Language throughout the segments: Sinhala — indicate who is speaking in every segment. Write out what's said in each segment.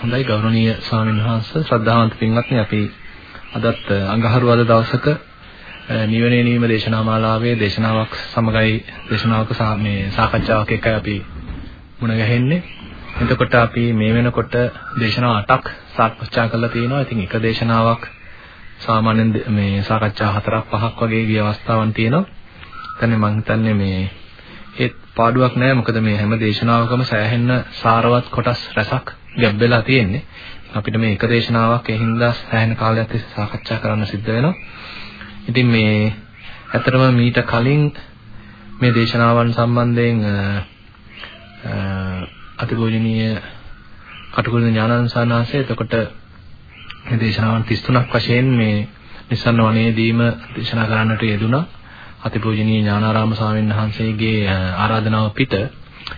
Speaker 1: හොඳයි ගෞරවනීය ස්වාමීන් වහන්සේ ශ්‍රද්ධාවන්ත පින්වත්නි අපි අදත් අඟහරුවාද දවසක නිවනේ නීම දේශනා මාලාවේ දේශනාවක් සමගයි දේශනාවක මේ සාකච්ඡාවක් එකයි අපි මුණ ගැහෙන්නේ. එතකොට අපි මේ වෙනකොට දේශනා 8ක් සාකච්ඡා කරලා තියෙනවා. ඉතින් එක දේශනාවක් සාමාන්‍යයෙන් මේ සාකච්ඡා 4ක් 5ක් වගේ ගිය අවස්ථාවන් තියෙනවා. දැන් මම හිතන්නේ මේ ඒත් පාඩුවක් නෑ මොකද මේ හැම දේශනාවකම සෑහෙන්න සාරවත් කොටස් රසක් ගැබ් වෙලා තියෙන්නේ. අපිට මේ එක දේශනාවක් ඒ හින්දා සෑහෙන කාලයක් තිස්සේ සාකච්ඡා කරන්න සිද්ධ වෙනවා. ඉතින් මේ ඇත්තටම මීට කලින් මේ දේශනාවන් සම්බන්ධයෙන් අතිපූජනීය කටුකුරුණ ඥානංසනාංශය එතකොට මේ දේශනාවන් 33ක් වශයෙන් මේ නිසන්න වනයේදීම දේශනා කරන්නට යෙදුණා. අතිපූජනීය ඥානාරාම ස්වාමීන් වහන්සේගේ ආරාධනාව පිට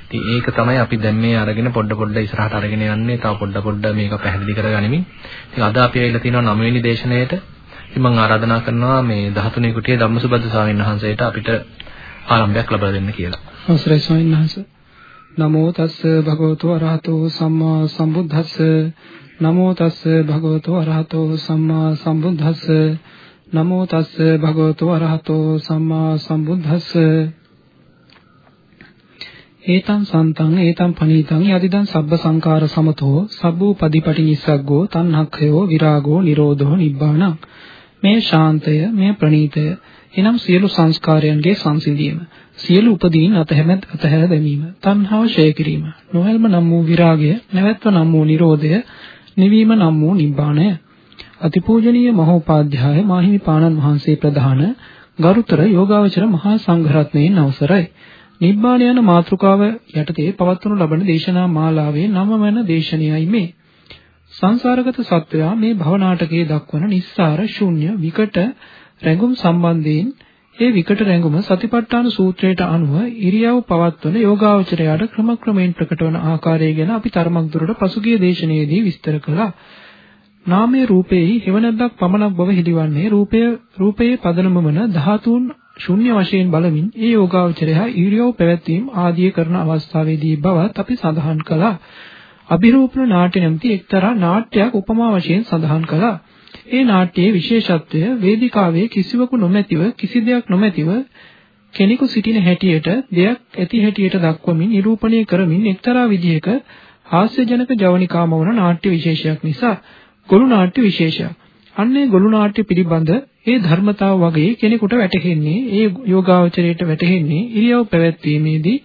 Speaker 1: ඉතින් ඒක තමයි අපි දැන් මේ අරගෙන පොඩ පොඩ ඉස්සරහට අරගෙන යන්නේ. තව පොඩ පොඩ මේක පැහැදිලි කරගනිමින්. ඉතින් අද අපි ඇවිල්ලා තියෙනවා 9 වෙනි දේශනයේට. ඉතින් මම ආරාධනා කරනවා මේ 13 කුටියේ ධම්මසුබද්ද ස්වාමීන් වහන්සේට අපිට ආරම්භයක් ලබා දෙන්න කියලා.
Speaker 2: අවසරයි ස්වාමීන් වහන්සේ. නමෝ තස්ස භගවතු අරහතෝ සම්මා සම්බුද්දස්ස නමෝ තස්ස භගවතු අරහතෝ සම්මා සම්බුද්දස්ස නමෝ තස්ස භගවතු අරහතෝ සම්මා සම්බුද්දස්ස ඒතං සන්තං ඒතං පනීතං යදිදං සබ්බ සංකාර සමතෝ සබ්බෝ පදිපටි නිස්සග්ගෝ තණ්හක්ඛයෝ විරාගෝ නිරෝධෝ නිබ්බාණං මේ ශාන්තය මේ ප්‍රණීතය එනම් සියලු සංස්කාරයන්ගේ සංසිඳීම සියලු උපදීන් අතහැමත් අතහැර දැමීම තණ්හාව ඡය කිරීම නොහෙල්ම නම් වූ විරාගය නැවැත්ව නම් වූ නිරෝධය නිවීම නම් වූ නිබ්බාණය අතිපූජනීය මහෝපාධ්‍යාය මාහිමිපාණන් වහන්සේ ප්‍රධාන ගරුතර යෝගාවචර මහා සංඝරත්නයන් අවසරයි. නිබ්බාන යන මාතෘකාව යටතේ පවත්වනු ලබන දේශනා මාලාවේ නවවන දේශනයයි මේ. සංසාරගත සත්වයා මේ භවනාටකයේ දක්වන නිස්සාර ශූන්‍ය විකට රැඟුම් සම්බන්ධයෙන් ඒ විකට රැඟුම සතිපට්ඨාන සූත්‍රයට අනුව ඉරියව් පවත්වන යෝගාවචරයාට ක්‍රමක්‍රමයෙන් ප්‍රකට වන ආකාරය ගැන අපි තරමක් දුරට පසුගිය දේශනාවේදී විස්තර කළා. නාමයේ රූපේහි හෙවණැද්දක් පමණක් බව හිලිවන්නේ රූපය රූපයේ පදනම වන ධාතුන් ශුන්‍ය වශයෙන් බලමින් ඒ යෝගාවචරය ඊරියව පැවැත්වීම ආදී කරන අවස්ථාවේදී බවත් අපි සඳහන් කළා. අභිරූපණ නාට්‍ය නැමැති එක්තරා නාට්‍යයක් උපමා වශයෙන් සඳහන් කළා. ඒ නාට්‍යයේ විශේෂත්වය වේදිකාවේ කිසිවකු නොමැතිව කිසි දෙයක් නොමැතිව කෙනෙකු සිටින හැටියට දෙයක් ඇති හැටියට දක්වමින් නිරූපණය කරමින් එක්තරා විදිහක හාස්‍යජනක ජවනිකාම වන නාට්‍ය විශේෂයක් නිසා ගොළු නාට්‍ය විශේෂයක්. අන්නේ ගොළු නාට්‍ය පිළිබඳ ඒ ධර්මතාව වගේ කෙනෙකුට වැටහෙන්නේ ඒ යෝගාවචරයට වැටහෙන්නේ ඉරියව් පැවැත්වීමේදී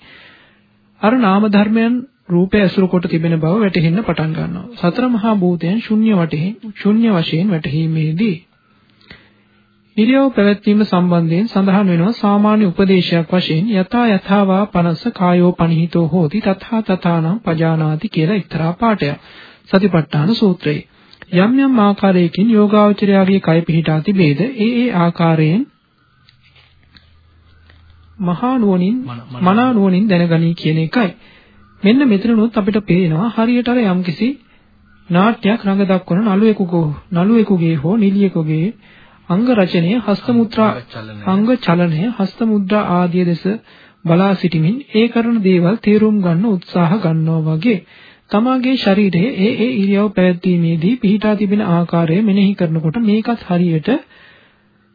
Speaker 2: අර නාම ධර්මයන් රූපය ඇසුරු කොට තිබෙන බව වැටහෙන්න පටන් ගන්නවා. සතර මහා භූතයන් ශුන්‍ය වටෙහි ශුන්‍ය වශයෙන් වැටහීමේදී ඉරියව් පැවැත්වීම සම්බන්ධයෙන් සඳහන් වෙනවා සාමාන්‍ය උපදේශයක් වශයෙන් යථා යථාවා පනස කායෝ පනිහිතෝ හෝති තථා තථානම් පජානාති කියලා එක්තරා පාඩයක්. සතිපට්ඨාන සූත්‍රයේ යම් යම් ආකාරයකින් යෝගාවචරයාගේ කය පිහිටා තිබේද? ඒ ඒ ආකාරයෙන් මහා නුවණින් මනා නුවණින් දැනගනී කියන එකයි. මෙන්න මෙතනනොත් අපිට පේනවා හරියට අර යම්කිසි නාට්‍යයක් රඟ දක්වන නළුවෙකුගේ නළුවෙකුගේ හෝ නිලියෙකුගේ අංග රචනය හස්ත මුද්‍රා අංග චලනය හස්ත මුද්‍රා ආදී දෙස බලා සිටමින් ඒ කරන දේවල් තේරුම් ගන්න උත්සාහ ගන්නවා වගේ තමාගේ ශරීරයේ ඒ ඒ ඉරියව් පැවැත්වීමේදී පිහිටා තිබෙන ආකාරය මෙනෙහි කරනකොට මේකත් හරියට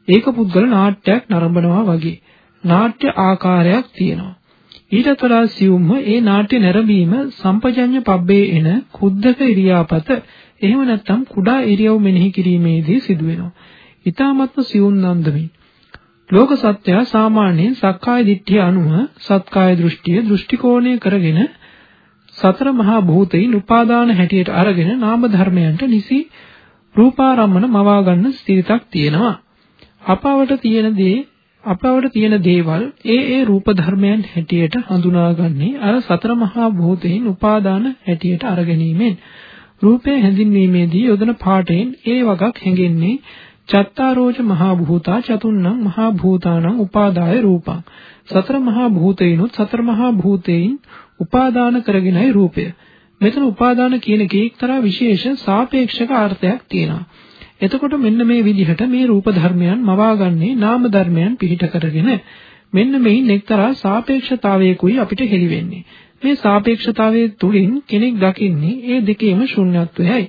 Speaker 2: ඒක පුද්ගල නාට්‍යයක් නරඹනවා වගේ නාට්‍ය ආකාරයක් තියෙනවා. ඊටත් වඩා සියුම්ව ඒ නාට්‍ය නැරඹීම සම්පජඤ්ඤ පබ්බේ එන කුද්දක ඉරියාපත එහෙම නැත්නම් කුඩා ඉරියව් මෙනෙහි කිරීමේදී සිදුවෙනවා. ඊ타මත්ම සියුම් නන්දමින් ලෝක සත්‍යය සාමාන්‍යයෙන් සක්කාය දිට්ඨිය අනුව සත්කාය දෘෂ්ටිය දෘෂ්ටි කෝණය කරගෙන සතර මහා භූතයින් උපාදාන හැටියට අරගෙන නාම ධර්මයන්ට නිසි රූපාරම්මන මවා ගන්න ස්ථිරතක් තියෙනවා. අපවට තියෙන දේ අපවට තියෙන දේවල් ඒ ඒ රූප ධර්මයන් හැටියට හඳුනාගන්නේ අර සතර මහා භූතයින් උපාදාන හැටියට අරගැනීමෙන් රූපය හැඳින්වීමේදී යොදන පාඨයෙන් ඒ වගක් හැඟෙන්නේ චත්තාරෝච මහා භූතා චතුන්නම් මහා භූතානං උපාදාය රූපං සතර මහා භූතයිනුත් සතර මහා භූතයින් උපාදාන කරගෙනයි රූපය. මෙතන උපාදාන කියන එකේ එක්තරා විශේෂ සාපේක්ෂක අර්ථයක් තියෙනවා. එතකොට මෙන්න මේ විදිහට මේ රූප ධර්මයන් මවාගන්නේ නාම ධර්මයන් පිහිට කරගෙන මෙන්න මේන් එක්තරා සාපේක්ෂතාවයකුයි අපිට හෙළි වෙන්නේ. මේ සාපේක්ෂතාවයේ තුලින් කෙනෙක් දකින්නේ ඒ දෙකේම ශුන්‍යත්වයයි.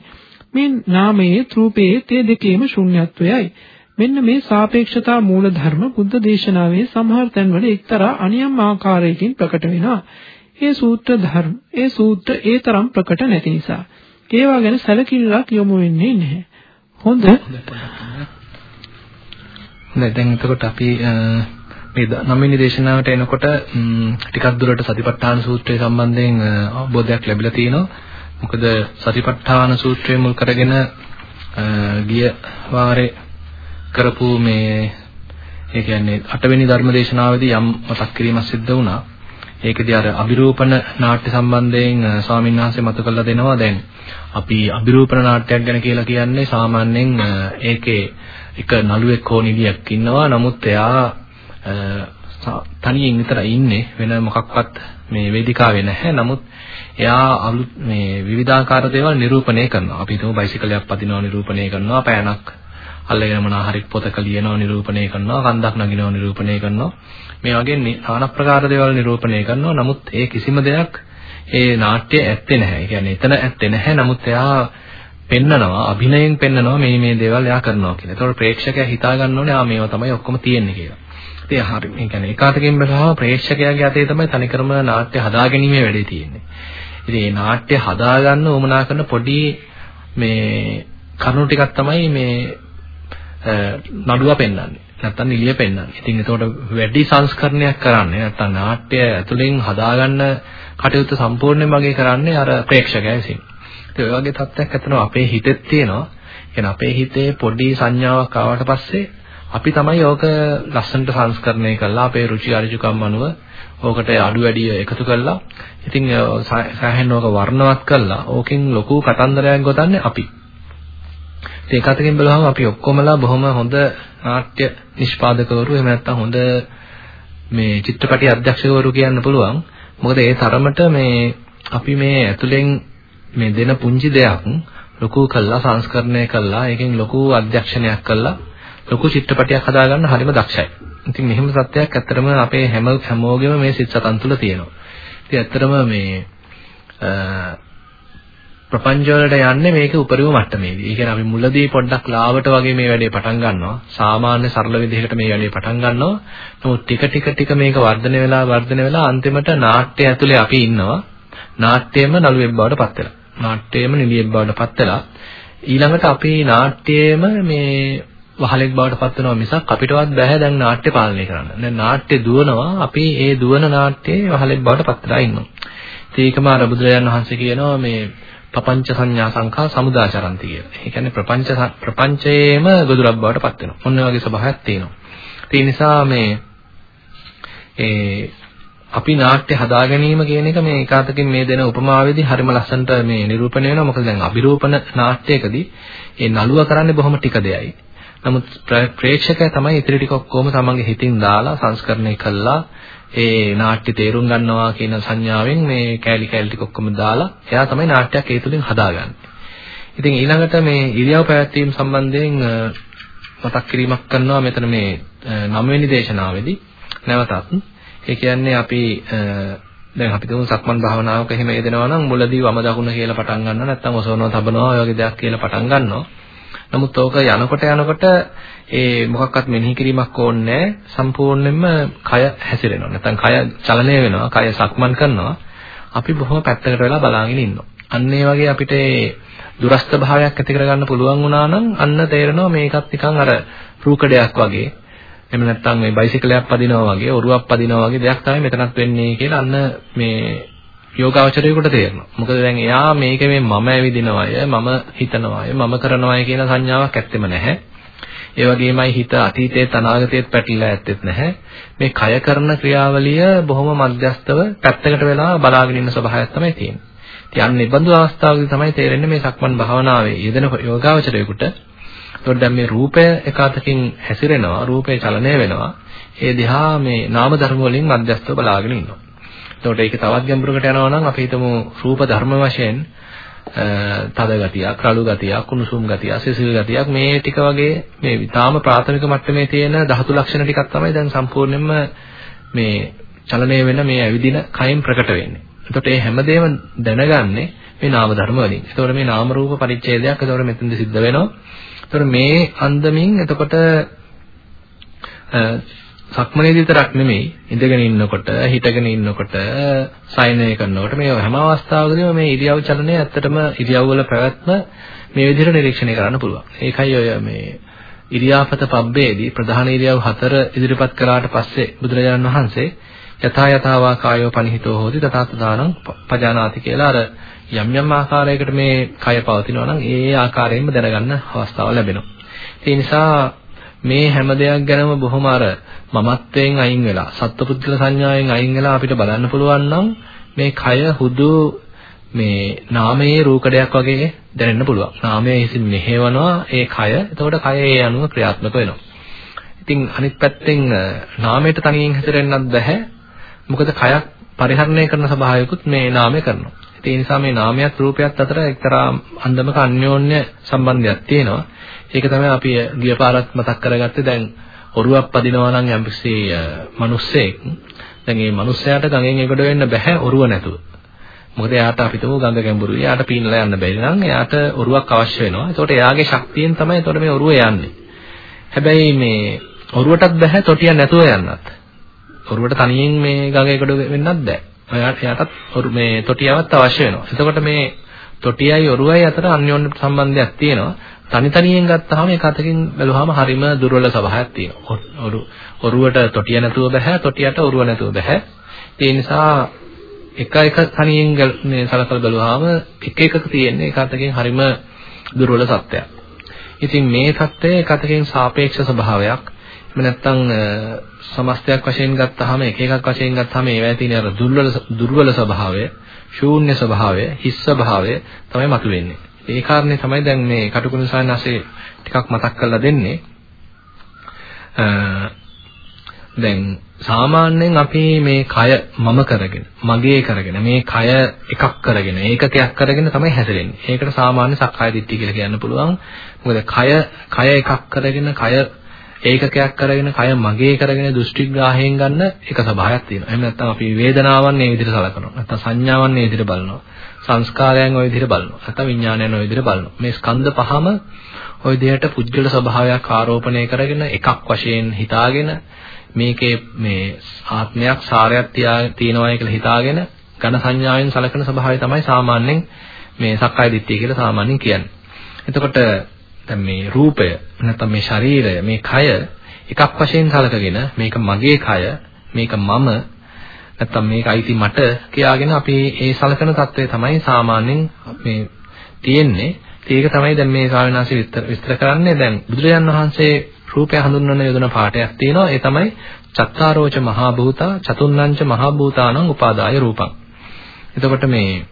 Speaker 2: මේ නාමයේ රූපයේ තේ දෙකේම ශුන්‍යත්වයයි. මෙන්න මේ සාපේක්ෂතා මූල ධර්ම බුද්ධ දේශනාවේ සමහර තැන්වල එක්තරා අනියම් ආකාරයකින් ප්‍රකට වෙනවා. ඒ සූත්‍ර ධර්ම ඒ සූත්‍ර ඒ තරම් ප්‍රකට නැති නිසා ඒවා ගැන සැලකිල්ලක් යොමු වෙන්නේ නැහැ. හොඳ.
Speaker 1: හොඳයි දැන් එතකොට අපි මේ නවමිනි දේශනාවට එනකොට ටිකක් දුරට සතිපට්ඨාන සූත්‍රය සම්බන්ධයෙන් අවබෝධයක් ලැබිලා තියෙනවා. මොකද සතිපට්ඨාන සූත්‍රය මුල් කරගෙන ගිය වාරේ කරපු මේ ඒ කියන්නේ අටවෙනි ධර්ම දේශනාවේදී යම් මතක් කිරීමක් සිද්ධ වුණා. ඒකදී අර අභිරූපණ නාට්‍ය සම්බන්ධයෙන් ස්වාමීන් වහන්සේ මතු කළා දෙනවා. දැන් අපි අභිරූපණ නාට්‍යයක් ගැන කියලා කියන්නේ සාමාන්‍යයෙන් ඒකේ එක නළුවෙක් හෝ නිලියක් ඉන්නවා. නමුත් එයා තනියෙන් විතර ඉන්නේ. වෙන මොකක්වත් මේ වේදිකාවේ නැහැ. නමුත් එයා අලුත් මේ විවිධාකාර දේවල් නිරූපණය කරනවා. අපි හිතමු බයිසිකලයක් පදිනවා නිරූපණය කරනවා. පෑනක් අල්ලගෙන මොනවා හරි පොතක ලියනවා නිරූපණය කරනවා. කන්දක් නගිනවා නිරූපණය කරනවා. මේ වගේ নানা ප්‍රකාර දේවල් නිරූපණය කරනවා නමුත් ඒ කිසිම දෙයක් ඒ නාට්‍ය ඇත්තේ නැහැ. ඒ කියන්නේ එතන ඇත්තේ නැහැ. නමුත් එයා පෙන්නනවා අභිනයෙන් පෙන්නනවා මේ මේ දේවල් එයා කරනවා කියලා. ඒතකොට ප්‍රේක්ෂකයා හිතා ගන්න ඕනේ ආ මේවා තමයි ඔක්කොම තියෙන්නේ කියලා. ඉතින් හරි. ඒ කියන්නේ එකාතකින් බැලුවම ප්‍රේක්ෂකයාගේ අතේ තමයි තනිකරම නාට්‍ය හදාගැනීමේ වැඩේ තියෙන්නේ. ඉතින් මේ නාට්‍ය හදාගන්න උවමනා කරන පොඩි මේ කරුණු ටිකක් තමයි මේ නඩුව පෙන්වන්නේ. නැත්තම් නිලිය පෙන්වන්නේ. ඉතින් ඒතකොට වැඩි සංස්කරණයක් කරන්නේ නැත්තම් නාට්‍ය ඇතුලෙන් හදාගන්න කටයුතු සම්පූර්ණයෙන් වගේ කරන්නේ අර ප්‍රේක්ෂකයා විසින්. ඉතින් ඔය වගේ තත්ත්වයක් ඇත්තනවා අපේ හිතෙත් තියෙනවා. කියන්නේ අපේ හිතේ පොඩි සංඥාවක් ආවට පස්සේ අපි තමයි ඕක ලස්සනට සංස්කරණය කරලා අපේ රුචි අරුචිකම් අනුව ඕකට අඩු වැඩි එකතු කරලා ඉතින් සෑහෙන ඕක වර්ණවත් කරලා ඕකෙන් ලොකු කතන්දරයක් ගොතන්නේ අපි. ඒක අතකින් බලවම අපි ඔක්කොමලා බොහොම හොඳ නාට්‍ය නිෂ්පාදකවරු එහෙම නැත්නම් හොඳ මේ චිත්‍රපටි අධ්‍යක්ෂකවරු කියන්න පුළුවන්. මොකද ඒ තරමට මේ අපි මේ ඇතුලෙන් මේ දෙන පුංචි දෙයක් ලොකු කළා සංස්කරණය කළා ඒකෙන් ලොකු අධ්‍යක්ෂණයක් කළා ලොකු චිත්‍රපටයක් හදාගන්න හරිම දක්ෂයි. ඉතින් මෙහෙම සත්‍යයක් ඇත්තටම අපේ හැම හැමෝගෙම මේ සිත් සතන් තුළ තියෙනවා. ඉතින් ඇත්තටම මේ ප්‍රපංච වලට යන්නේ මේක උපරිම මට්ටමේදී. ඒ කියන්නේ අපි මුලදී පොඩ්ඩක් ලාවට වගේ මේ වැඩේ පටන් ගන්නවා. සාමාන්‍ය සරල විදිහකට මේ වැඩේ පටන් ගන්නවා. නමුත් ටික ටික ටික මේක වර්ධනය වෙලා වර්ධනය වෙලා අන්තිමට නාට්‍ය ඇතුලේ අපි ඉන්නවා. නාට්‍යයේම නළුවෙක් බවට පත් වෙලා. නාට්‍යයේම නිලියෙක් බවට පත් වෙලා ඊළඟට අපි නාට්‍යයේම මේ වහලෙක් බවට පත් වෙනවා මිසක් අපිටවත් බෑ දැන් නාට්‍ය පාලනය කරන්න. දැන් නාට්‍ය දුවනවා අපි ඒ දුවන නාට්‍යයේ වහලෙක් බවට පත් වෙලා ඉන්නවා. ඒකම අර බුදුරජාණන් වහන්සේ කියනවා මේ ප්‍රපංච සංඥා සංඛා සමුදාචරಂತಿ කියලා. ඒ කියන්නේ ප්‍රපංච ප්‍රපංචයේම ගොදුරක් බවට පත් වෙනවා. මොන වගේ ස්වභාවයක් තියෙනවා. ඒ නිසා මේ ඒ අපි නාට්‍ය හදා ගැනීම කියන එක මේ ඒකාතකින් මේ දෙන උපමාවේදී හරිම ලස්සනට මේ නිරූපණය වෙනවා. මොකද දැන් අභිරූපණ නාට්‍යයකදී ඒ නළුව කරන්නේ බොහොම ටික දෙයයි. නමුත් ප්‍රේක්ෂකයා තමයි ඉතිරි ටික ඔක්කොම තමන්ගේ හිතින් දාලා සංස්කරණය කළා ඒ නාට්‍ය තේරුම් ගන්නවා කියන සංඥාවෙන් මේ කෑලි කෑලි ටික ඔක්කොම දාලා එයා තමයි නාට්‍යයක් ඒ තුලින් හදාගන්නේ. ඉතින් ඊළඟට මේ ඉරියව් පැවැත්වීම සම්බන්ධයෙන් මතක් කිරීමක් කරනවා මෙතන මේ නවවෙනි දේශනාවේදී නැවතත් ඒ කියන්නේ අපි දැන් අපි තුමු සක්මන් භාවනාවක එහෙම යෙදෙනවා නම් මුලදී වම දකුණ කියලා පටන් ගන්නවා නැත්නම් ඔසවනවා තබනවා ඔය වගේ දෙයක් කියලා පටන් ගන්නවා. නමුත් ඕක යනකොට යනකොට ඒ මොකක්වත් මෙනෙහි කිරීමක් ඕනේ සම්පූර්ණයෙන්ම කය හැසිරෙනවා. නැත්නම් කය චලනය වෙනවා, කය සක්මන් කරනවා. අපි බොහොම පැත්තකට වෙලා බලාගෙන ඉන්නවා. අන්න ඒ වගේ අපිට ඒ දුරස්ත භාවයක් ඇති කරගන්න පුළුවන් වුණා නම් අන්න තේරෙනවා මේකත් නිකන් අර රූකඩයක් වගේ. එහෙම නැත්නම් මේ බයිසිකලයක් පදිනවා වගේ, ඔරුවක් පදිනවා වගේ දෙයක් තමයි මෙතනත් වෙන්නේ කියලා අන්න මේ යෝගාවචරයෙකුට තේරෙනවා. මොකද දැන් එයා මේක මේ මම ඇවිදිනවය, මම හිතනවය, මම කරනවය කියන සංඥාවක් ඇත්තෙම නැහැ. ඒ වගේමයි හිත අතීතයේත් අනාගතයේත් පැටලලා ඇත්තෙත් නැහැ. මේ කය කරන ක්‍රියාවලිය බොහොම මධ්‍යස්තව පැත්තකට වෙලා බලාගෙන ඉන්න ස්වභාවයක් තමයි තියෙන්නේ. ඉතින් අන්න ඒ බඳු අවස්ථාවකදී තමයි තේරෙන්නේ මේ සක්මන් භාවනාවේ යෙදෙන යෝගාවචරයෙකුට. එතකොට දැන් මේ රූපය එකතකින් හැසිරෙනවා, රූපේ චලනය වෙනවා. ඒ දිහා මේ නාම ධර්ම වලින් මධ්‍යස්තව බලාගෙන ඉන්නවා. එතකොට ඒක තවත් ගැඹුරකට යනවා නම් අපි හිතමු රූප ධර්ම වශයෙන් තද ගතියක්, රළු ගතියක්, කුණුසුම් ගතියක්, සිසිල් ගතියක් මේ ටික වගේ මේ විතාම ප්‍රාථමික මට්ටමේ තියෙන ධාතු ලක්ෂණ ටිකක් තමයි දැන් සම්පූර්ණයෙන්ම මේ චලනය වෙන මේ ඇවිදින කයෙන් ප්‍රකට වෙන්නේ. එතකොට මේ හැමදේම දැනගන්නේ මේ නාම ධර්ම වලින්. එතකොට මේ නාම රූප පරිච්ඡේදයක් එතකොට මෙතෙන්ද සිද්ධ වෙනවා. එතකොට මේ අන්දමින් එතකොට සක්මනේදී විතරක් නෙමෙයි ඉඳගෙන ඉන්නකොට හිටගෙන ඉන්නකොට සයනය කරනකොට මේ හැම අවස්ථාවකදීම මේ ඉරියව් චලනය ඇත්තටම ඉරියව් වල පැවැත්ම මේ විදිහට නිරීක්ෂණය කරන්න පුළුවන්. ඒකයි ඔය මේ ඉරියාපත පබ්බේදී ප්‍රධාන ඉරියව් හතර ඉදිරිපත් කළාට පස්සේ බුදුරජාණන් වහන්සේ යථා යථාවා කායෝ පනිහිතෝ හෝති තථාත දානං පජානාති කියලා අර යම් යම් ආකාරයකට මේ කය පවතිනවා නම් ඒ ආකාරයෙන්ම දැනගන්න අවස්ථාව ලැබෙනවා. ඒ නිසා මේ හැම දෙයක් ගැනම බොහොම අර මමත්වයෙන් අයින් වෙලා සත්පුද්ගල සංඥාවෙන් අයින් වෙලා අපිට බලන්න පුළුවන් නම් මේ කය හුදු මේ නාමයේ රූකඩයක් වගේ දැනෙන්න පුළුවන්. නාමයේ හිසින් මෙහෙවනවා ඒ කය. එතකොට කය ඒ අනුව ක්‍රියාත්මක වෙනවා. ඉතින් අනිත් පැත්තෙන් නාමයට තනියෙන් හැසිරෙන්නත් බෑ. මොකද කයක් පරිහරණය කරන ස්වභාවයකුත් මේ නාමය කරනවා. ඒ නිසා මේ නාමයක් රූපයක් අතර එක්තරා අන්දමක අන්‍යෝන්‍ය සම්බන්ධයක් තියෙනවා. ඒක තමයි අපි ගිය පාරත් මතක් කරගත්තේ දැන් ඔරුවක් පදිනවා නම් යම්කිසි මිනිස්සෙක් දැන් මේ මිනිස්සයාට ගඟෙන් එගොඩ වෙන්න බෑ ඔරුව නැතුව. මොකද එයාට අපිටම ගඟ ගැඹුරුයි. එයාට පීනලා යන්න බැරි නම් එයාට ඔරුවක් අවශ්‍ය වෙනවා. ඒකට එයාගේ ශක්තියෙන් තමයි ඒතකොට මේ ඔරුව යන්නේ. හැබැයි මේ ඔරුවටත් බෑ තොටිය නැතුව යන්නත්. ඔරුවට තනියෙන් මේ ගඟ එගොඩ වෙන්නත් බෑ. එයාටත් මේ තොටියවත් අවශ්‍ය වෙනවා. එතකොට මේ තොටියයි ඔරුවයි අතර අන්‍යෝන්‍ය සම්බන්ධයක් තියෙනවා. තනි තනියෙන් ගත්තාම ඒක අතකින් බැලුවාම හරිම දුර්වල ස්වභාවයක් තියෙනවා. ඔරු ඔරුවට තොටිය නැතුව බෑ, තොටියට ඔරුව නැතුව බෑ. ඒ නිසා එක එක තනියෙන් මේ සලකලා බලුවාම එක එකක තියෙන එක අතකින් හරිම දුර්වල සත්‍යයක්. ඉතින් මේ தත්ත්වය එක අතකින් සාපේක්ෂ ස්වභාවයක්. එහෙම නැත්නම් සමස්තයක් වශයෙන් ගත්තාම එක එකක් වශයෙන් ගත්තාම ඒවැය තියෙන අර දුර්වල දුර්වල ස්වභාවය, ශූන්‍ය ස්වභාවය, හිස් ස්වභාවය තමයි මතුවෙන්නේ. ඒ කාරණේ තමයි දැන් මේ කටුකුරු සායනසේ ටිකක් මතක් කරලා දෙන්නේ. දැන් සාමාන්‍යයෙන් අපි මේ කය මම කරගෙන මගේ කරගෙන මේ කය එකක් කරගෙන ඒකකයක් කරගෙන තමයි හැසිරෙන්නේ. ඒකට සාමාන්‍ය සක්කාය දිට්ඨිය කියලා කියන්න පුළුවන්. මොකද කය කය එකක් කරගෙන කය ඒකකයක් කරගෙන කය මගේ කරගෙන දෘෂ්ටිග්‍රාහයෙන් ගන්න එක ස්වභාවයක් තියෙනවා. එහෙම නැත්නම් අපි වේදනාවන් මේ විදිහට සලකනවා. නැත්නම් සංඥාවන් මේ විදිහට බලනවා. සංස්කාරයන් ওই විදිහට බලනවා. නැත්නම් විඥානයන් ওই විදිහට බලනවා. මේ ස්කන්ධ පහම ওই විදිහට පුද්ගල ස්වභාවයක් ආරෝපණය කරගෙන එකක් වශයෙන් හිතාගෙන මේකේ මේ ආත්මයක් සාරයක් තියනවා කියලා හිතාගෙන ඝන සංඥාවෙන් සලකන ස්වභාවය තමයි සාමාන්‍යයෙන් මේ සක්කාය දිට්ඨිය කියලා සාමාන්‍යයෙන් කියන්නේ. එතකොට දැන් මේ රූපය නැත්නම් මේ ශරීරය මේ කය එකක් වශයෙන් සලකගෙන මේක මගේ කය මේක මම නැත්නම් මේක අයිති මට කියාගෙන අපි ඒ සලකන தත්වය තමයි සාමාන්‍යයෙන් මේ තියෙන්නේ. ඒක තමයි දැන් මේ ශාවිනාසි විස්තර විස්තර කරන්නේ. දැන් බුදුරජාන් වහන්සේ රූපය හඳුන්වන යොදන පාඩයක් තියෙනවා. ඒ තමයි චත්තාරෝච මහා භූතා චතුන්නංච මහා භූතානං උපාදාය රූපං. එතකොට මේ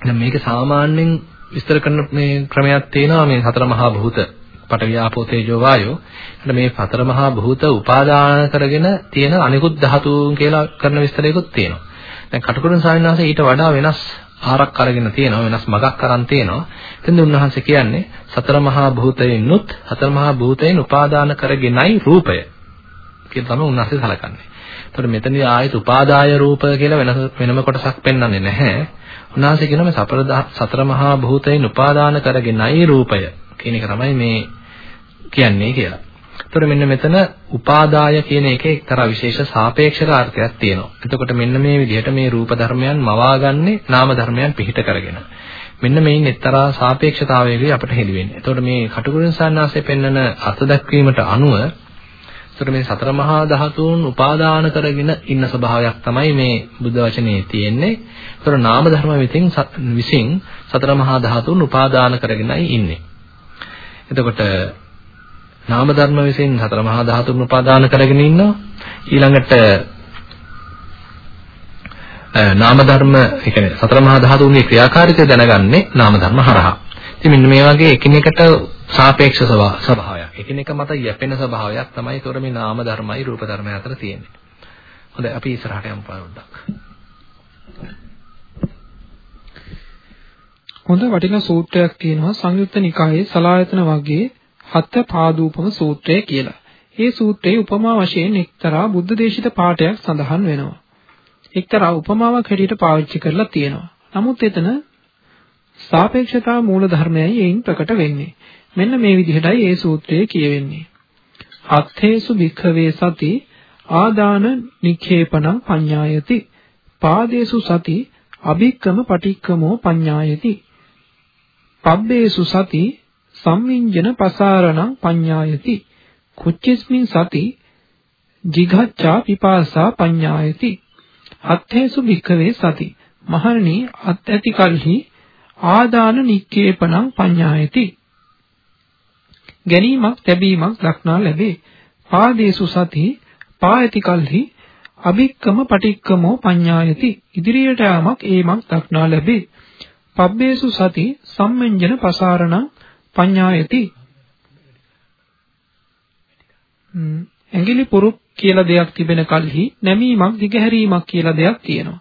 Speaker 1: දැන් මේක සාමාන්‍යයෙන් විස්තර කරන මේ ක්‍රමයක් තියෙනවා. මේ සතර මහා භූත. පඨවි ආපෝ තේජෝ වායෝ. එතන මේ සතර මහා භූත උපාදාන කරගෙන තියෙන අනිකුත් ධාතුන් කියලා කරන විස්තරයකුත් තියෙනවා. දැන් කටුකුරුන් සාවිනාස ඊට වඩා වෙනස් ආරක් අරගෙන තියෙනවා වෙනස් මගක් අරන් තියෙනවා. එතෙන්ද උන්වහන්සේ කියන්නේ සතර මහා භූතයින්ුත් සතර මහා භූතයෙන් උපාදාන කරගෙනයි රූපය කියලා තමයි උන්වහන්සේ සලකන්නේ. එතකොට මෙතනදී ආයත උපාදාය රූප කියලා වෙනස වෙනම කොටසක් පෙන්වන්නේ නැහැ. උන්වහන්සේ කියනවා මේ සතර මහා භූතයෙන් උපාදාන කරගෙනයි රූපය කියන එක තමයි මේ කියන්නේ කියලා. එතකොට මෙන්න මෙතන උපාදාය කියන එකේ එක්තරා විශේෂ සාපේක්ෂක අර්ථයක් තියෙනවා. එතකොට මෙන්න මේ විදිහට මේ රූප ධර්මයන් මවාගන්නේ නාම ධර්මයන් පිහිට කරගෙන. මෙන්න මේන් එක්තරා සාපේක්ෂතාවයකදී අපිට හෙළි වෙන්නේ. එතකොට මේ කටුකුරුන් සාන්නාසයේ පෙන්වන අර්ථ දක්වීමට අනුව එතකොට මේ සතර මහා ධාතුන් උපාදාන කරගෙන ඉන්න ස්වභාවයක් තමයි මේ බුද්ධ වචනේ තියෙන්නේ. එතකොට නාම ධර්ම විසින් විසින් සතර මහා ධාතුන් උපාදාන කරගෙනයි ඉන්නේ. එතකොට නාම ධර්ම විසින් හතර මහා ධාතුන් උපාදාන කරගෙන ඉන්නවා. ඊළඟට නාම ධර්ම, ඒ කියන්නේ සතර මහා ධාතුන්ගේ ක්‍රියාකාරීත්වය දැනගන්නේ නාම ධර්ම හරහා. ඉතින් මෙන්න මේ වගේ එකිනෙකට සාපේක්ෂ ස්වභාවයක්. එකිනෙක මත යැපෙන ස්වභාවයක් තමයි ඒතොර මේ නාම ධර්මයි රූප ධර්මයි අතර තියෙන්නේ. හොඳයි අපි ඉස්සරහට යමු පොඩ්ඩක්.
Speaker 2: හොඳ වටිනා සූත්‍රයක් තියෙනවා සංයුත්ත නිකායේ සලායතන වර්ගයේ හත පාදූපම සූත්‍රය කියලා. මේ සූත්‍රයේ උපමා වශයෙන් එක්තරා බුද්ධ දේශිත පාඨයක් සඳහන් වෙනවා. එක්තරා උපමාවක් හැටියට පාවිච්චි කරලා තියෙනවා. නමුත් එතන සාපේක්ෂතා මූල ධර්මයයි එයින් ප්‍රකට වෙන්නේ. මෙන්න මේ විදිහටයි ඒ සූත්‍රයේ කියවෙන්නේ. අත්ථේසු භික්ඛවේ සති ආදාන නික්ඛේපණං පඤ්ඤායති. පාදේසු සති අභික්කම පටික්කමෝ පඤ්ඤායති. පබ්බේසු සති සම්මිඤ්ජන පසාරණං පඤ්ඤායති. කුච්චිස්මින් සති jigaccha pipasa පඤ්ඤායති. අත්ථේසු භික්ඛවේ සති. මහණනි අත් ඇති කල්හි ආදාන නික්කේපණං පඤ්ඤායති. ගැනීමක් ලැබීමක් දක්නා ලැබේ. පාදේසු සති පා ඇති කල්හි අභික්කම පටික්කමෝ පඤ්ඤායති. ඉදිරියට යාමක් ඒමක් දක්නා ලැබේ. පබ්බේසු සති සම්මෙන්ජන පසාරණ පඤ්ඤායති. ඇඟිලි පුරුක් කියලා දෙයක් තිබෙන කල්හි නැමීමක් දිගහැරීමක් කියලා දෙයක් තියෙනවා.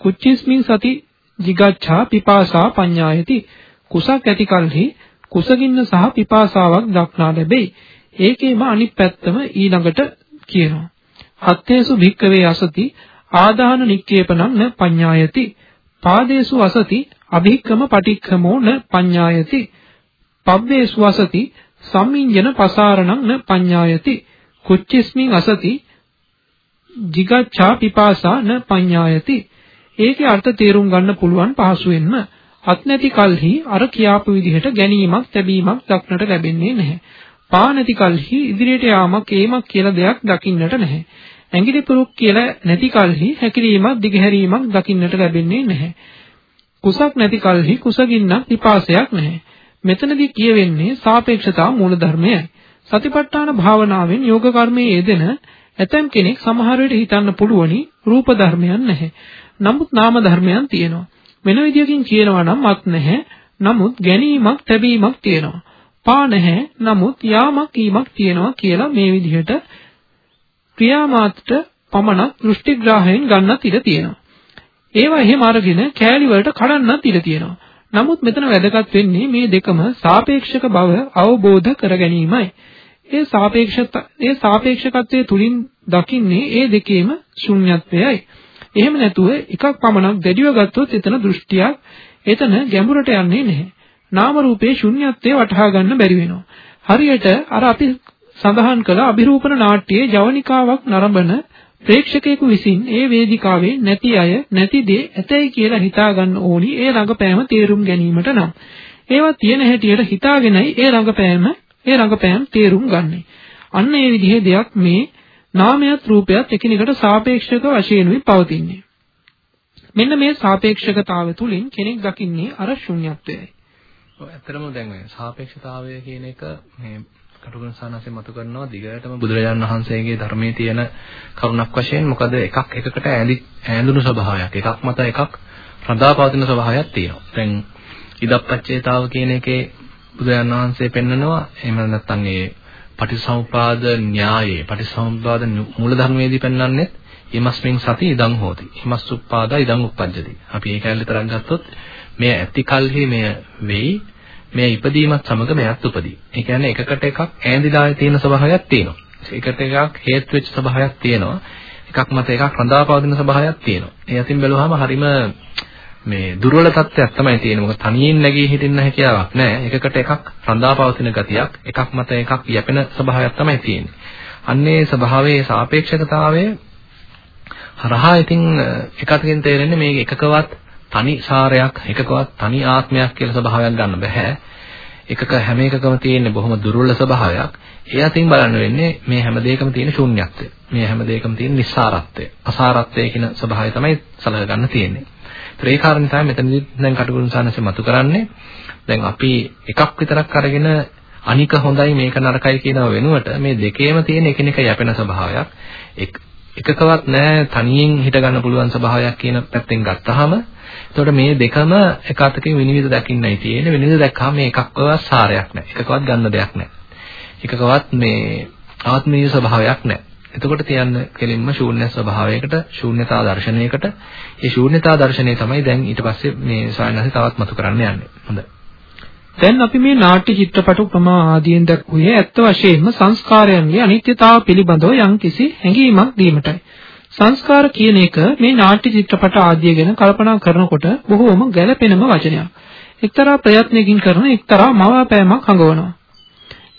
Speaker 2: කුච්චිස්මින් සති jigaccha pipasa පඤ්ඤායති. කුසක් ඇති කල්හි කුසගින්න සහ පිපාසාවක් දක්නා ලැබේ ඒකේම අනිත් පැත්තම ඊළඟට කියනවා. හත්තේසු භික්කවේ අසති ආදාන නික්කේපනං න පඤ්ඤායති. පාදේසු අසති අභික්කම පටික්කමෝ න පඤ්ඤායති. පබ්බේසු අසති සම්මිඤ්ජන පසාරණං න පඤ්ඤායති කුච්චිස්මින් අසති jigaccha pipasa න පඤ්ඤායති ඒකේ අර්ථ තේරුම් ගන්න පුළුවන් පහසුවෙන්ම අත් නැති කල්හි අර කියාපු විදිහට ගැනීමක් ලැබීමක් දක්නට ලැබෙන්නේ නැහැ. පා නැති කල්හි ඉදිරියට යාමක් ඒමක් කියලා දෙයක් දකින්නට නැහැ. ඇඟිලි පුරුක් කියලා නැති කල්හි හැකිලීමක් දිගහැරීමක් දකින්නට ලැබෙන්නේ නැහැ. කුසක් නැති කල්හි කුසගින්නක් පිපාසයක් නැහැ. මෙතනදී කියවෙන්නේ සාපේක්ෂතා මූල ධර්මයයි. සතිපට්ඨාන භාවනාවෙන් යෝග කර්මයේ යෙදෙන ඇතම් කෙනෙක් සමහර විට හිතන්න පුළුවනි රූප ධර්මයන් නැහැ. නමුත් නාම ධර්මයන් තියෙනවා. වෙන විදියකින් කියනවා නම් මත් නැහැ. නමුත් ගැනීමක් තැබීමක් තියෙනවා. පා නැහැ. නමුත් යාමක් ඊමක් තියෙනවා කියලා මේ විදිහට ක්‍රියාමාත්‍ර පමණක් දෘෂ්ටිග්‍රාහයෙන් ගන්නත් ඉඩ තියෙනවා. ඒවා එහෙම අරගෙන කෑලි වලට කඩන්නත් ඉඩ තියෙනවා. නමුත් මෙතන වැදගත් වෙන්නේ මේ දෙකම සාපේක්ෂක බව අවබෝධ කර ගැනීමයි. ඒ සාපේක්ෂත ඒ සාපේක්ෂකත්වයේ තුලින් දකින්නේ ඒ දෙකේම ශුන්‍යත්වයයි. එහෙම නැතුව එකක් පමණක් දැඩිව ගත්තොත් එතන දෘෂ්ටියක් එතන ගැඹුරට යන්නේ නැහැ. නාම රූපේ ශුන්‍යත්වයේ වටහා ගන්න බැරි වෙනවා. හරියට අර අපි සඳහන් කළ අභිරූපන නාට්‍යයේ ජවනිකාවක් නරඹන ප්‍රේක්ෂකයෙකු විසින් ඒ වේදිකාවේ නැති අය නැති දේ ඇතයි කියලා හිතා ගන්න ඕනි ඒ රංගපෑම තේරුම් ගැනීමට නම්. ඒවා තියෙන හැටියට හිතාගෙනයි ඒ රංගපෑම ඒ රංගපෑම් තේරුම් ගන්නෙ. අන්න ඒ විදිහේ දෙයක් මේ නාමයත් රූපයත් එකිනෙකට සාපේක්ෂක වශයෙන්ුයි පවතින්නේ. මෙන්න මේ සාපේක්ෂකතාවය තුලින් කෙනෙක් දකින්නේ අර ශුන්‍යත්වයයි.
Speaker 1: ඔව් ඇත්තටම දැන් මේ සාපේක්ෂතාවය කියන එක මේ කටුකුරුන් සානසේ මතු කරනවා දිගටම බුදුරජාණන් වහන්සේගේ ධර්මයේ තියෙන කරුණක් වශයෙන් මොකද එකක් එකකට ඈඳි ඈඳුණු ස්වභාවයක් එකක් මත එකක් රඳාපවතින ස්වභාවයක් තියෙනවා. දැන් ඉදප්පච්චේතාව කියන එකේ බුදුරජාණන් වහන්සේ පෙන්නනවා එහෙම නැත්නම් ඒ පටිසමුපාද න්‍යායේ පටිසමුපාද මූලධර්මයේදී පෙන්වන්නේ ීමස්මින් සති ඉදං හෝති. ීමස්සුප්පාදා ඉදං උප්පජ්ජති. අපි ඒක ඇල්ල තරම් ගත්තොත් මේ ඇති කල්හි මෙය වෙයි. මේ ඉපදීමත් සමග මෙයත් උපදී. ඒ කියන්නේ එකකට එකක් ඈඳිලා තියෙන ස්වභාවයක් තියෙනවා. එකට එකක් හේතු වෙච්ච ස්වභාවයක් තියෙනවා. එකක් මත එකක් රඳාපවතින ස්වභාවයක් තියෙනවා. ඒ අතින් බැලුවාම හරිම මේ දුර්වල තත්ත්වයක් තමයි තියෙන්නේ. මොකද තනියෙන් නැගී හිටින්න හැකියාවක් නැහැ. එකකට එකක් රඳාපවතින ගතියක්, එකක් මත එකක් යැපෙන ස්වභාවයක් තමයි තියෙන්නේ. අන්නේ ස්වභාවයේ සාපේක්ෂකතාවය හරහා ඉතින් එකතකින් තේරෙන්නේ මේක එකකවත් තනි සාරයක්, එකකවත් තනි ආත්මයක් කියලා ස්වභාවයක් ගන්න බෑ. එකක හැම එකකම තියෙන බොහොම දුර්වල ස්වභාවයක්. ඒ අතින් බලන්න වෙන්නේ මේ හැම දෙයකම තියෙන ශූන්‍යත්වය. මේ හැම දෙයකම තියෙන නිස්සාරත්වය. අසාරත්වය කියන ස්වභාවය තමයි සලක ගන්න තියෙන්නේ. ඒතර ඒ කාරණේ තමයි මෙතනදී දැන් කටුකුරුන් සානසේ මතු කරන්නේ. දැන් අපි එකක් විතරක් අරගෙන අනික හොඳයි මේක නරකයි කියනව වෙනුවට මේ දෙකේම තියෙන එකිනෙක යැපෙන ස්වභාවයක් එකකවත් නැහැ තනියෙන් හිට ගන්න පුළුවන් ස්වභාවයක් කියන පැත්තෙන් ගත්තාම එතකොට මේ දෙකම එක අතකින් විනිවිද දකින්නයි තියෙන්නේ විනිවිද දැක්කම මේ එකක්වත් සාරයක් නැහැ එකකවත් ගන්න දෙයක් නැහැ එකකවත් මේ ආත්මීය ස්වභාවයක් නැහැ එතකොට තියන්න කෙලින්ම ශූන්‍ය ස්වභාවයකට ශූන්‍යතා දර්ශනයකට ඒ ශූන්‍යතා දර්ශනය තමයි දැන් ඊට පස්සේ මේ සායනහි තවත් මතු කරන්න යන්නේ. හොඳයි.
Speaker 2: දැන් අපි මේ නාට්‍ය චිත්‍රපට උපමා ආදීන් දක්වුවේ ඇත්ත වශයෙන්ම සංස්කාරයන්ගේ අනිත්‍යතාව පිළිබඳව යම්කිසි හැඟීමක් දීමටයි. සංස්කාර කියන එක මේ නාට්‍ය චිත්‍රපට ආදිය ගැන කල්පනා කරනකොට බොහෝම ගැළපෙනම වචනයක්. එක්තරා ප්‍රයත්නයකින් කරන එක්තරා මවාපෑමක් හඟවනවා.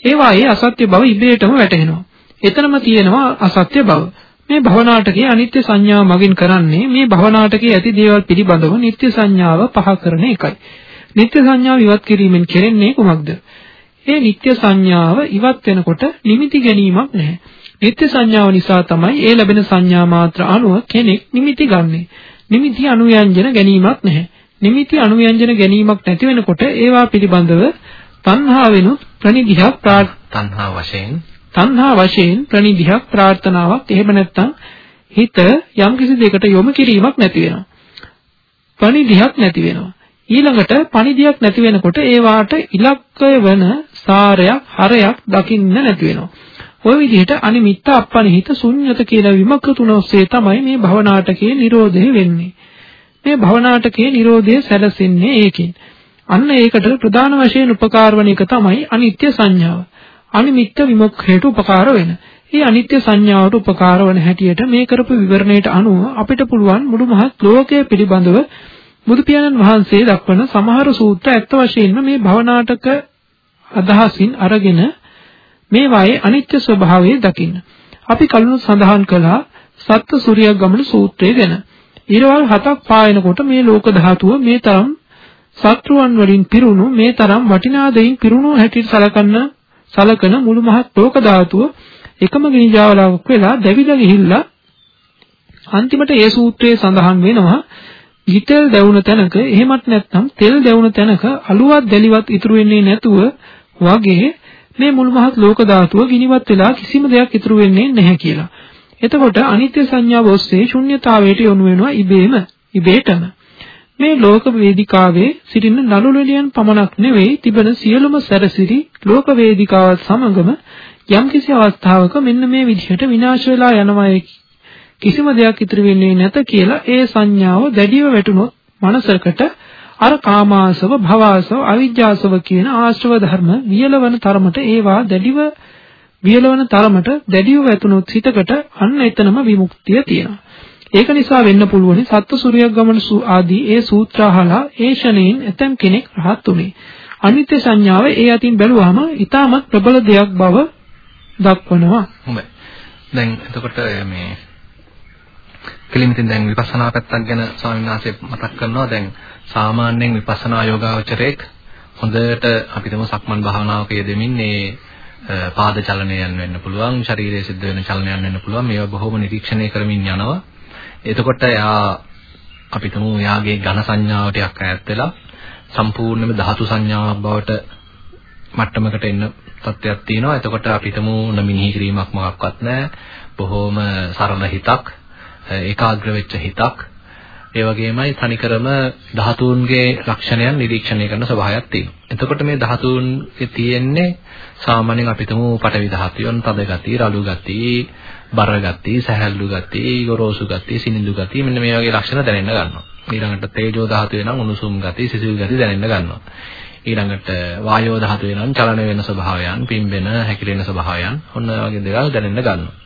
Speaker 2: ඒ වායේ අසත්‍ය බව ඉබේටම වැටහෙනවා. එතනම තියෙනවා අසත්‍ය බව. මේ භවනාටකයේ අනිත්‍ය සංඥාව මගින් කරන්නේ මේ භවනාටකයේ ඇති දේවල් පිළිබඳව නිත්‍ය සංඥාව පහ කරන එකයි. නිත්‍ය සංඥාව ඉවත් කිරීමෙන් කෙරෙන්නේ කුමක්ද? ඒ නිත්‍ය සංඥාව ඉවත් වෙනකොට නිමිති ගැනීමක් නැහැ. නිත්‍ය සංඥාව නිසා තමයි ඒ ලැබෙන සංඥා මාත්‍ර අනුව කෙනෙක් නිමිති ගන්නෙ. නිමිති අනුයන්ජන ගැනීමක් නැහැ. නිමිති අනුයන්ජන ගැනීමක් නැති වෙනකොට ඒවා පිළිබඳව තණ්හාවෙනුත් ප්‍රනිධියක්
Speaker 1: තණ්හා වශයෙන්
Speaker 2: තණ්හා වශයෙන් ප්‍රනිධියක් ප්‍රාර්ථනාවක් එහෙම නැත්නම් හිත යම්කිසි දෙයකට යොමු කිරීමක් නැති වෙනවා. ප්‍රනිධියක් නැති වෙනවා. ඊළඟට පණිදියක් නැති වෙනකොට ඒ වාට ඉලක්කය වන සාරයක් හරයක් දකින්න නැති වෙනවා. ওই විදිහට අනිමිත්ත අපනිහිත ශුන්්‍යත කියලා විමක තුන ඔස්සේ තමයි මේ භවනාටකයේ Nirodhe වෙන්නේ. මේ භවනාටකයේ Nirodhe සැලසෙන්නේ ඒකින්. අන්න ඒකට ප්‍රධාන වශයෙන් උපකාර වන එක තමයි අනිත්‍ය සංඥාව. අනිමිත්ත විමුක්ඛයට උපකාර වෙන. මේ අනිත්‍ය සංඥාවට උපකාර වන හැටියට මේ කරපු විවරණයට අනුව අපිට පුළුවන් මුළු මහත් ලෝකය පිළිබඳව බුදු පියාණන් වහන්සේ දක්වන සමහර සූත්‍ර ඇත්ත වශයෙන්ම මේ භවනාටක අදහසින් අරගෙන මේ වායේ අනිත්‍ය ස්වභාවය දකින්න. අපි කලින් සඳහන් කළා සත්ත්ව සූර්යයක් ගමන සූත්‍රය ගැන. ඊරවල් හතක් පායනකොට මේ ලෝක ධාතුව මේ තරම් සත්‍රුවන් වලින් පිරුණු මේ තරම් වටිනා දෙයින් පිරුණු හැටියට සලකන්න සලකන මුළු මහත් ලෝක ධාතුව එකම ගිනි ජාවලාවක් වෙලා දැවිලා ගිහිල්ලා අන්තිමට ඒ සූත්‍රයේ සඳහන් වෙනවා ගිතෙල් දැවුන තැනක එහෙමත් නැත්නම් තෙල් දැවුන තැනක අලුවත් දැලිවත් ඉතුරු වෙන්නේ නැතුව වගේ මේ මුළු මහත් ලෝක ධාතුව ගිනිවත් වෙලා කිසිම දෙයක් ඉතුරු වෙන්නේ නැහැ කියලා. එතකොට අනිත්‍ය සංඥාව ඔස්සේ ශුන්්‍යතාවයට යොමු වෙනවා ඉබේම ඉබේටම. මේ ලෝක වේදිකාවේ සිටින නළුලෙලියන් පමණක් නෙවෙයි තිබෙන සියලුම සැරසිරි ලෝක වේදිකාවත් සමගම යම්කිසි අවස්ථාවක මෙන්න මේ විදිහට විනාශ වෙලා යනවා කිසිම දෙයක් ඉතුරු වෙන්නේ නැත කියලා ඒ සංඥාව දැඩිව වැටුනොත් මනසකට අර කාමාසව භවාසව අවිජ්ජාසව කියන ආශ්‍රව ධර්ම වියලවන තරමට ඒවා දැඩිව වියලවන තරමට දැඩිව වැටුනොත් හිතකට අන්න එතනම විමුක්තිය තියෙනවා. ඒක නිසා වෙන්න පුළුවනි සත්ත්ව සූර්යයක් ගමන ආදී ඒ සූත්‍රාහලා ඒ ෂණයෙන් ඇතම් කෙනෙක් රහත් උනේ. අනිත්‍ය සංඥාව ඒ අතින් බැලුවාම ඊටමත් ප්‍රබල දෙයක් බව දක්වනවා.
Speaker 1: හොඳයි. දැන් එතකොට මේ කෙලින්මින් දැන් විපස්සනා පැත්තක් ගැන ස්වාමීන් වහන්සේ මතක් කරනවා දැන් සාමාන්‍යයෙන් විපස්සනා යෝගාවචරයේක් හොඳට අපි තමු සක්මන් භාවනාවක යෙදෙමින් මේ පාද චලනයන් වෙන්න පුළුවන් ශරීරයේ සිද්ධ වෙන චලනයන් වෙන්න පුළුවන්. මේවා බොහොම නිරීක්ෂණය කරමින් යනවා. එතකොට එයා අපි තමු එයාගේ ඝන සංඥාව ටිකක් ඈත් වෙලා සම්පූර්ණයෙන්ම ධාතු සංඥාවක් බවට මට්ටමකට එන්න තත්ත්වයක් තියෙනවා. එතකොට අපි තමු නමිනී කිරීමක් මොකක්වත් නැහැ. බොහොම සරල හිතක් ඒකාග්‍ර වෙච්ච හිතක්. ඒ වගේමයි තනිකරම ධාතුන්ගේ ලක්ෂණයන් නිරීක්ෂණය කරන ස්වභාවයක් තියෙනවා. එතකොට මේ ධාතුන්ගේ තියෙන්නේ සාමාන්‍යයෙන් අපි තුමු පටවි ධාතුයන් තද ගතිය, රළු ගතිය, බර ගතිය, සැහැල්ලු ගතිය, ගොරෝසු ගතිය, සිනිඳු ගතිය මෙන්න මේ වගේ ලක්ෂණ දැනෙන්න ගන්නවා. ඊළඟට තේජෝ ධාතුවේ නම් උණුසුම් ගතිය, සිසිල් ගතිය දැනෙන්න ගන්නවා. ඊළඟට වායෝ ධාතුවේ නම් චලන වෙන ස්වභාවයන්, පිම්බෙන, හැකිලෙන ස්වභාවයන් ඔන්න වගේ දේවල් දැනෙන්න ගන්නවා.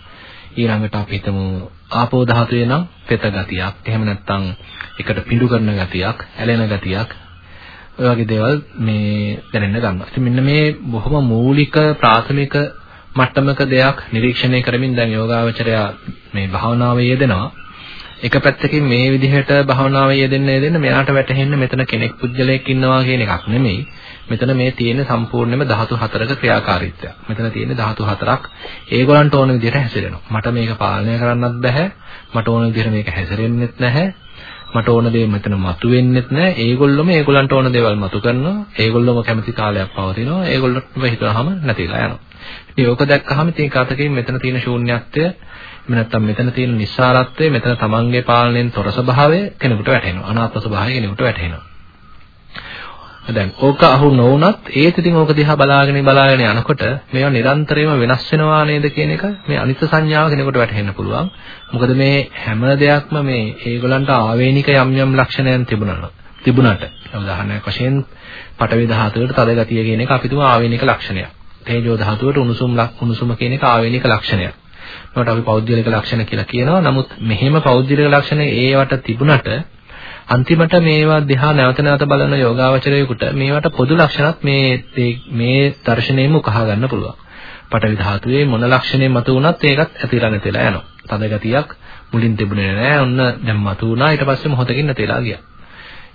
Speaker 1: ඊළඟට අපි හිතමු ආපෝ ධාතුවේ නම් පෙත ගතියක්, එහෙම නැත්නම් එකට පිඬු කරන ගතියක්, ඇලෙන ගතියක් ඔය වගේ දේවල් මේ දැනෙන්න ගන්නවා. ඉතින් මෙන්න මේ බොහොම මූලික ප්‍රාථමික මට්ටමක දෙයක් නිරීක්ෂණය කරමින් දැන් යෝගාවචරය මේ භාවනාවේ යෙදෙනවා. එක පැත්තකින් මේ විදිහට භාවනාවේ යෙදෙන්න යෙදෙන්න මෙයාට වැටහෙන්නේ මෙතන කෙනෙක් පුජ්‍යලයක් ඉන්නවා කියන එකක් නෙමෙයි. මෙතන මේ තියෙන සම්පූර්ණයෙන්ම ධාතු හතරක ක්‍රියාකාරීත්වය. මෙතන තියෙන ධාතු හතරක් ඒගොල්ලන්ට ඕන විදිහට හැසිරෙනවා. මට මේක පාලනය කරන්නත් බෑ. මට ඕන විදිහට මේක හැසිරෙන්නෙත් නැහැ. මට ඕන දේ මෙතන මතුවෙන්නෙත් නැහැ. ඒගොල්ලොම ඒගොල්ලන්ට ඕන දේවල් මතු කරනවා. ඒගොල්ලොම කැමති කාලයක් පවතිනවා. ඒගොල්ලොන්ටම හිතනහම නැතිලා යනවා. ඉතින් ඕක දැක්කහම ඉතින් කාතකින් මෙතන තියෙන ශූන්‍යත්වය එහෙම නැත්නම් මෙතන තියෙන නිස්සාරත්වය මෙතන තමන්ගේ පාලනයෙන් තොර ස්වභාවය කෙනෙකුට වැටහෙනවා. අනාත්ම ස්වභාවය කෙනෙකුට වැටහෙනවා. දැන් ඕක අහු නොවුනත් ඒත් ඉතින් ඕක දිහා බලාගෙන බලාගෙන යනකොට මේවා නිරන්තරයෙන්ම වෙනස් වෙනවා නේද කියන එක මේ අනිත්‍ය සංඥාව කෙනෙකුට වැටහෙන්න පුළුවන්. මොකද මේ හැම දෙයක්ම මේ ඒගොල්ලන්ට ආවේනික යම් යම් ලක්ෂණයන් තිබුණා. තිබුණාට උදාහරණයක් වශයෙන් පටවි ධාතුවට තද ගතිය කියන එක අපි තුමා ආවේනික ලක්ෂණයක්. තේජෝ ධාතුවට උණුසුම් උණුසුම කියන එක ආවේනික ලක්ෂණයක්. මේවට අපි පෞද්ගලික ලක්ෂණ කියලා කියනවා. නමුත් මෙහෙම පෞද්ගලික ලක්ෂණ ඒවට තිබුණට අන්තිමට මේවා දිහා නැවත නැවත බලන යෝගාවචරයෙකුට මේවට පොදු ලක්ෂණත් මේ මේ දර්ශනයෙම උකහා ගන්න පුළුවන්. පටවි ධාතුවේ මොන ලක්ෂණේ මතු වුණත් ඒකත් ඇතිලා නැතිලා යනවා. තද ගතියක් මුලින් තිබුණේ නැහැ. ඔන්න දැන් මතු වුණා. ඊට පස්සේ මොහොතකින් නැතිලා ගියා.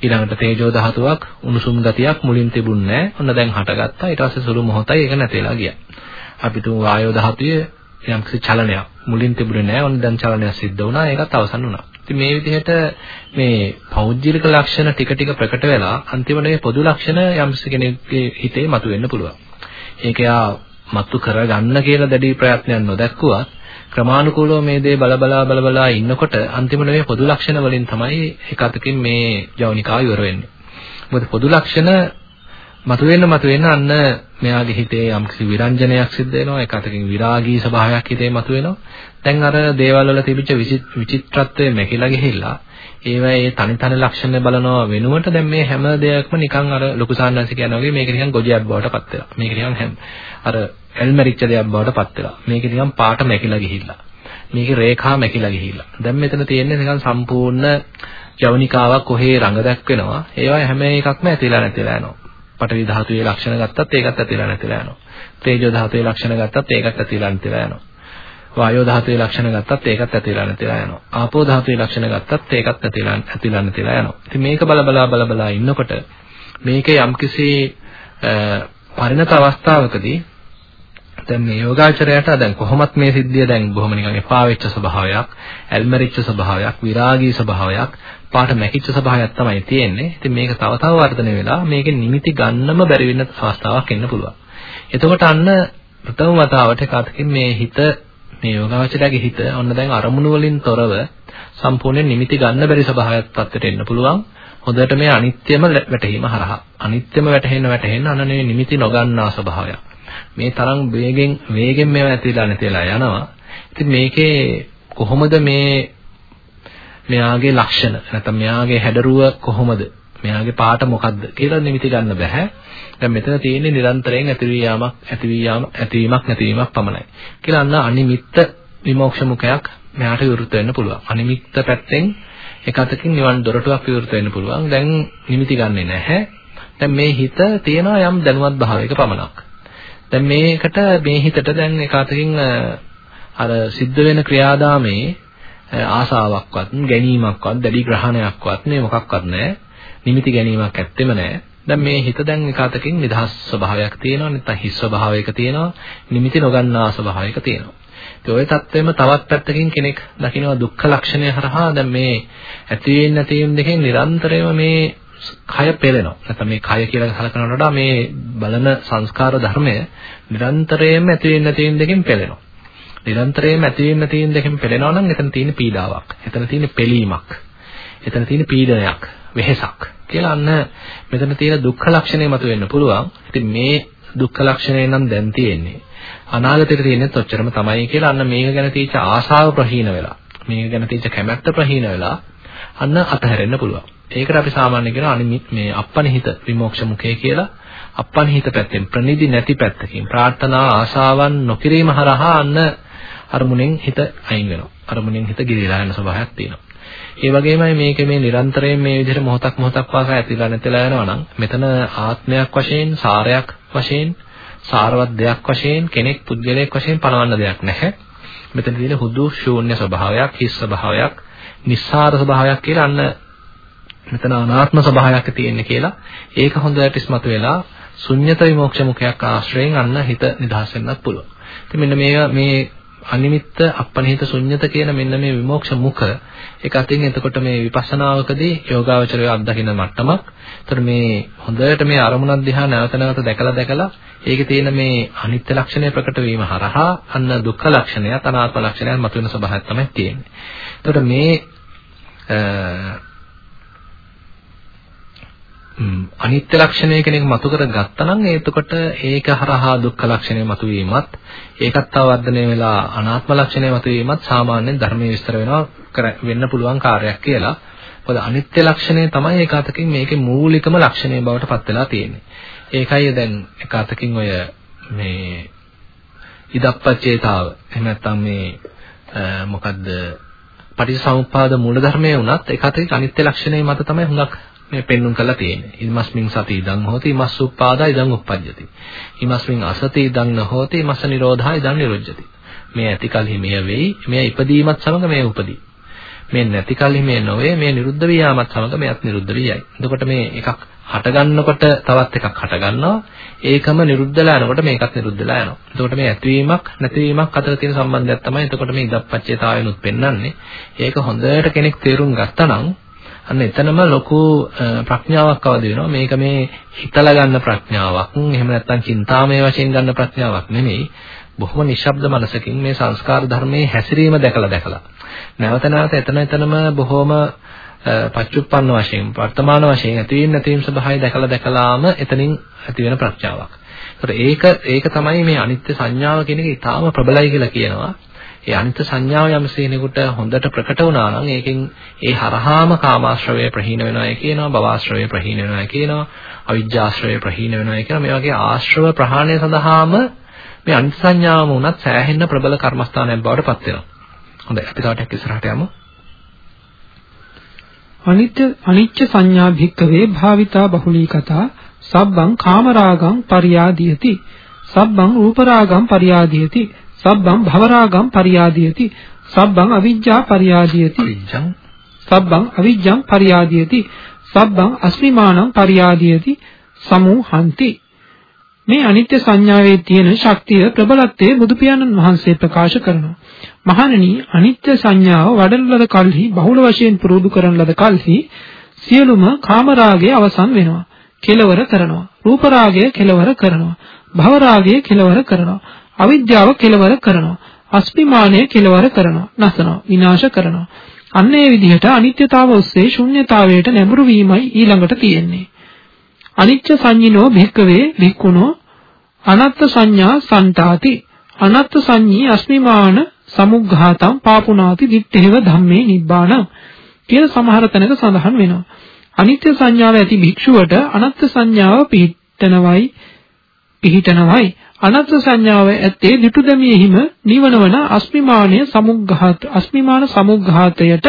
Speaker 1: ඊළඟට තේජෝ ධාතුවක් උණුසුම් ගතියක් මුලින් තිබුණේ නැහැ. ඔන්න දැන් හටගත්තා. ඊට පස්සේ සුළු මොහොතයි ඒක නැතිලා ගියා. අපි තුමු වායෝ ධාතුවේ යම්කිසි චලනයක් මුලින් තිබුණේ නැහැ. ඔන්න දැන් චලනයක් සිද්ධ වුණා. ඒකත් අවසන් වුණා. ඉතින් මේ විදිහට මේ පෞද්ගලික ලක්ෂණ ටික ටික ප්‍රකට වෙලා අන්තිමට මේ පොදු ලක්ෂණ යම්කිසි කෙනෙකුගේ හිතේ මතුවෙන්න පුළුවන්. ඒක යා මතු කරගන්න කියලා දැඩි ප්‍රයත්නයක් නොදැක්කුවත් ක්‍රමානුකූලව මේ දේ බලබලා බලබලා ඉන්නකොට අන්තිමට මේ පොදු ලක්ෂණ වලින් තමයි එක අතකින් මේ ජවනිකාව ඉවර වෙන්නේ. මොකද පොදු ලක්ෂණ මතුවෙන්න මතුවෙන්න අන්න මෙයාගේ හිතේ යම්කිසි විරංජනයක් සිද්ධ වෙනවා. ඒක අතකින් විරාගී ස්වභාවයක් හිතේ මතුවෙනවා. දැන් අර දේවල් වල තිබිච්ච විචිත්‍රත්වය මැකිලා ගිහිල්ලා ඒවා ඒ තනි තනි ලක්ෂණ බලනවා වෙනුවට දැන් මේ හැම දෙයක්ම නිකන් අර ලොකු සාන්නන්ස කියනවා වගේ මේක නිකන් ගොජයක් බවට පත් වෙනවා මේක නිකන් හැම අර එල්මරිච්ච දෙයක් බවට පත් වෙනවා මේක නිකන් පාට මැකිලා ගිහිල්ලා. මේකේ රේඛා මැකිලා ගිහිල්ලා. දැන් මෙතන තියෙන්නේ නිකන් සම්පූර්ණ ජවනිකාවක් කොහේ රඟ දැක්වෙනවා. ඒවා හැම එකක්ම ඇතිලා නැතිලා යනවා. පඨවි ධාතුවේ ලක්ෂණ ගත්තත් ඒකත් ඇතිලා නැතිලා යනවා. තේජෝ ධාතුවේ ලක්ෂණ ගත්තත් ඒකත් ඇතිලා නැතිලා යනවා. වායෝ ධාතුවේ ලක්ෂණ ගත්තත් ඒකත් ඇතිලා නැතිලා යනවා. ආපෝ ධාතුවේ ලක්ෂණ ගත්තත් ඒකත් ඇතිලා ඇතිලා නැතිලා යනවා. ඉතින් මේක බල බලා බල බලා ඉන්නකොට මේකේ යම්කිසි පරිණත අවස්ථාවකදී දැන් මේ යෝගාචරයට දැන් කොහොමත් මේ සිද්ධිය දැන් බොහොම නිකන් එපා වෙච්ච ස්වභාවයක්, ඇල්මරිච්ච ස්වභාවයක්, විරාගී ස්වභාවයක්, පාට මැකිච්ච ස්වභාවයක් තමයි තියෙන්නේ. ඉතින් මේක තව තව වර්ධනය වෙලා මේකේ නිමිති ගන්නම බැරි වෙන අවස්ථාවක් එන්න පුළුවන්. එතකොට අන්න ප්‍රථම වතාවට කාතකින් මේ හිත මේ යෝගාචරයේ හිත ඔන්න දැන් අරමුණු වලින් තොරව සම්පූර්ණ නිමිති ගන්න බැරි ස්වභාවයක් පත්වට එන්න පුළුවන්. හොඳට මේ අනිත්‍යම වැටහීම හරහා අනිත්‍යම වැටහෙන්න වැටහෙන්න අනනේ නිමිති නොගන්නා ස්වභාවයක්. මේ තරම් වේගෙන් වේගෙන් මේවා ඇතිලා නැතිලා යනවා. ඉතින් මේකේ කොහොමද මේ මෙයාගේ ලක්ෂණ නැත්නම් මෙයාගේ හැඩරුව කොහොමද මෙයාගේ පාට මොකද්ද කියලා නිමිති ගන්න බෑ. දැන් මෙතන තියෙන්නේ නිරන්තරයෙන් ඇතිවී යාමක් ඇතිවී යාම ඇතිවීමක් නැතිවීමක් පමණයි. කියලා අන්න අනිමිත්ත විමෝක්ෂ මුඛයක් මෙයාට විවෘත වෙන්න පුළුවන්. අනිමිත්ත පැත්තෙන් එක අතකින් නිවන් දොරටුවක් විවෘත වෙන්න පුළුවන්. දැන් නිමිති ගන්නෙ නැහැ. දැන් මේ හිත තියෙනවා යම් දැනුවත් භාවයක පමණක්. දැන් මේකට මේ හිතට දැන් එක අතකින් අර සිද්ධ වෙන ක්‍රියාදාමේ ආසාවක්වත් ගැනීමක්වත් දැඩි ග්‍රහණයක්වත් මේ මොකක්වත් නැහැ. නිමිති ගැනීමක් ඇත්තෙම නැහැ. දැන් මේ හිත දැන් එක අතකින් නිදහස් ස්වභාවයක් තියෙනවා නැත්නම් හිස් ස්වභාවයක තියෙනවා නිමිති නොගන්නා ස්වභාවයක තියෙනවා. ඉතින් ওই தත්වෙම තවත් පැත්තකින් කෙනෙක් දකිනවා දුක්ඛ ලක්ෂණය හරහා දැන් මේ ඇති වෙන්න තියෙන දෙකෙන් නිරන්තරයෙන්ම මේ කය පෙළෙනවා. නැත්නම් මේ කය කියලා හලකනට වඩා මේ බලන සංස්කාර ධර්මය නිරන්තරයෙන්ම ඇති වෙන්න තියෙන දෙකෙන් පෙළෙනවා. නිරන්තරයෙන්ම ඇති වෙන්න තියෙන දෙකෙන් පෙළෙනවා නම් එතන තියෙන පීඩාවක්. එතන තියෙන පෙලීමක්. එතන තියෙන පීඩනයක්, වෙහෙසක් කියලා අන්න මෙතන තියෙන දුක්ඛ ලක්ෂණය මතුවෙන්න පුළුවන්. ඉතින් මේ දුක්ඛ ලක්ෂණය නම් දැන් තියෙන්නේ. අනාගතේට තියෙන්නේත් ඔච්චරම තමයි කියලා අන්න මේක ගැන තියෙච්ච ආශාව ප්‍රහීන වෙලා. මේක ගැන තියෙච්ච කැමැත්ත ප්‍රහීන වෙලා අන්න අතහැරෙන්න පුළුවන්. ඒකට අපි සාමාන්‍ය කියන අනිමිත් මේ අපනිහිත විමෝක්ෂ මුඛය කියලා අපනිහිත පැත්තෙන් ප්‍රනිදි නැති පැත්තකින් ප්‍රාර්ථනා ආශාවන් නොකිරීම හරහා අන්න අරමුණෙන් හිත අයින් වෙනවා. අරමුණෙන් හිත ගිලිලා යන ස්වභාවයක් තියෙනවා. ඒ වගේමයි මේක මේ නිරන්තරයෙන් මේ විදිහට මොහොතක් මොහොතක් වාසා ඇතිලා නැතිලා යනවා නම් මෙතන ආත්මයක් වශයෙන් සාරයක් වශයෙන් සාරවත් දෙයක් වශයෙන් කෙනෙක් පුද්ගලයෙක් වශයෙන් පනවන්න දෙයක් නැහැ. මෙතන තියෙන හුදු ශූන්‍ය ස්වභාවයක්, හිස් ස්වභාවයක්, නිස්සාර ස්වභාවයක් කියලා අන්න මෙතන අනාත්ම ස්වභාවයක් තියෙන්නේ කියලා ඒක හොඳට ඉස්මතු වෙලා ශුන්්‍යත විමෝක්ෂ මුඛයක් ආශ්‍රයෙන් අන්න හිත නිදහස් වෙන්නත් පුළුවන්. ඉතින් මෙන්න මේ මේ අනිමිත්ත අපනිහිත ශුන්්‍යත කියන මෙන්න මේ විමෝක්ෂ මුඛ ඒක අතින් එතකොට මේ විපස්සනාවකදී යෝගාවචරය අත්දකින්න මට්ටමක්. ඒතර මේ හොඳට මේ අරමුණක් දිහා නැවත නැවත දැකලා දැකලා ඒකේ තියෙන මේ අනිත්‍ය ලක්ෂණය ප්‍රකට වීම හරහා අන්න දුක්ඛ ලක්ෂණය අනාත්ම ලක්ෂණයන් මතුවෙන ස්වභාවයක් තමයි තියෙන්නේ. එතකොට මේ අනිත්‍ය ලක්ෂණය කෙනෙක් මතු කරගත්තා නම් එතකොට ඒක හරහා දුක්ඛ ලක්ෂණය මතුවීමත් ඒකත් තව වර්ධනය වෙලා අනාත්ම ලක්ෂණය මතුවීමත් සාමාන්‍යයෙන් ධර්මයේ විස්තර වෙනවා වෙන්න පුළුවන් කාර්යයක් කියලා. මොකද අනිත්‍ය ලක්ෂණය තමයි ඒක අතකින් මේකේ මූලිකම ලක්ෂණය බවට පත් වෙලා තියෙන්නේ. ඒකයි දැන් එක අතකින් ඔය මේ ඉදප්පච්චේතාව එහෙම නැත්නම් මේ මොකද්ද පටිච්චසමුප්පාද මූලධර්මයේ උනත් ඒක අතේ අනිත්‍ය ලක්ෂණය මත තමයි හුඟක් මේ පෙන්눔 කරලා තියෙන්නේ. ඉමස්මින් සති ඉදං හෝති ඉමස්සුප්පාදා ඉදං උප්පජ්ජති. ඉමස්මින් අසති ඉදං නහෝති ඉමස්ස නිරෝධා ඉදං නිරුජ්ජති. මේ ඇති කලෙහි මෙය වෙයි. මෙය ඉපදීමත් සමග මෙය උපදී. මේ නැති කලෙහි මේ නොවේ. මේ නිරුද්ධ වියාමත් සමග මෙයත් නිරුද්ධ වියයි. එතකොට මේ එකක් හට ගන්නකොට තවත් එකක් හට ගන්නවා. ඒකම නිරුද්ධලා යනකොට මේකත් නිරුද්ධලා යනවා. එතකොට මේ ඇතිවීමක් නැතිවීමක් අතර තියෙන සම්බන්ධයක් තමයි එතකොට මේ ඉදප්පච්චේතාවයනුත් පෙන්වන්නේ. ඒක හොඳට කෙනෙක් තේරුම් ගත්තා නම් අන්න එතනම ලොකු ප්‍රඥාවක් අවදි වෙනවා. මේක මේ හිතලා ගන්න ප්‍රඥාවක්. එහෙම නැත්නම් චින්තාමය වශයෙන් ගන්න ප්‍රඥාවක් නෙමෙයි. බොහොම නිශ්ශබ්ද මනසකින් මේ සංස්කාර ධර්මයේ හැසිරීම දැකලා දැකලා. නැවත නැවත එතන එතනම බොහොම පච්චුප්පන්න වශයෙන් වර්තමාන වශයෙන් ඇතිවීම නැතිවීම ස්වභාවය දැකලා දැකලාම එතනින් ඇති වෙන ප්‍රඥාවක්. ඒක ඒක තමයි මේ අනිත්‍ය සංඥාව කියන එක ඊටාම ප්‍රබලයි කියලා කියනවා. ඒ අනිත්‍ය සංඥාව යම්සේනෙකුට හොඳට ප්‍රකට වුණා නම් ඒකෙන් ඒ හරහාම කාමාශ්‍රවය ප්‍රහීන වෙනවා කියනවා භවආශ්‍රවය ප්‍රහීන වෙනවා කියනවා අවිජ්ජාශ්‍රවය ප්‍රහීන වෙනවා කියනවා මේ වගේ ආශ්‍රව ප්‍රහාණය සඳහාම මේ අනිත්‍ය සංඥාවම උනත් සෑහෙන්න ප්‍රබල කර්මස්ථානයක් බවට පත් වෙනවා. හොඳයි අපි තවටක් ඉස්සරහට යමු.
Speaker 2: අනිත්‍ය අනිච්ච සංඥා භික්කවේ භාවිතා බහුලී කතා සබ්බං කාමරාගං පරියාදීයති සබ්බං රූපරාගං පරියාදීයති සබ්බං භවරාගං පරියාදීයති සබ්බං අවිජ්ජා පරියාදීයති සබ්බං අවිජ්ජං පරියාදීයති සබ්බං අස්මිමානං පරියාදීයති සමූහන්ති මේ අනිත්‍ය සංඥාවේ තියෙන ශක්තිය ප්‍රබලත්වයේ බුදු පියාණන් වහන්සේ ප්‍රකාශ කරනවා. මහණෙනි අනිත්‍ය සංඥාව වඩන ලද කල්හි බහුල වශයෙන් පුරුදු කරන ලද කල්හි සියලුම කාමරාගය අවසන් වෙනවා. කෙලවර කරනවා. රූප රාගය කෙලවර කරනවා. භව රාගය කෙලවර කරනවා. අවිද්‍යාව කෙලවර කරනවා. අස්මිමානය කෙලවර කරනවා. නැසනවා. විනාශ කරනවා. අන්න ඒ විදිහට අනිත්‍යතාව ඔස්සේ ශුන්්‍යතාවයට නැඹුරු වීමයි ඊළඟට තියෙන්නේ. අනිච්ච සංඤිනෝ භික්කවේ භික්ඛුනෝ අනත්ත් සංඥා සන්තාති අනත්ත් සංඤී අස්මිමාන සමුග්ඝාතං පාපුනාති දිත්තේව ධම්මේ නිබ්බාණං කියලා සමහර තැනක සඳහන් වෙනවා අනිත්‍ය සංඥාව ඇති භික්ෂුවට අනත්ත් සංඥාව පිහිටනවයි පිහිටනවයි අනත්ත් සංඥාව ඇත්තේ ditudamiyeහිම නිවනවන අස්මිමානය සමුග්ඝාත අස්මිමාන සමුග්ඝාතයට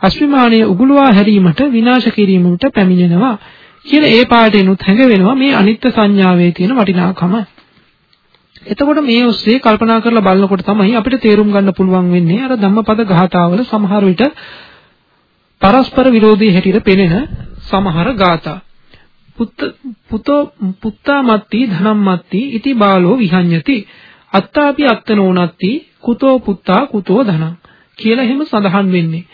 Speaker 2: අස්මිමානය උගුලවා හැරීමට විනාශ කිරීමට පැමිණෙනවා කියලා ඒ පාඩේනුත් හැඟවෙනවා මේ අනිත්‍ය සංඥාවේ තියෙන වටිනාකම. එතකොට මේ ඔස්සේ කල්පනා කරලා බලනකොට තමයි අපිට තේරුම් ගන්න පුළුවන් වෙන්නේ අර ධම්මපද ගාථාවල සමහර විට පරස්පර විරෝධී හැටියට පෙනෙන සමහර ගාථා. පුත්ත පුතෝ පුත්තාමත්ති ධනම්මත්ති ඉති බාලෝ විහඤ්ඤති අත්තාපි අත්තනෝනත්ති කුතෝ පුත්තා කුතෝ ධනං කියලා එහෙම සඳහන් වෙන්නේ.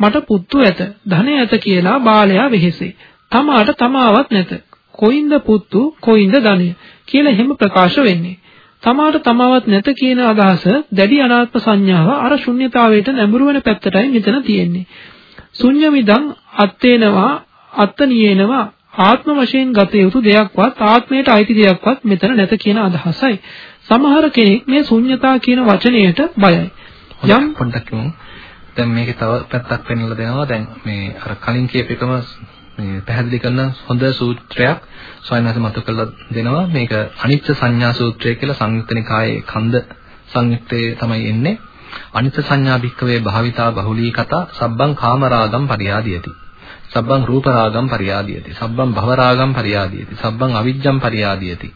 Speaker 2: මට පුත්තු ඇත ධනය ඇත කියලා බාලයා වෙහෙසේ. තමාට තමාවත් නැත. කොයින්ද පුත්තු කොයින්ද ධනය කියලා එහෙම ප්‍රකාශ වෙන්නේ. තමාට තමාවත් නැත කියන අදහස දැඩි අනාත්ම සංඥාව අර ශුන්්‍යතාවයට නැඹුරු වෙන පැත්තටයි මෙතන තියෙන්නේ. ශුන්‍යමිදං අත්තේනවා අත්තනියේනවා ආත්ම වශයෙන් ගත යුතු දෙයක්වත් ආත්මයට අයිති දෙයක්වත් මෙතන නැත කියන අදහසයි. සමහර කෙනෙක් මේ ශුන්්‍යතා කියන වචනයට බයයි.
Speaker 1: යම් පොඩ්ඩක් දැන් මේකේ තව පැත්තක් පෙන්වලා දෙනවා. දැන් මේ අර කලින් කියපේකම මේ පැහැදිලි කරන හොඳ සූත්‍රයක් ස්වයංහස මතු කරලා දෙනවා මේක අනිත්‍ය සංඥා සූත්‍රය කියලා සංයුක්ත නිකායේ කන්ද සංයුක්තයේ තමයි එන්නේ අනිත්‍ය සංඥා භික්කවේ භාවිතා බහුලී කතා සබ්බං කාමරාගම් පරියාදියති සබ්බං රූපරාගම් පරියාදියති සබ්බං භවරාගම් පරියාදියති සබ්බං අවිජ්ජම් පරියාදියති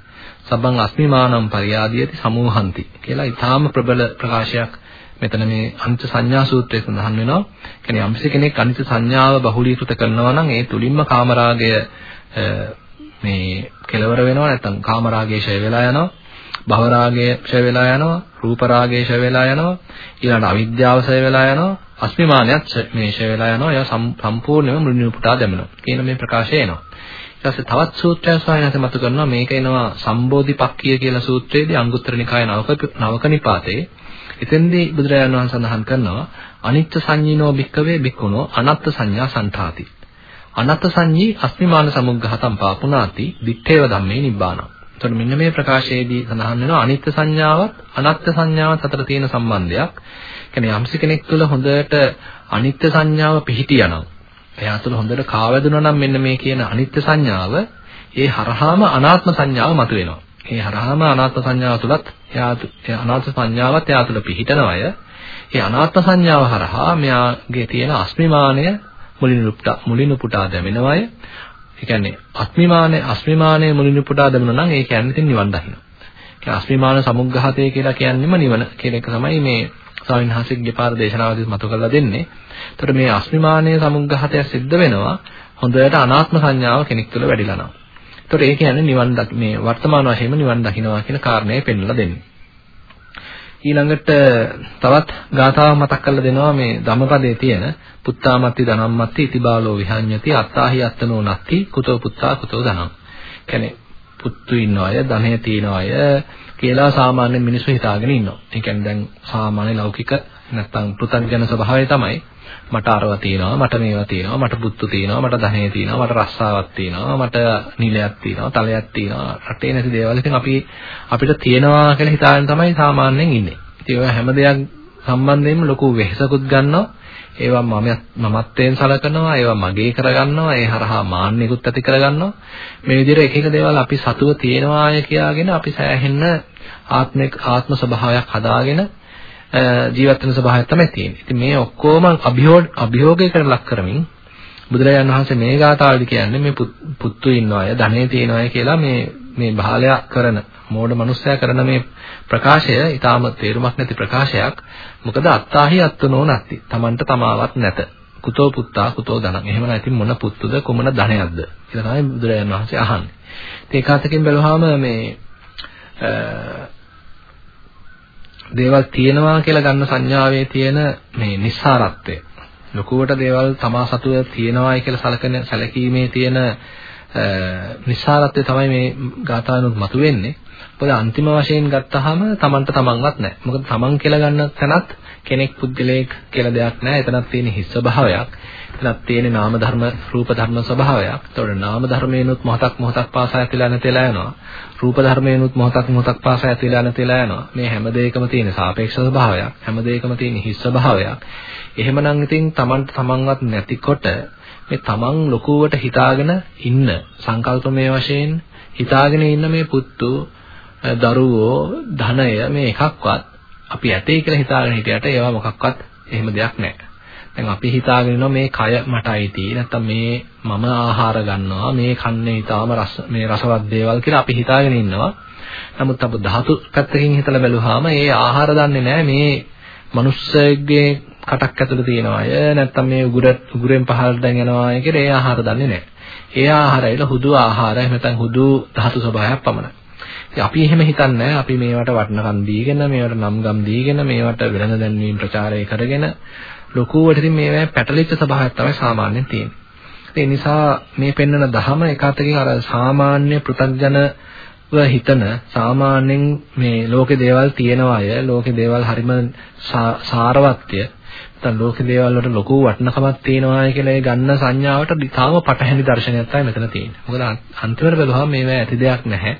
Speaker 1: සබ්බං අස්මිමානම් පරියාදියති සමූහන්ති කියලා ඊටාම ප්‍රබල ප්‍රකාශයක් මෙතන මේ අනිත්‍ය සංඥා සූත්‍රයේ සඳහන් වෙනවා. කියන්නේ යම්කිසි කෙනෙක් අනිත්‍ය සංඥාව බහුලීකృత කරනවා නම් ඒ තුලින්ම කාමරාගය මේ කෙලවර වෙනවා නැත්නම් කාමරාගය ඡය වෙලා යනවා. භවරාගය ඡය වෙලා යනවා. රූපරාගය ඡය වෙලා යනවා. ඊළඟ අවිද්‍යාව ඡය වෙලා යනවා. අස්මිමානයත් මේ ඡය වෙලා යනවා. ඒවා සම්පූර්ණයෙන්ම මෘණියුපුටා දැමෙනවා. කියන මේ ප්‍රකාශය එනවා. ඊට පස්සේ තවත් සූත්‍රයක් සායනත මත කරනවා මේක එනවා සම්බෝධිපක්ඛිය කියලා සූත්‍රයේදී අංගුත්තර නිකාය නවක නවක නිපාතේ එතෙන්දී බුදුරජාණන් වහන්සේ සඳහන් කරනවා අනිත්‍ය සංඤීනෝ භික්කවේ භික්ඛුනෝ අනත්ත් සංඥා සන්තාති. අනත්ත් සංඤී අස්මිමාන සමුග්ඝහතම් පාපුනාති දිත්තේව ධම්මේ නිබ්බානං. එතකොට මෙන්න මේ ප්‍රකාශයේදී සඳහන් වෙනවා අනිත්‍ය සංඥාවත් අනත්ත් සංඥාවත් අතර තියෙන සම්බන්ධයක්. කියන්නේ යම්සි කෙනෙක් තුළ හොඳට අනිත්‍ය සංඥාව පිහිටියානම් එයා තුළ හොඳට කාවැදුනා නම් මෙන්න මේ කියන අනිත්‍ය සංඥාව ඒ හරහාම අනාත්ම සංඥාව මතුවෙනවා. ඒ හරහාම අනාත්ම සංඥාව තුලත් අනාත්ම සංඥාවත් එයා තුල පිහිටනවය. ඒ අනාත්ම සංඥාව හරහා මෙයාගේ තියෙන අස්මිමානය මුලින් උපුටා මුලින් උපුටා දැමෙනවය. ඒ කියන්නේ අස්මිමානය අස්මිමානය මුලින් උපුටා දැමුණා නම් ඒ කියන්නේ ඉතින් නිවන් දකින්න. ඒ අස්මිමාන සමුග්ඝහතය කියලා කියන්නේම නිවන කියන එක තමයි මේ ස්වාමීන් වහන්සේගේ පාර දේශනාවදී මතු කරලා දෙන්නේ. එතකොට මේ අස්මිමානයේ සමුග්ඝහතය සිද්ධ වෙනවා හොඳට අනාත්ම සංඥාව කෙනෙක් තුළ වැඩිලා නම්. එතකොට ඒ කියන්නේ නිවන් දකි මේ වර්තමාන වශයෙන්ම නිවන් දකින්නවා කියන කාරණය පෙන්වලා දෙන්නේ. ඊළඟට තවත් ගාථාවක් මතක් කරලා දෙනවා මේ ධම්මපදයේ තියෙන පුත්තාමත්ති ධනම්මත්ති ඉතිබාලෝ විහඤ්ඤති අත්තාහි අත්තනෝ නත්ති කුතෝ පුත්තා කුතෝ ධනං. කියන්නේ පුත්තු ඉන්න අය ධනය තියන අය කියලා සාමාන්‍ය මිනිස්සු හිතාගෙන ඉන්නවා. ඒ කියන්නේ දැන් සාමාන්‍ය ලෞකික නැත්තම් පෘථග්ජන ස්වභාවය තමයි මට අරව තියෙනවා මට මේවා තියෙනවා මට පුත්තු තියෙනවා මට ධනෙ තියෙනවා මට රස්සාවක් තියෙනවා මට නිලයක් තියෙනවා තලයක් තියෙනවා රටේ නැති දේවල් ඉතින් අපි අපිට තියෙනවා කියලා හිතාගෙන තමයි සාමාන්‍යයෙන් ඉන්නේ. ඉතින් ඔය හැම දෙයක් සම්බන්ධයෙන්ම ලොකු වෙහෙසකුත් ගන්නවා. ඒවා මම මමත්වයෙන් සලකනවා ඒවා මගේ කරගන්නවා ඒ හරහා මාන්නෙකුත් ඇති කරගන්නවා මේ විදිහට එක එක දේවල් අපි සතුව තියෙනවාය කියාගෙන අපි සෑහෙන්න ආත්මික ආත්ම ස්වභාවයක් හදාගෙන ජීවත් වෙන ස්වභාවයක් තමයි තියෙන්නේ. ඉතින් මේ ඔක්කොම අභියෝග අභියෝගයකට ලක් කරමින් බුදුරජාණන් වහන්සේ මේ ගාථාවේදී කියන්නේ මේ පුත්තු ඉන්න අය ධනෙ තියන අය කියලා මේ මේ බාලයා කරන මෝඩ මනුස්සයා කරන මේ ප්‍රකාශය ඊටාම තේරුමක් නැති ප්‍රකාශයක්. මොකද අත්තාහි අත්නෝ නැති. Tamanට තමාවත් නැත. කුතෝ පුත්තා කුතෝ ධනං. එහෙම නැතිනම් මොන පුත්තුද කොමන ධනයක්ද කියලා තමයි බුදුරජාණන් වහන්සේ අහන්නේ. ඉතින් ඒකාතකින් බැලුවාම මේ දේවල් තියෙනවා කියලා ගන්න සංඥාවේ තියෙන මේ නිස්සාරත්වය ලොකුවට දේවල් තමා සතුව තියෙනවායි කියලා සැලකෙන සැලකීමේ තියෙන නිස්සාරත්වය තමයි මේ ගාථාවෙනුත් මතුවෙන්නේ. මොකද අන්තිම වශයෙන් ගත්තාම තමන්ට තමන්වත් නැහැ. මොකද තමන් කියලා ගන්න තැනත් කෙනෙක් පුද්ගලයෙක් කියලා දෙයක් නැහැ. එතනක් තියෙන හිස් ස්වභාවයක්. එතනක් තියෙන නාම ධර්ම රූප ධර්ම ස්වභාවයක්. ඒතකොට නාම ධර්මේනොත් මොහොතක් මොහොතක් පාසා ඇතිලා නැතිලා යනවා. රූප ධර්මේනොත් මොහොතක් මොහොතක් පාසා ඇතිලා නැතිලා යනවා. මේ හැම දෙයකම තියෙන සාපේක්ෂ ස්වභාවයක්. හැම දෙයකම තියෙන හිස් ස්වභාවයක්. එහෙමනම් ඉතින් Tamanට Tamanවත් නැතිකොට මේ Taman ලොකුවට හිතාගෙන ඉන්න සංකල්පමය වශයෙන් හිතාගෙන ඉන්න මේ පුත්තු දරුවෝ ධනය මේ එකක්වත් අපි ඇතේ කියලා හිතාගෙන හිටියට ඒවා මොකක්වත් එහෙම දෙයක් නැහැ. දැන් අපි හිතාගෙන ඉන්නවා මේ කය මට අයිති නැත්නම් මේ මම ආහාර ගන්නවා මේ කන්නේ ඊටාම රස මේ රසවත් දේවල් කියලා අපි හිතාගෙන ඉන්නවා. නමුත් අප ධාතු පැත්තකින් හිතලා බැලුවාම ඒ ආහාර දන්නේ නැහැ මේ මිනිස්සෙගේ කටක් ඇතුළේ තියෙන අය නැත්නම් මේ උගුර උගුරෙන් පහළට දැන් යනවා කියලා ඒ ආහාර දන්නේ නැහැ. ඒ ආහාරයල හුදු ආහාර එහෙම නැත්නම් හුදු ධාතු ස්වභාවයක් පමණයි. ඉතින් අපි එහෙම හිතන්නේ අපි මේවට වටිනකම් දීගෙන මේවට නම් ගම් දීගෙන මේවට වෙළඳ දැන්වීම ප්‍රචාරය කරගෙන ලොකුවට ඉතින් මේවා පැටලිච්ච ස්වභාවයක් තමයි සාමාන්‍යයෙන් තියෙන්නේ. ඒ නිසා මේ පෙන්වන දහම එකතකින් අර සාමාන්‍ය පෘථග්ජනව හිතන සාමාන්‍යයෙන් මේ ලෝකේ දේවල් තියෙන අය ලෝකේ දේවල් හරිම සාරවත්ය නැත්නම් ලෝකේ දේවල් වලට ලොකු වටිනකමක් තියෙනවා කියලා ඒ ගන්න සංඥාවට තාම පටහැනි දර්ශනයක් තමයි මෙතන තියෙන්නේ. මොකද අන්තිමට බලුවහම මේවා ඇති දෙයක් නැහැ.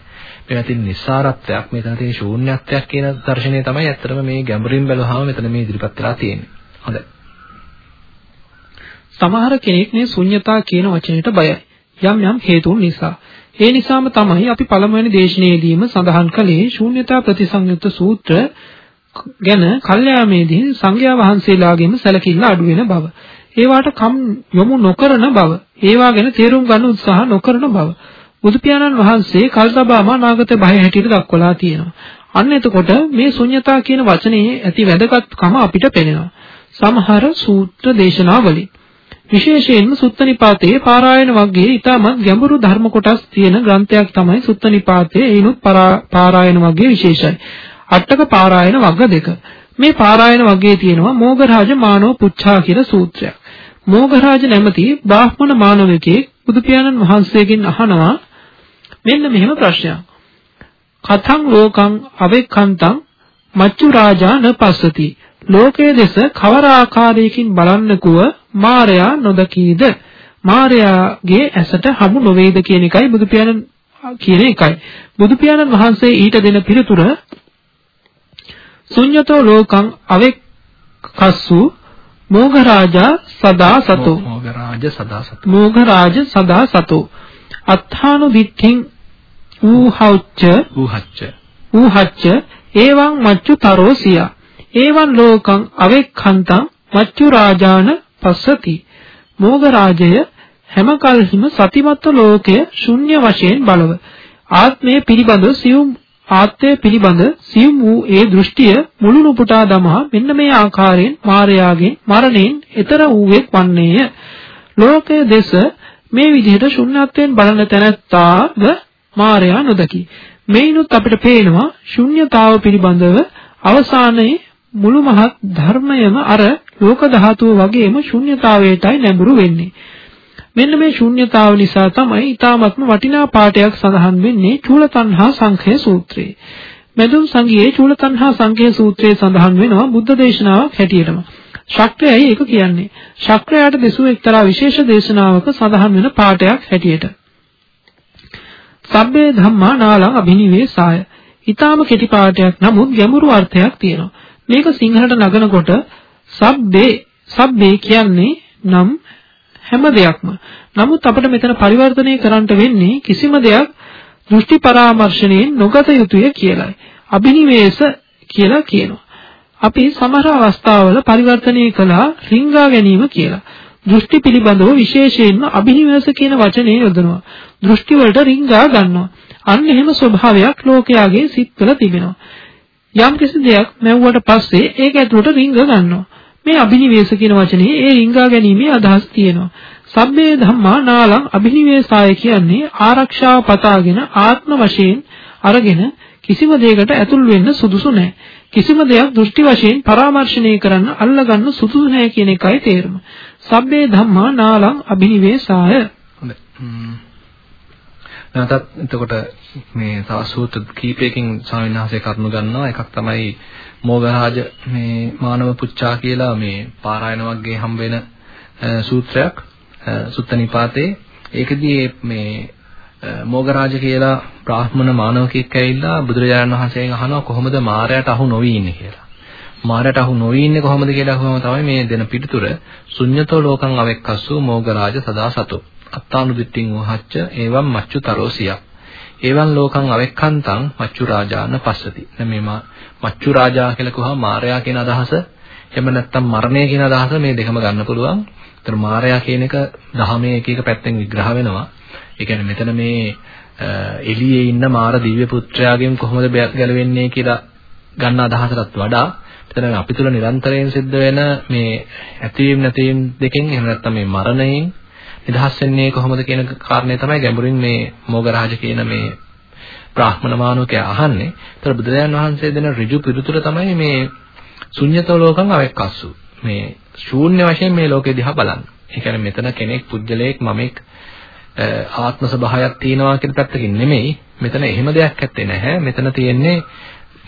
Speaker 1: මේවා තියෙන නිස්සාරත්වයක්, මෙතන තියෙන ශූන්‍යත්වයක් කියන දර්ශනය තමයි ඇත්තටම මේ ගැඹුරින් බලුවහම මෙතන මේ ඉදිරිපත් වෙලා තියෙන්නේ. හොඳයි.
Speaker 2: සමහර කෙනෙක් මේ ශුන්්‍යතා කියන වචනයට බයයි. යම් යම් හේතුන් නිසා. ඒ නිසාම තමයි අපි පළමුවෙනි දේශනාවේදීම සඳහන් කළේ ශූන්‍යතා ප්‍රතිසංයුක්ත සූත්‍ර ගැන කල්යාමේදී සංඝයා වහන්සේලාගෙම සැලකිල්ල අඩු වෙන බව. ඒවාට කම් යොමු නොකරන බව. ඒවා ගැන තේරුම් ගන්න උත්සාහ නොකරන බව. බුදු පියාණන් වහන්සේ කල්තබාම අනාගත බය හැටියට දක්වලා තියෙනවා. අන්න එතකොට මේ ශුන්‍යතා කියන වචනේ ඇති වැදගත්කම අපිට පේනවා. සමහර සූත්‍ර දේශනාවලින් විශේෂයෙන්ම සුත්ත නිපාතයේ පාරායන වර්ගයේ ඊටමත් ගැඹුරු ධර්ම කොටස් තියෙන ග්‍රන්ථයක් තමයි සුත්ත නිපාතයේ ඒනුත් පාරායන වර්ගයේ විශේෂයි. අටක පාරායන වර්ග දෙක. මේ පාරායන වර්ගයේ තියෙනවා මෝගරාජ මානව පුච්ඡා කියන සූත්‍රයක්. මෝගරාජ නැමැති බ්‍රාහ්මණ මානවකෙක් බුදු පියාණන් වහන්සේගෙන් අහනවා මෙන්න මෙහෙම ප්‍රශ්නයක්. කතං ලෝකං අවෙක්ඛන්තං මච්චු රාජා න පස්සති ලෝකයේ දෙස කවර ආකාරයකින් බලන්නකුව මාරයා නොදකීද? මාරයාගේ ඇසට හමු නොවේද කියන එකයි බුදු පියාණන් කියන එකයි. බුදු පියාණන් වහන්සේ ඊට දෙන පිළිතුර ශුඤ්‍යතෝ ලෝකං අවෙක්කස්සු මෝඝරාජා සදා සතෝ
Speaker 1: මෝඝරාජ සදා සතෝ
Speaker 2: මෝඝරාජ සදා සතෝ අත්ථානු දිත්තෙන් ඌහච්ච.
Speaker 1: ඌහච්ච.
Speaker 2: ඌහච්ච. එවං මච්චු තරෝසියා. එවං ලෝකං අවෙක්ඛන්තං මච්චු රාජාන පස්සති මෝග රාජය හැම කල්හිම සතිමත්ව ලෝකය ශුන්‍ය වශයෙන් බලව. ආත්මය පිළිබඳ සියුම් ආත්මය පිළිබඳ සියුම් වූ ඒ දෘෂ්ටිය මුළු නුපුටා දමා මෙන්න මේ ආකාරයෙන් මායාවෙන් මරණයෙන් එතර වූවෙක් වන්නේය. ලෝකය දෙස මේ විදිහට ශුන්‍යත්වයෙන් බලන තැනැත්තාව මායя නොදකි. මේනොත් අපිට පේනවා ශුන්‍යතාව පිළිබඳව අවසානයේ මුළු මහත් ධර්මයම අර ලෝක ධාතුව වගේම ශුන්‍යතාවයටයි නැඹුරු වෙන්නේ. මෙන්න මේ ශුන්‍යතාව නිසා තමයි ඊ타ත්ම වටිනා පාඩයක් සඳහන් වෙන්නේ චූලතණ්හා සංඛය සූත්‍රයේ. මෙදුම් සංගියේ චූලතණ්හා සංඛය සූත්‍රයේ සඳහන් වෙනවා බුද්ධ දේශනාවක් හැටියටම. ශක්‍රයයි ඒක කියන්නේ. ශක්‍රයාට දෙසූ එක්තරා විශේෂ දේශනාවක සඳහන් වෙන පාඩයක් හැටියට. සබ්බේ ධම්මා නාලං අභිනිවේසාය. ඊටාම කෙටි පාඩයක් නමුත් ගැඹුරු අර්ථයක් තියෙනවා. මේක සිංහලට නගනකොට සබ්බේ සබ්බේ කියන්නේ නම් හැම දෙයක්ම. නමුත් අපිට මෙතන පරිවර්තනය කරන්න වෙන්නේ කිසිම දෙයක් දෘෂ්ටි පරාමර්ශණයෙන් නොගත යුතුය කියලයි. අභිනිවේෂ කියලා කියනවා. අපි සමහර අවස්ථාවල පරිවර්තනය කළා රිංගා ගැනීම කියලා. දෘෂ්ටි පිළිබඳව විශේෂයෙන්ම අභිනිවේෂ කියන වචනේ යොදනවා. දෘෂ්ටි වලට රිංගා ගන්නවා. අන්න එහෙම ස්වභාවයක් ලෝකයාගේ සිත්වල තිබෙනවා. යම් කිසි දෙයක් මැව්වට පස්සේ ඒක ඇතුළට රිංග ගන්නවා. මේ අභිනිවේෂ කියන වචනේ ඒ රිංගා ගැනීමේ අදහස් තියෙනවා. සබ්බේ ධම්මා නාලං අභිනිවේෂාය කියන්නේ ආරක්ෂාව පතාගෙන ආත්ම වශයෙන් අරගෙන කිසිම දෙයකට ඇතුල් වෙන්න සුදුසු නැහැ. කිසිම දෙයක් දෘෂ්ටි වශයෙන් පරාමර්ශණය කරන්න අල්ලගන්න සුදුසු නැහැ කියන එකයි තේරුම. සබ්බේ ධම්මා නාලං අභිනිවේෂාය.
Speaker 1: හොඳයි. නැවතත් එතකොට මේ තව සූත්‍ර කීපයකින් ස්වාමීන් වහන්සේ කරුණු ගන්නවා එකක් තමයි මෝගරාජ මේ මානව පුච්චා කියලා මේ පාරායන වර්ගයේ හම්බ වෙන සූත්‍රයක් සුත්ත නිපාතේ ඒකදී මේ මෝගරාජ කියලා බ්‍රාහ්මණ මානවකෙක් ඇවිල්ලා බුදුරජාණන් වහන්සේගෙන් අහනවා කොහොමද මායයට අහු නොවී ඉන්නේ කියලා. මායයට අහු නොවී ඉන්නේ කොහොමද කියලා අහුවම තමයි මේ දෙන පිටුතුර ශුඤ්‍යතෝ ලෝකං අවෙක්කස්සු මෝගරාජ සදා සතෝ. අත්තානුදිට්ඨින් වහච්ච එවම් මච්චු තරෝසියා එවන් ලෝකං අවෙක්ඛන්තං මච්චු රාජාන පස්සති. දැන් මේ මච්චු රාජා කියලා කිව්වහම මාරයා කියන අදහස එහෙම නැත්නම් මරණය කියන අදහස මේ දෙකම ගන්න පුළුවන්. ඒතර මාරයා කියන එක දහමේ එක එක පැත්තෙන් විග්‍රහ වෙනවා. ඒ කියන්නේ මෙතන මේ එළියේ ඉන්න මාර දිව්‍ය පුත්‍රයාගෙන් කොහොමද ගැලවෙන්නේ කියලා ගන්න අදහසටත් වඩා එතන අපි තුල නිරන්තරයෙන් සිද්ධ වෙන මේ ඇතිවීම නැතිවීම දෙකෙන් එහෙම නැත්නම් මේ මරණයෙන් නිදහස් වෙන්නේ කොහොමද කියන කාරණේ තමයි ගැඹුරින් මේ මොගරාජ කියන මේ බ්‍රාහ්මණ මානවකයා අහන්නේ. ඒතර බුදුරජාණන් වහන්සේ දෙන ඍජු පිළිතුර තමයි මේ ශුන්්‍යතෝ ලෝකං අවෙක්කස්සු. මේ ශූන්‍ය වශයෙන් මේ ලෝකෙ දිහා බලන්න. ඒ කියන්නේ මෙතන කෙනෙක් පුජ්‍යලයක් මමෙක් ආත්ම ස්වභාවයක් තියෙනවා කියන පැත්තකින් නෙමෙයි. මෙතන එහෙම දෙයක් ඇත්තේ නැහැ. මෙතන තියෙන්නේ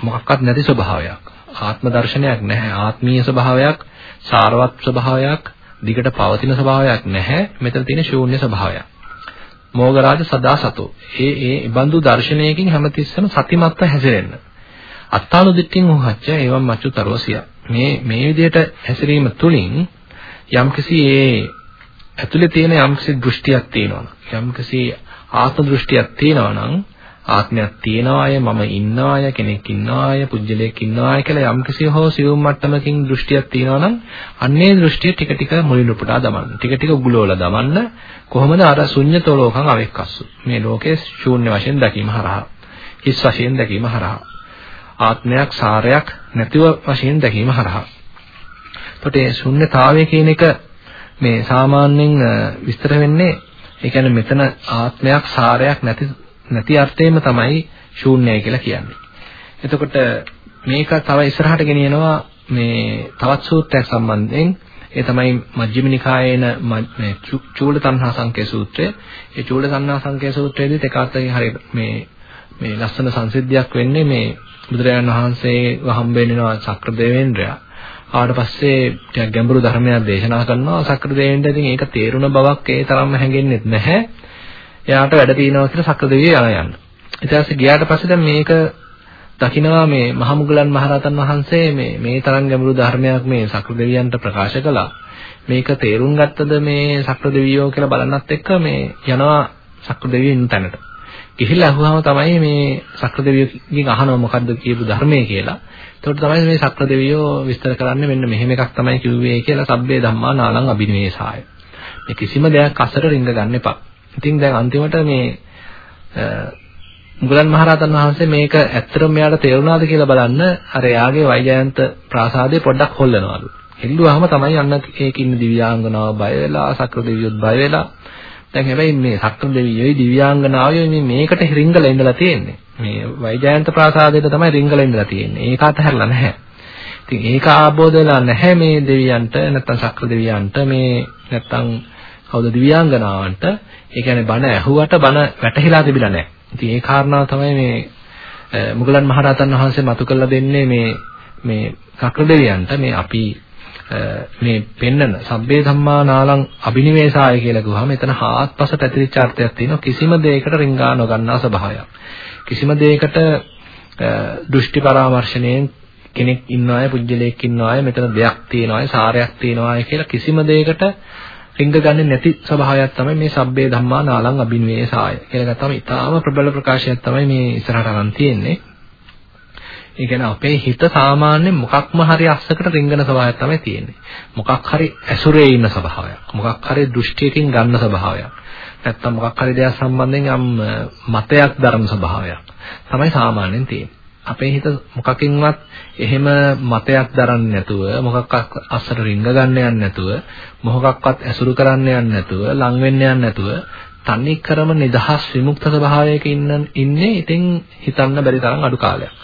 Speaker 1: මොකක්වත් නැති ස්වභාවයක්. ආත්ම දර්ශනයක් නැහැ. ආත්මීය ස්වභාවයක්, සාරවත් ස්වභාවයක්, දිගට පවතින ස්වභාවයක් නැහැ. මෙතන තියෙන ශූන්‍ය ස්වභාවයක්. මෝගරාජ සදා සතෝ. ඒ ඒ බඳු දර්ශනයකින් හැමතිස්සෙම සතිමත්ව හැසිරෙන්න. අත්තාලු දිට්ඨින් උහච්ච එවම් මච්චු තරෝසිය. මේ මේ විදිහට හැසිරීම තුළින් යම්කිසි ඒ ඇතුලේ තියෙන යම්කිසි දෘෂ්ටියක් තියෙනවා. යම්කිසි ආත්ම දෘෂ්ටියක් තියෙනවා නම් ආත්මයක් තියනවාය මම ඉන්නවාය කෙනෙක් ඉන්නවාය පුජ්‍යලයක් ඉන්නවාය කියලා යම්කිසි හෝ සියුම් මට්ටමකින් දෘෂ්ටියක් තියෙනවා නම් අන්නේ දෘෂ්ටිය ටික ටික මුලින් උපුටා දමන්න. ටික ටික උගුලවලා දමන්න. කොහොමද අර ශුන්්‍යතෝ ලෝකං අවෙක්කස්සු? මේ ලෝකේ ශූන්‍ය වශයෙන් දැකීම හරහා. හිස් වශයෙන් දැකීම හරහා. ආත්මයක් සාරයක් නැතිව වශයෙන් දැකීම හරහා. එතකොට මේ ශුන්්‍යතාවය කියන එක මේ සාමාන්‍යයෙන් විස්තර වෙන්නේ ඒ කියන්නේ මෙතන ආත්මයක් සාරයක් නැති නැති අර්ථයෙන්ම තමයි ශූන්‍යයි කියලා කියන්නේ. එතකොට මේක තව ඉස්සරහට ගෙනියනවා මේ තවත් සූත්‍රයක් සම්බන්ධයෙන් ඒ තමයි මජ්ක්‍ධිම නිකායේන මේ චූල තණ්හා සංකේ සූත්‍රය. ඒ චූල තණ්හා සංකේ සූත්‍රයේදී තේකාතේ හරිය මේ මේ ලස්සන සංසිද්ධියක් වෙන්නේ මේ බුදුරජාණන් වහන්සේව හම්බ වෙනවා සක්‍ර දෙවේන්ද්‍රයා. ආවට පස්සේ ටිකක් ගැඹුරු ධර්මයක් දේශනා කරනවා සක්‍ර දෙවේන්ද්‍ර ඉතින් ඒක තේරුණ බවක් ඒ තරම්ම හැඟෙන්නේ නැහැ. එයාට වැඩ තියෙනවා කියලා සක්‍රදෙවිය යන යන්න. ඊට පස්සේ ගියාට පස්සේ දැන් මේක දකිනවා මේ මහමුගලන් මහරහතන් වහන්සේ මේ මේ තරම් ගැඹුරු ධර්මයක් මේ සක්‍රදෙවියන්ට ප්‍රකාශ කළා. මේක තේරුම් ගත්තද මේ සක්‍රදෙවියෝ කියලා බලන්නත් එක්ක මේ යනවා සක්‍රදෙවියෝ ඉන්න තැනට. ගිහිල්ලා අහුවාම තමයි මේ සක්‍ර දෙවියන්ගෙන් අහනවා මොකද්ද කියපු ධර්මයේ කියලා. එතකොට තමයි මේ සක්‍ර දෙවියෝ විස්තර කරන්නේ මෙන්න මෙහෙම එකක් තමයි කිව්වේ කියලා සබ්බේ ධම්මා නාලං අබිනිවේසාය. මේ කිසිම දෙයක් අසර රිංග ගන්න එපා. ඉතින් දැන් අන්තිමට මේ මුගලන් මහරහතන් වහන්සේ මේක ඇත්තටම මෙයාට තේරුණාද කියලා බලන්න අර එයාගේ වෛජයන්ත ප්‍රාසාදේ පොඩ්ඩක් හොල්ලනවලු. හෙල්ලුවාම තමයි අන්න ඒකින් දිව්‍යාංගනාව බය වෙලා සක්‍ර දෙවියොත් බය වෙලා දැන් හැබැයි මේ සක්‍ර දෙවියෝයි දිව්‍යාංගනාවෝයි මේ මේකට රිංගලා ඉඳලා තියෙන්නේ. මේ වෛජයන්ත ප්‍රාසාදයට තමයි රිංගලා ඉඳලා තියෙන්නේ. ඒක අතහැරලා නැහැ. ඉතින් ඒක ආબોධ වෙලා නැහැ මේ දෙවියන්ට නැත්තම් සක්‍ර දෙවියන්ට මේ නැත්තම් කවුද දිව්‍යාංගනාවන්ට. ඒ කියන්නේ බණ ඇහුවට බණ වැටහිලා තිබිලා නැහැ. ඉතින් ඒ කාරණාව තමයි මේ මුගලන් මහරහතන් වහන්සේ මතු කරලා දෙන්නේ මේ මේ සක්‍ර දෙවියන්ට මේ අපි මේ පෙන්නන සබ්බේ ධම්මා නාලං අබිනිවේසාය කියලා කිව්වහම එතන හාත්පසට ඇතිරිච්ච අර්ථයක් තියෙනවා කිසිම දෙයකට රිංගා නොගන්නා ස්වභාවයක්. කිසිම දෙයකට දෘෂ්ටි පරාමර්ශණයෙන් කෙනෙක් ඉන්නවාය පුජ්‍යලයක් ඉන්නවාය මෙතන දෙයක් තියෙනවාය සාරයක් තියෙනවාය කියලා කිසිම දෙයකට රිංග ගන්නේ නැති ස්වභාවයක් තමයි මේ සබ්බේ ධම්මා නාලං අබිනිවේසාය කියලා ගත්තම ඉතාම ප්‍රබල ප්‍රකාශයක් තමයි මේ ඉස්සරහට අරන් තියෙන්නේ. ඒ කියන්නේ අපේ හිත සාමාන්‍යයෙන් මොකක්ම හරි අස්සකට රිංගන ස්වභාවයක් තමයි තියෙන්නේ. මොකක් හරි ඇසුරේ ඉන්න ස්වභාවයක්. මොකක් හරි දෘෂ්ටියකින් ගන්න ස්වභාවයක්. නැත්තම් මොකක් හරි දෙයක් සම්බන්ධයෙන් යම් මතයක් දරන ස්වභාවයක් තමයි සාමාන්‍යයෙන් තියෙන්නේ. අපේ හිත මොකකින්වත් එහෙම මතයක් දරන්නේ නැතුව මොකක් අස්සට රිංග ගන්න යන්නේ නැතුව මොකක්වත් ඇසුරු කරන්න යන්නේ නැතුව ලං වෙන්න යන්නේ නැතුව තනි කරම නිදහස් විමුක්ත ස්වභාවයක ඉන්න ඉන්නේ ඉතින් හිතන්න බැරි තරම් අඩු කාලයක්.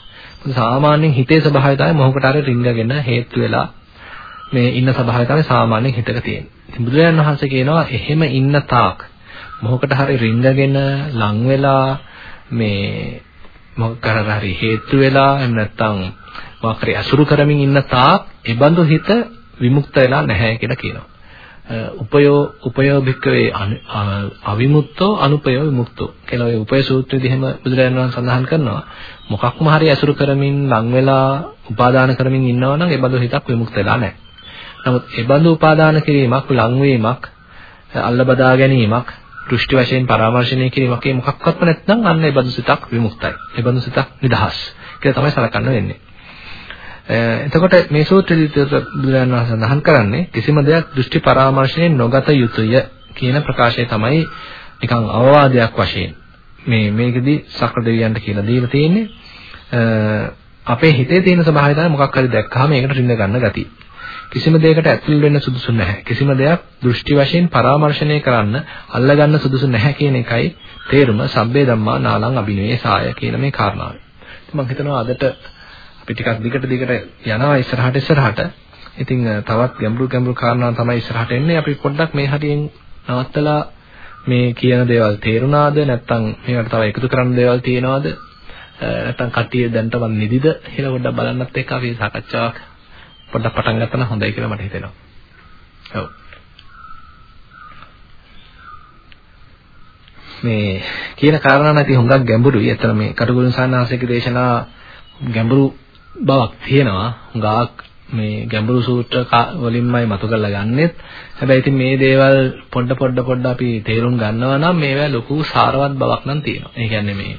Speaker 1: සාමාන්‍යයෙන් හිතේ ස්වභාවය තමයි මොහොකට හරි රිංගගෙන හේතු වෙලා මේ ඉන්න ස්වභාවය තමයි සාමාන්‍යයෙන් හිතක තියෙන්නේ. ඉතින් බුදුරජාණන් වහන්සේ කියනවා එහෙම ඉන්න තාක් මොහොකට හරි රිංගගෙන ලං වෙලා මේ මොකක් හරි හේතු වෙලා එහෙම නැත්නම් මොකක් හරි අසුරු කරමින් ඉන්න තාක් ඒ බඳු හිත විමුක්ත වෙලා නැහැ කියලා කියනවා. උපයෝ උපයෝ භික්කවේ අවිමුක්තෝ අනුපයෝ විමුක්තෝ කියලා ඔය උපය සූත්‍රයේදී එහෙම බුදුරජාණන් වහන්සේ සඳහන් කරනවා මොකක්ම හරි අසුරු කරමින් ලං වෙලා උපාදාන කරමින් ඉන්නවා නම් ඒ බඳු හිතක් විමුක්ත වෙලා නැහැ. නමුත් ඒ බඳු උපාදාන කිරීමක් ලං වීමක් අල්ල බදා ගැනීමක් දෘෂ්ටි වශයෙන් පරාමර්ශණය කිරීමක් ඒ මොකක්වත්ම නැත්නම් අන්න ඒ බඳු සිතක් විමුක්තයි. ඒ බඳු සිතක් නිදහස් කියලා තමයි සලකන්න වෙන්නේ. එතකොට මේ සූත්‍රයේදී බුදුරජාණන් වහන්සේ සඳහන් කරන්නේ කිසිම දෙයක් දෘෂ්ටි පරාමර්ශයෙන් නොගත යුතුය කියන ප්‍රකාශය තමයි නිකන් අවවාදයක් වශයෙන් මේ මේකෙදි සක්‍ර දෙවියන්ට කියලා දීලා තියෙන්නේ අපේ හිතේ තියෙන ස්වභාවය තමයි මොකක් හරි දැක්කහම ඒකට රින්න ගන්න ගතිය. කිසිම දෙයකට ඇතුල් වෙන්න සුදුසු නැහැ. කිසිම දෙයක් දෘෂ්ටි වශයෙන් පරාමර්ශණය කරන්න අල්ලගන්න සුදුසු නැහැ කියන එකයි තේරුම සබ්බේ ධම්මා නාලං අබිනවේසාය කියන මේ කාරණාව. මම හිතනවා අදට අපි ටිකක් දිගට දිගට යනවා ඉස්සරහට ඉස්සරහට. ඉතින් තවත් ගැඹුරු ගැඹුරු කාරණා තමයි ඉස්සරහට එන්නේ. අපි පොඩ්ඩක් මේ හරියෙන් නවත්තලා මේ කියන දේවල් තේරුණාද නැත්නම් මේකට තව එකතු කරන්න දේවල් තියෙනවද නැත්නම් කට්ටිය දැන්ටම නිදිද කියලා පොඩ්ඩක් බලන්නත් එක්ක අපි සාකච්ඡාවක් පොඩ්ඩක් පටන් ගත්තා නම් හොඳයි කියලා මට හිතෙනවා. ඔව්. මේ කියන කාරණා නැති හුඟක් ගැඹුරුයි. එතන මේ කටුකුරුන් සාන්නාසික දේශනා ගැඹුරු බවක් තියෙනවා. ගාක් මේ ගැඹුරු සූත්‍ර වලින්මයි මතු කරලා ගන්නෙත්. හැබැයි ඉතින් මේ දේවල් පොඩ පොඩ පොඩ අපි තේරුම් ගන්නවා නම් මේවා ලොකු සාරවත් බවක් නම් තියෙනවා. ඒ කියන්නේ මේ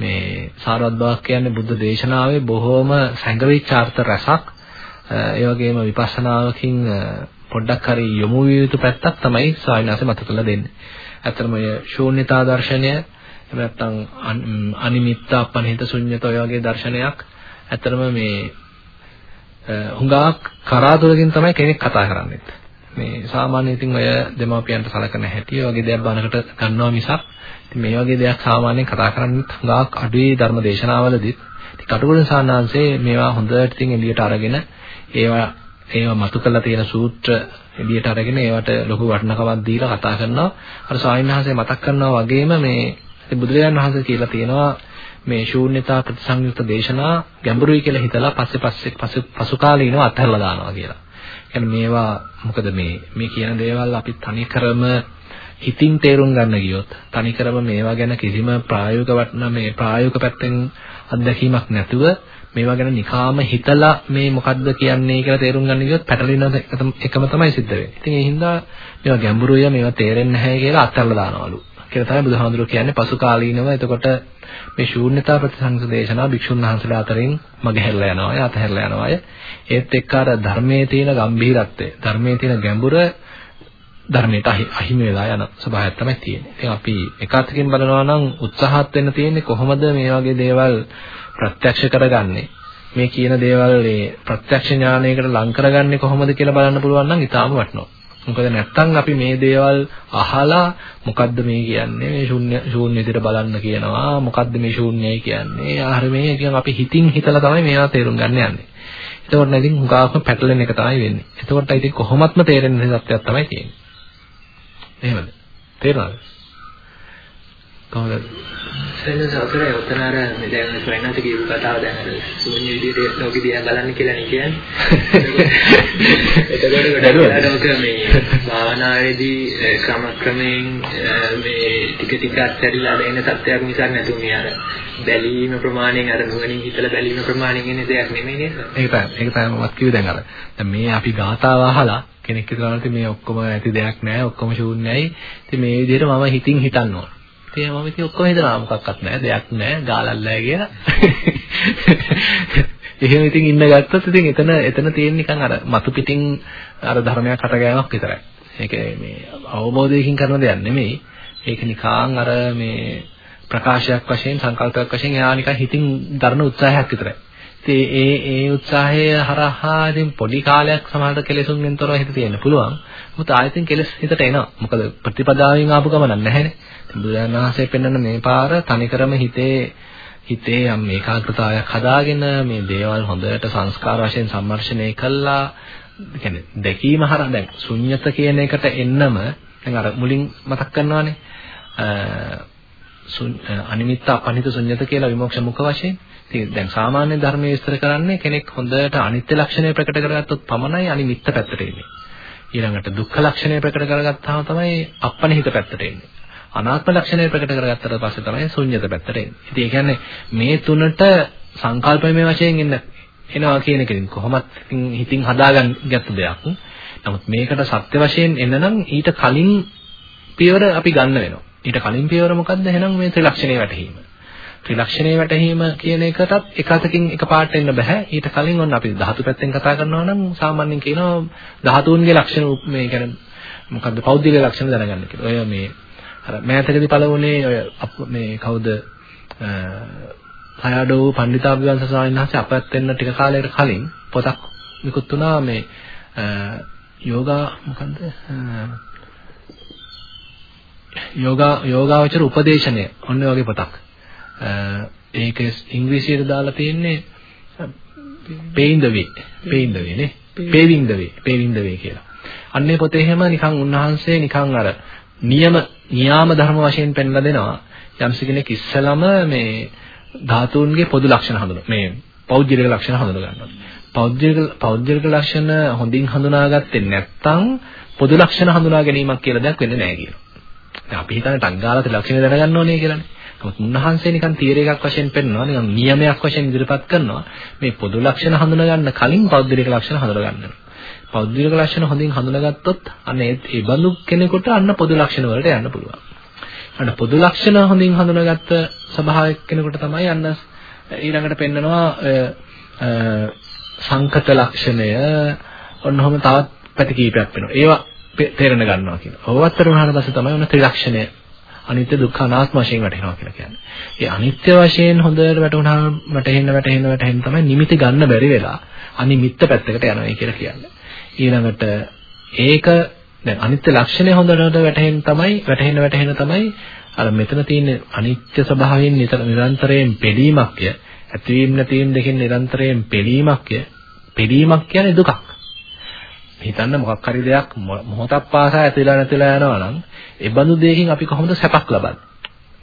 Speaker 1: මේ සාරවත් බවක් කියන්නේ බුද්ධ දේශනාවේ බොහෝම සැඟවිච්ච අර්ථ රසක්. ඒ වගේම විපස්සනාවකින් පොඩ්ඩක් හරි යොමු විය යුතු පැත්තක් තමයි ස්වාමීනාසේ මතු කරලා දෙන්නේ. ඇත්තටම ඔය ශූන්‍යතා දර්ශනය එහෙම නැත්නම් අනිමිත්ත අපනිහිත ශුන්්‍යත ඔය වගේ දර්ශනයක් ඇත්තටම මේ හුඟක් කරාතුරකින් තමයි කෙනෙක් කතා කරන්නේ. මේ සාමාන්‍ය ඉතින් ඔය දෙමාපියන්ට සලකන හැටි වගේ දේවල් බනකට ගන්නවා මිසක් ඉතින් මේ වගේ දෙයක් සාමාන්‍යයෙන් කතා කරන්නේ හුඟක් අඩුයි ධර්ම දේශනාවලදීත්. ඉතින් කටුකුරුන් සාන්නාංශේ මේවා හොඳට ඉතින් එළියට අරගෙන ඒවා ඒවා මතු කරලා තියෙන සූත්‍ර එළියට අරගෙන ඒවට ලොකු වටිනකමක් දීලා කතා කරනවා. අර ස්වාමීන් වහන්සේ මතක් කරනවා වගේම මේ බුදුරජාණන් වහන්සේ කියලා තියෙනවා මේ ශූන්‍යතා ප්‍රතිසංයුක්ත දේශනා ගැඹුරුයි කියලා හිතලා පස්සේ පස්සේ පසු කාලීනව අත්හැරලා දානවා කියලා. කියන්නේ මේවා මොකද මේ මේ කියන දේවල් අපි තනිකරම හිතින් තේරුම් ගන්න ගියොත් තනිකරම මේවා ගැන කිසිම ප්‍රායෝගික වටන මේ ප්‍රායෝගික පැත්තෙන් අත්දැකීමක් නැතුව මේවා ගැන නිකාම හිතලා මේ මොකද්ද කියන්නේ කියලා තේරුම් ගන්න ගියොත් පැටලෙන එකම තමයි සිද්ධ වෙන්නේ. ඉතින් ඒ හින්දා මේවා ගැඹුරුය මේවා තේරෙන්නේ නැහැ කියලා අත්හැරලා දානවලු. කියලා තමයි බුදුහාමුදුරුවෝ කියන්නේ පසු කාලීනව එතකොට මේ ශූන්‍යතා ප්‍රතිසංස දේශනා භික්ෂුන් වහන්සේලා අතරින් මගහැරලා යනවා අය අතහැරලා යනවා අය ඒත් එක්ක අර ධර්මයේ තියෙන ගැඹීරත්වය ධර්මයේ තියෙන ගැඹුර ධර්මයට අහිමි වෙලා යන ස්වභාවයක් තමයි තියෙන්නේ. ඉතින් අපි එකwidehatකින් බලනවා නම් උත්සාහත් වෙන්න තියෙන්නේ කොහොමද මේ වගේ දේවල් ප්‍රත්‍යක්ෂ කරගන්නේ? මේ කියන දේවල් මේ ප්‍රත්‍යක්ෂ ඥානයකට ලං කරගන්නේ කොහොමද කියලා බලන්න පුළුවන් නම් ඊටාම වටිනවා. මොකද නැත්තම් අපි මේ දේවල් අහලා මොකද්ද මේ කියන්නේ මේ ශූන්‍ය ශූන්‍ය විදිහට බලන්න කියනවා මොකද්ද මේ ශූන්‍යයි කියන්නේ ආහර මේ කියන අපි හිතින් හිතලා තමයි මේවා තේරුම් ගන්න යන්නේ. එතකොට නැතිනම් හුඟාක්ම පැටලෙන එක තමයි වෙන්නේ. එතකොට ඉතින් කොහොමත්ම තේරෙන්නේ නැති සත්‍යයක් තමයි තියෙන්නේ. එහෙමද? තේරුණාද?
Speaker 3: කොහොමද? සෙන්ස සතරේ උතන අර මේ දැන් ස්වයංනාත කියපු කතාව දැන් අර ශූන්‍ය විදිහට ලෝකෙ දිහා බලන්න කියලා නේ කියන්නේ. එතකොට ගොඩක් මේ භාවනාවේදී ක්‍රම ක්‍රමයෙන් මේ ටික ටික අත්හැරිලා දෙන සත්‍යයක් මිසක් නැතු මේ අර බැලීම ප්‍රමාණයෙන් අර නුවණින් හිතලා බැලීම ප්‍රමාණයෙන් එන දෙයක් නෙමෙයි නේද?
Speaker 1: ඒක තමයි. ඒක තමයි මමත් කිව්වේ දැන් අර. දැන් මේ අපි ගාතාව අහලා කෙනෙක් හිතනවා මේ ඔක්කොම ඇති දෙයක් නෑ ඔක්කොම ශූන්‍යයි. ඉතින් මේ විදිහට මම හිතින් හිතන්න ඕන. ඉතින් මම ඉතින් ඔක්කොම හිතනවා මොකක්වත් නෑ දෙයක් නෑ ගාලල්ලා කියලා. එහෙම ඉතින් ඉන්න ගත්තොත් ඉතින් එතන එතන තියෙන නිකන් අර මතු පිටින් අර ධර්මයක් හටගෑමක් විතරයි. ඒක මේ අවබෝධයකින් කරන දෙයක් නෙමෙයි. ඒක නිකන් අර මේ ප්‍රකාශයක් වශයෙන් සංකල්පයක් වශයෙන් එයා නිකන් හිතින් දරන උත්සාහයක් විතරයි. ඉතින් ඒ ඒ උත්සාහය හරහා ඉතින් පොඩි කාලයක් සමහරට කෙලෙසුන්ගෙන් තොරව හිත තියෙන්න පුළුවන්. මොකද ආයතින් කෙලෙස් හිතට එනවා. මොකද ප්‍රතිපදාවෙන් ආපු ගමනක් නැහැනේ. ඉතින් බුදුරජාණන් වහන්සේ පෙන්වන මේ පාර තනිකරම හිතේ හිතේ යම් ඒකාග්‍රතාවයක් හදාගෙන මේ දේවල් හොඳට සංස්කාර වශයෙන් සම්මර්ෂණය කළා. කියන්නේ දැකීම හරහා දැන් ශුන්්‍යත කියන එකට එන්නම දැන් අර මුලින් මතක් කරනවානේ. අනිමිත්ත අපනිත ශුන්්‍යත කියලා විමෝක්ෂ මුඛ වශයෙන්. ඉතින් දැන් සාමාන්‍ය ධර්මයේ විස්තර කරන්නේ කෙනෙක් හොඳට අනිත්‍ය ලක්ෂණය ප්‍රකට කරගත්තොත් පමණයි අනිමිත්ත පැත්තට එන්නේ. ඊළඟට දුක්ඛ ලක්ෂණය ප්‍රකට කරගත්තාම තමයි අපනිහිත පැත්තට එන්නේ. අනාත්ම ලක්ෂණය ප්‍රකට කරගත්තට පස්සේ තමයි ශුන්්‍යත පැත්තට එන්නේ. ඉතින් ඒ කියන්නේ මේ තුනට සංකල්පමය වශයෙන් එන්න එනවා කියන එකෙන් කොහොමත් හිතින් හදාගන්න ගත්ත දෙයක්. නමුත් මේකට සත්‍ය වශයෙන් එන්න නම් ඊට කලින් පියවර අපි ගන්න වෙනවා. ඊට කලින් පියවර මොකද්ද? එහෙනම් මේ ත්‍රිලක්ෂණේ වැටහීම. ත්‍රිලක්ෂණේ වැටහීම කියන එකටත් එක අතකින් එකපාරට එන්න බෑ. ඊට කලින් ඔන්න අපි ධාතු පැත්තෙන් කතා කරනවා නම් සාමාන්‍යයෙන් කියනවා ධාතුන්ගේ ලක්ෂණ මේ කියන්නේ මොකද්ද? පෞද්ගලික ලක්ෂණ දැනගන්න කියලා. ඔය මේ අර මෑතකදී පළවුනේ ඔය මේ කවුද? හයඩෝ පණ්ඩිතාභිවංශ ස්වාමීන් වහන්සේ අපත් වෙන්න ටික කාලයකට කලින් පොතක් නිකුත් වුණා මේ යෝගා මොකන්ද යෝගා යෝගාවචර උපදේශනය ඔන්න වගේ පොතක්. ඒක ඉංග්‍රීසියට දාලා තියෙන්නේ paying the way paying the way නේ paving the way paving the way කියලා. අන්නේ පොතේ හැම නිකන් උන්වහන්සේ නිකන් අර නියම නියාම ධර්ම වශයෙන් පෙන්ලා දෙනවා. යම්ස කෙනෙක් ඉස්සලම මේ ධාතුන්ගේ පොදු ලක්ෂණ හඳුන මේ පෞද්ගලික ලක්ෂණ හඳුන ගන්නවා. පෞද්ගලික පෞද්ගලික ලක්ෂණ හොඳින් හඳුනාගත්තේ නැත්නම් පොදු ලක්ෂණ හඳුනා ගැනීමක් කියලා දෙයක් වෙන්නේ නැහැ කියනවා දැන් අපි හිතන්නේ ටංගාලත ලක්ෂණ දැනගන්න ඕනේ කියලානේ. නමුත් උන්වහන්සේ නිකන් තීරයක වශයෙන් පෙන්නනවා නිකන් නියමයක් වශයෙන් ඉදිරිපත් කරනවා. මේ පොදු ලක්ෂණ හඳුනා ගන්න කලින් පෞද්ගලික ලක්ෂණ හඳුනා ගන්නවා පෞද්ගලික ලක්ෂණ හොඳින් හඳුනාගත්තොත් අන්න ඒ බඳු කෙනෙකුට අන්න පොදු ලක්ෂණ වලට යන්න පුළුවන්. අන්න පොදු ලක්ෂණ හොඳින් හඳුනාගත්ත ස්වභාවයක් කෙනෙකුට තමයි අන්න ඊළඟට පෙන්නනවා සංකත ලක්ෂණය ඔන්නෝම තවත් පැති කීපයක් වෙනවා. ඒවා තේරෙන ගන්නවා කියන. ඕවත්තර වහන පස්සේ තමයි ඔන්න ත්‍රිලක්ෂණය අනිත්‍ය දුක්ඛ අනාත්ම වශයෙන් වැටෙනවා කියලා කියන්නේ. ඒ අනිත්‍ය වශයෙන් හොඳට වැටුණාම වැටෙන්න වැටෙන්න වැටෙන්න තමයි නිමිති ගන්න බැරි වෙලා අනිමිත්ත පැත්තකට යනවා කියලා කියන්නේ. ඊළඟට ඒක දැන් අනිත්‍ය ලක්ෂණය හොඳට වැටහෙන්න තමයි වැටහෙන්න වැටහෙන්න තමයි අර මෙතන තියෙන අනිත්‍ය ස්වභාවයෙන් නිරන්තරයෙන් පෙළීමක්ය ඇතිවීම නැතිවීම දෙකෙන් නිරන්තරයෙන් පෙළීමක්ය පෙළීමක් කියන්නේ දුකක්. හිතන්න මොකක් හරි දෙයක් මොහොතක් පාසා ඇතිලා නැතිලා යනවා නම් ඒ බඳු දෙයකින් අපි කොහොමද සැපක් ලබන්නේ?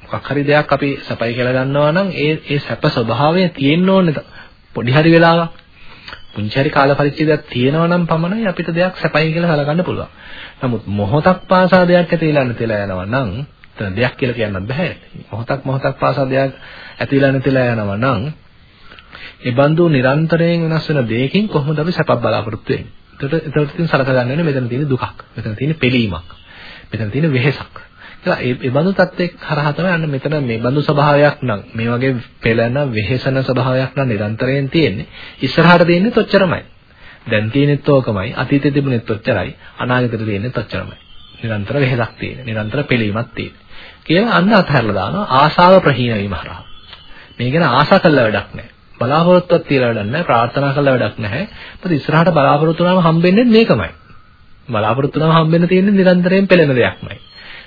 Speaker 1: මොකක් හරි දෙයක් අපි සැපයි කියලා ගන්නවා නම් ඒ ඒ සැප ස්වභාවය තියෙන්න ඕනේ පොඩි හරි වෙලාවක්. පුංචි හරි කාල පරිච්ඡේදයක් තියෙනවා නම් පමණයි අපිට දෙයක් සැපයි කියලා සලකන්න පුළුවන්. නමුත් මොහොතක් පාසා දෙයක් ඇතිලා නැතිලා යනවා නම් එතන දෙයක් කියලා කියන්නත් බෑ. මොහොතක් මොහොතක් පාසා දෙයක් ඇතිලා නැතිලා යනවා නම් ඒ බඳු නිරන්තරයෙන් වෙනස් වෙන දෙයකින් කොහොමද අපි සැපක් බලාපොරොත්තු වෙන්නේ? එතකොට එතකොට ඉතින් සලක ගන්න වෙන්නේ මෙතන තියෙන දුකක්. මෙතන තියෙන පෙලීමක්. මෙතන තියෙන වෙහෙසක්. ඒ ඒ බඳු තත්ත්වයක් හරහා තමයි අන්න මෙතන මේ බඳු ස්වභාවයක් නම් මේ වගේ පෙළෙන වෙහෙසන ස්වභාවයක් නම් නිරන්තරයෙන් තියෙන්නේ. ඉස්සරහට තියෙන්නේ තොච්චරමයි. දැන් තියෙනෙත් ඕකමයි. අතීතේ තිබුණෙත් ඔච්චරයි. අනාගතේ තියෙනෙත් ඔච්චරමයි. නිරන්තර වෙහෙසක් තියෙන. නිරන්තර පෙළීමක් තියෙන. කියලා අන්න අතහැරලා දානවා ආශාව ප්‍රහීන වීම හරහා. මේ ගැන ආශා කළ වැඩක් නැහැ. බලාපොරොත්තුවක් තියලා වැඩක් නැහැ. ප්‍රාර්ථනා කළ වැඩක් නැහැ. මොකද ඉස්සරහට බලාපොරොත්තු වුණාම හම්බෙන්නේ මේකමයි. බලාපොරොත්තු වුණාම හම්බෙන්න තියෙන්නේ නිරන්තරයෙන් පෙළෙන දෙයක්මයි.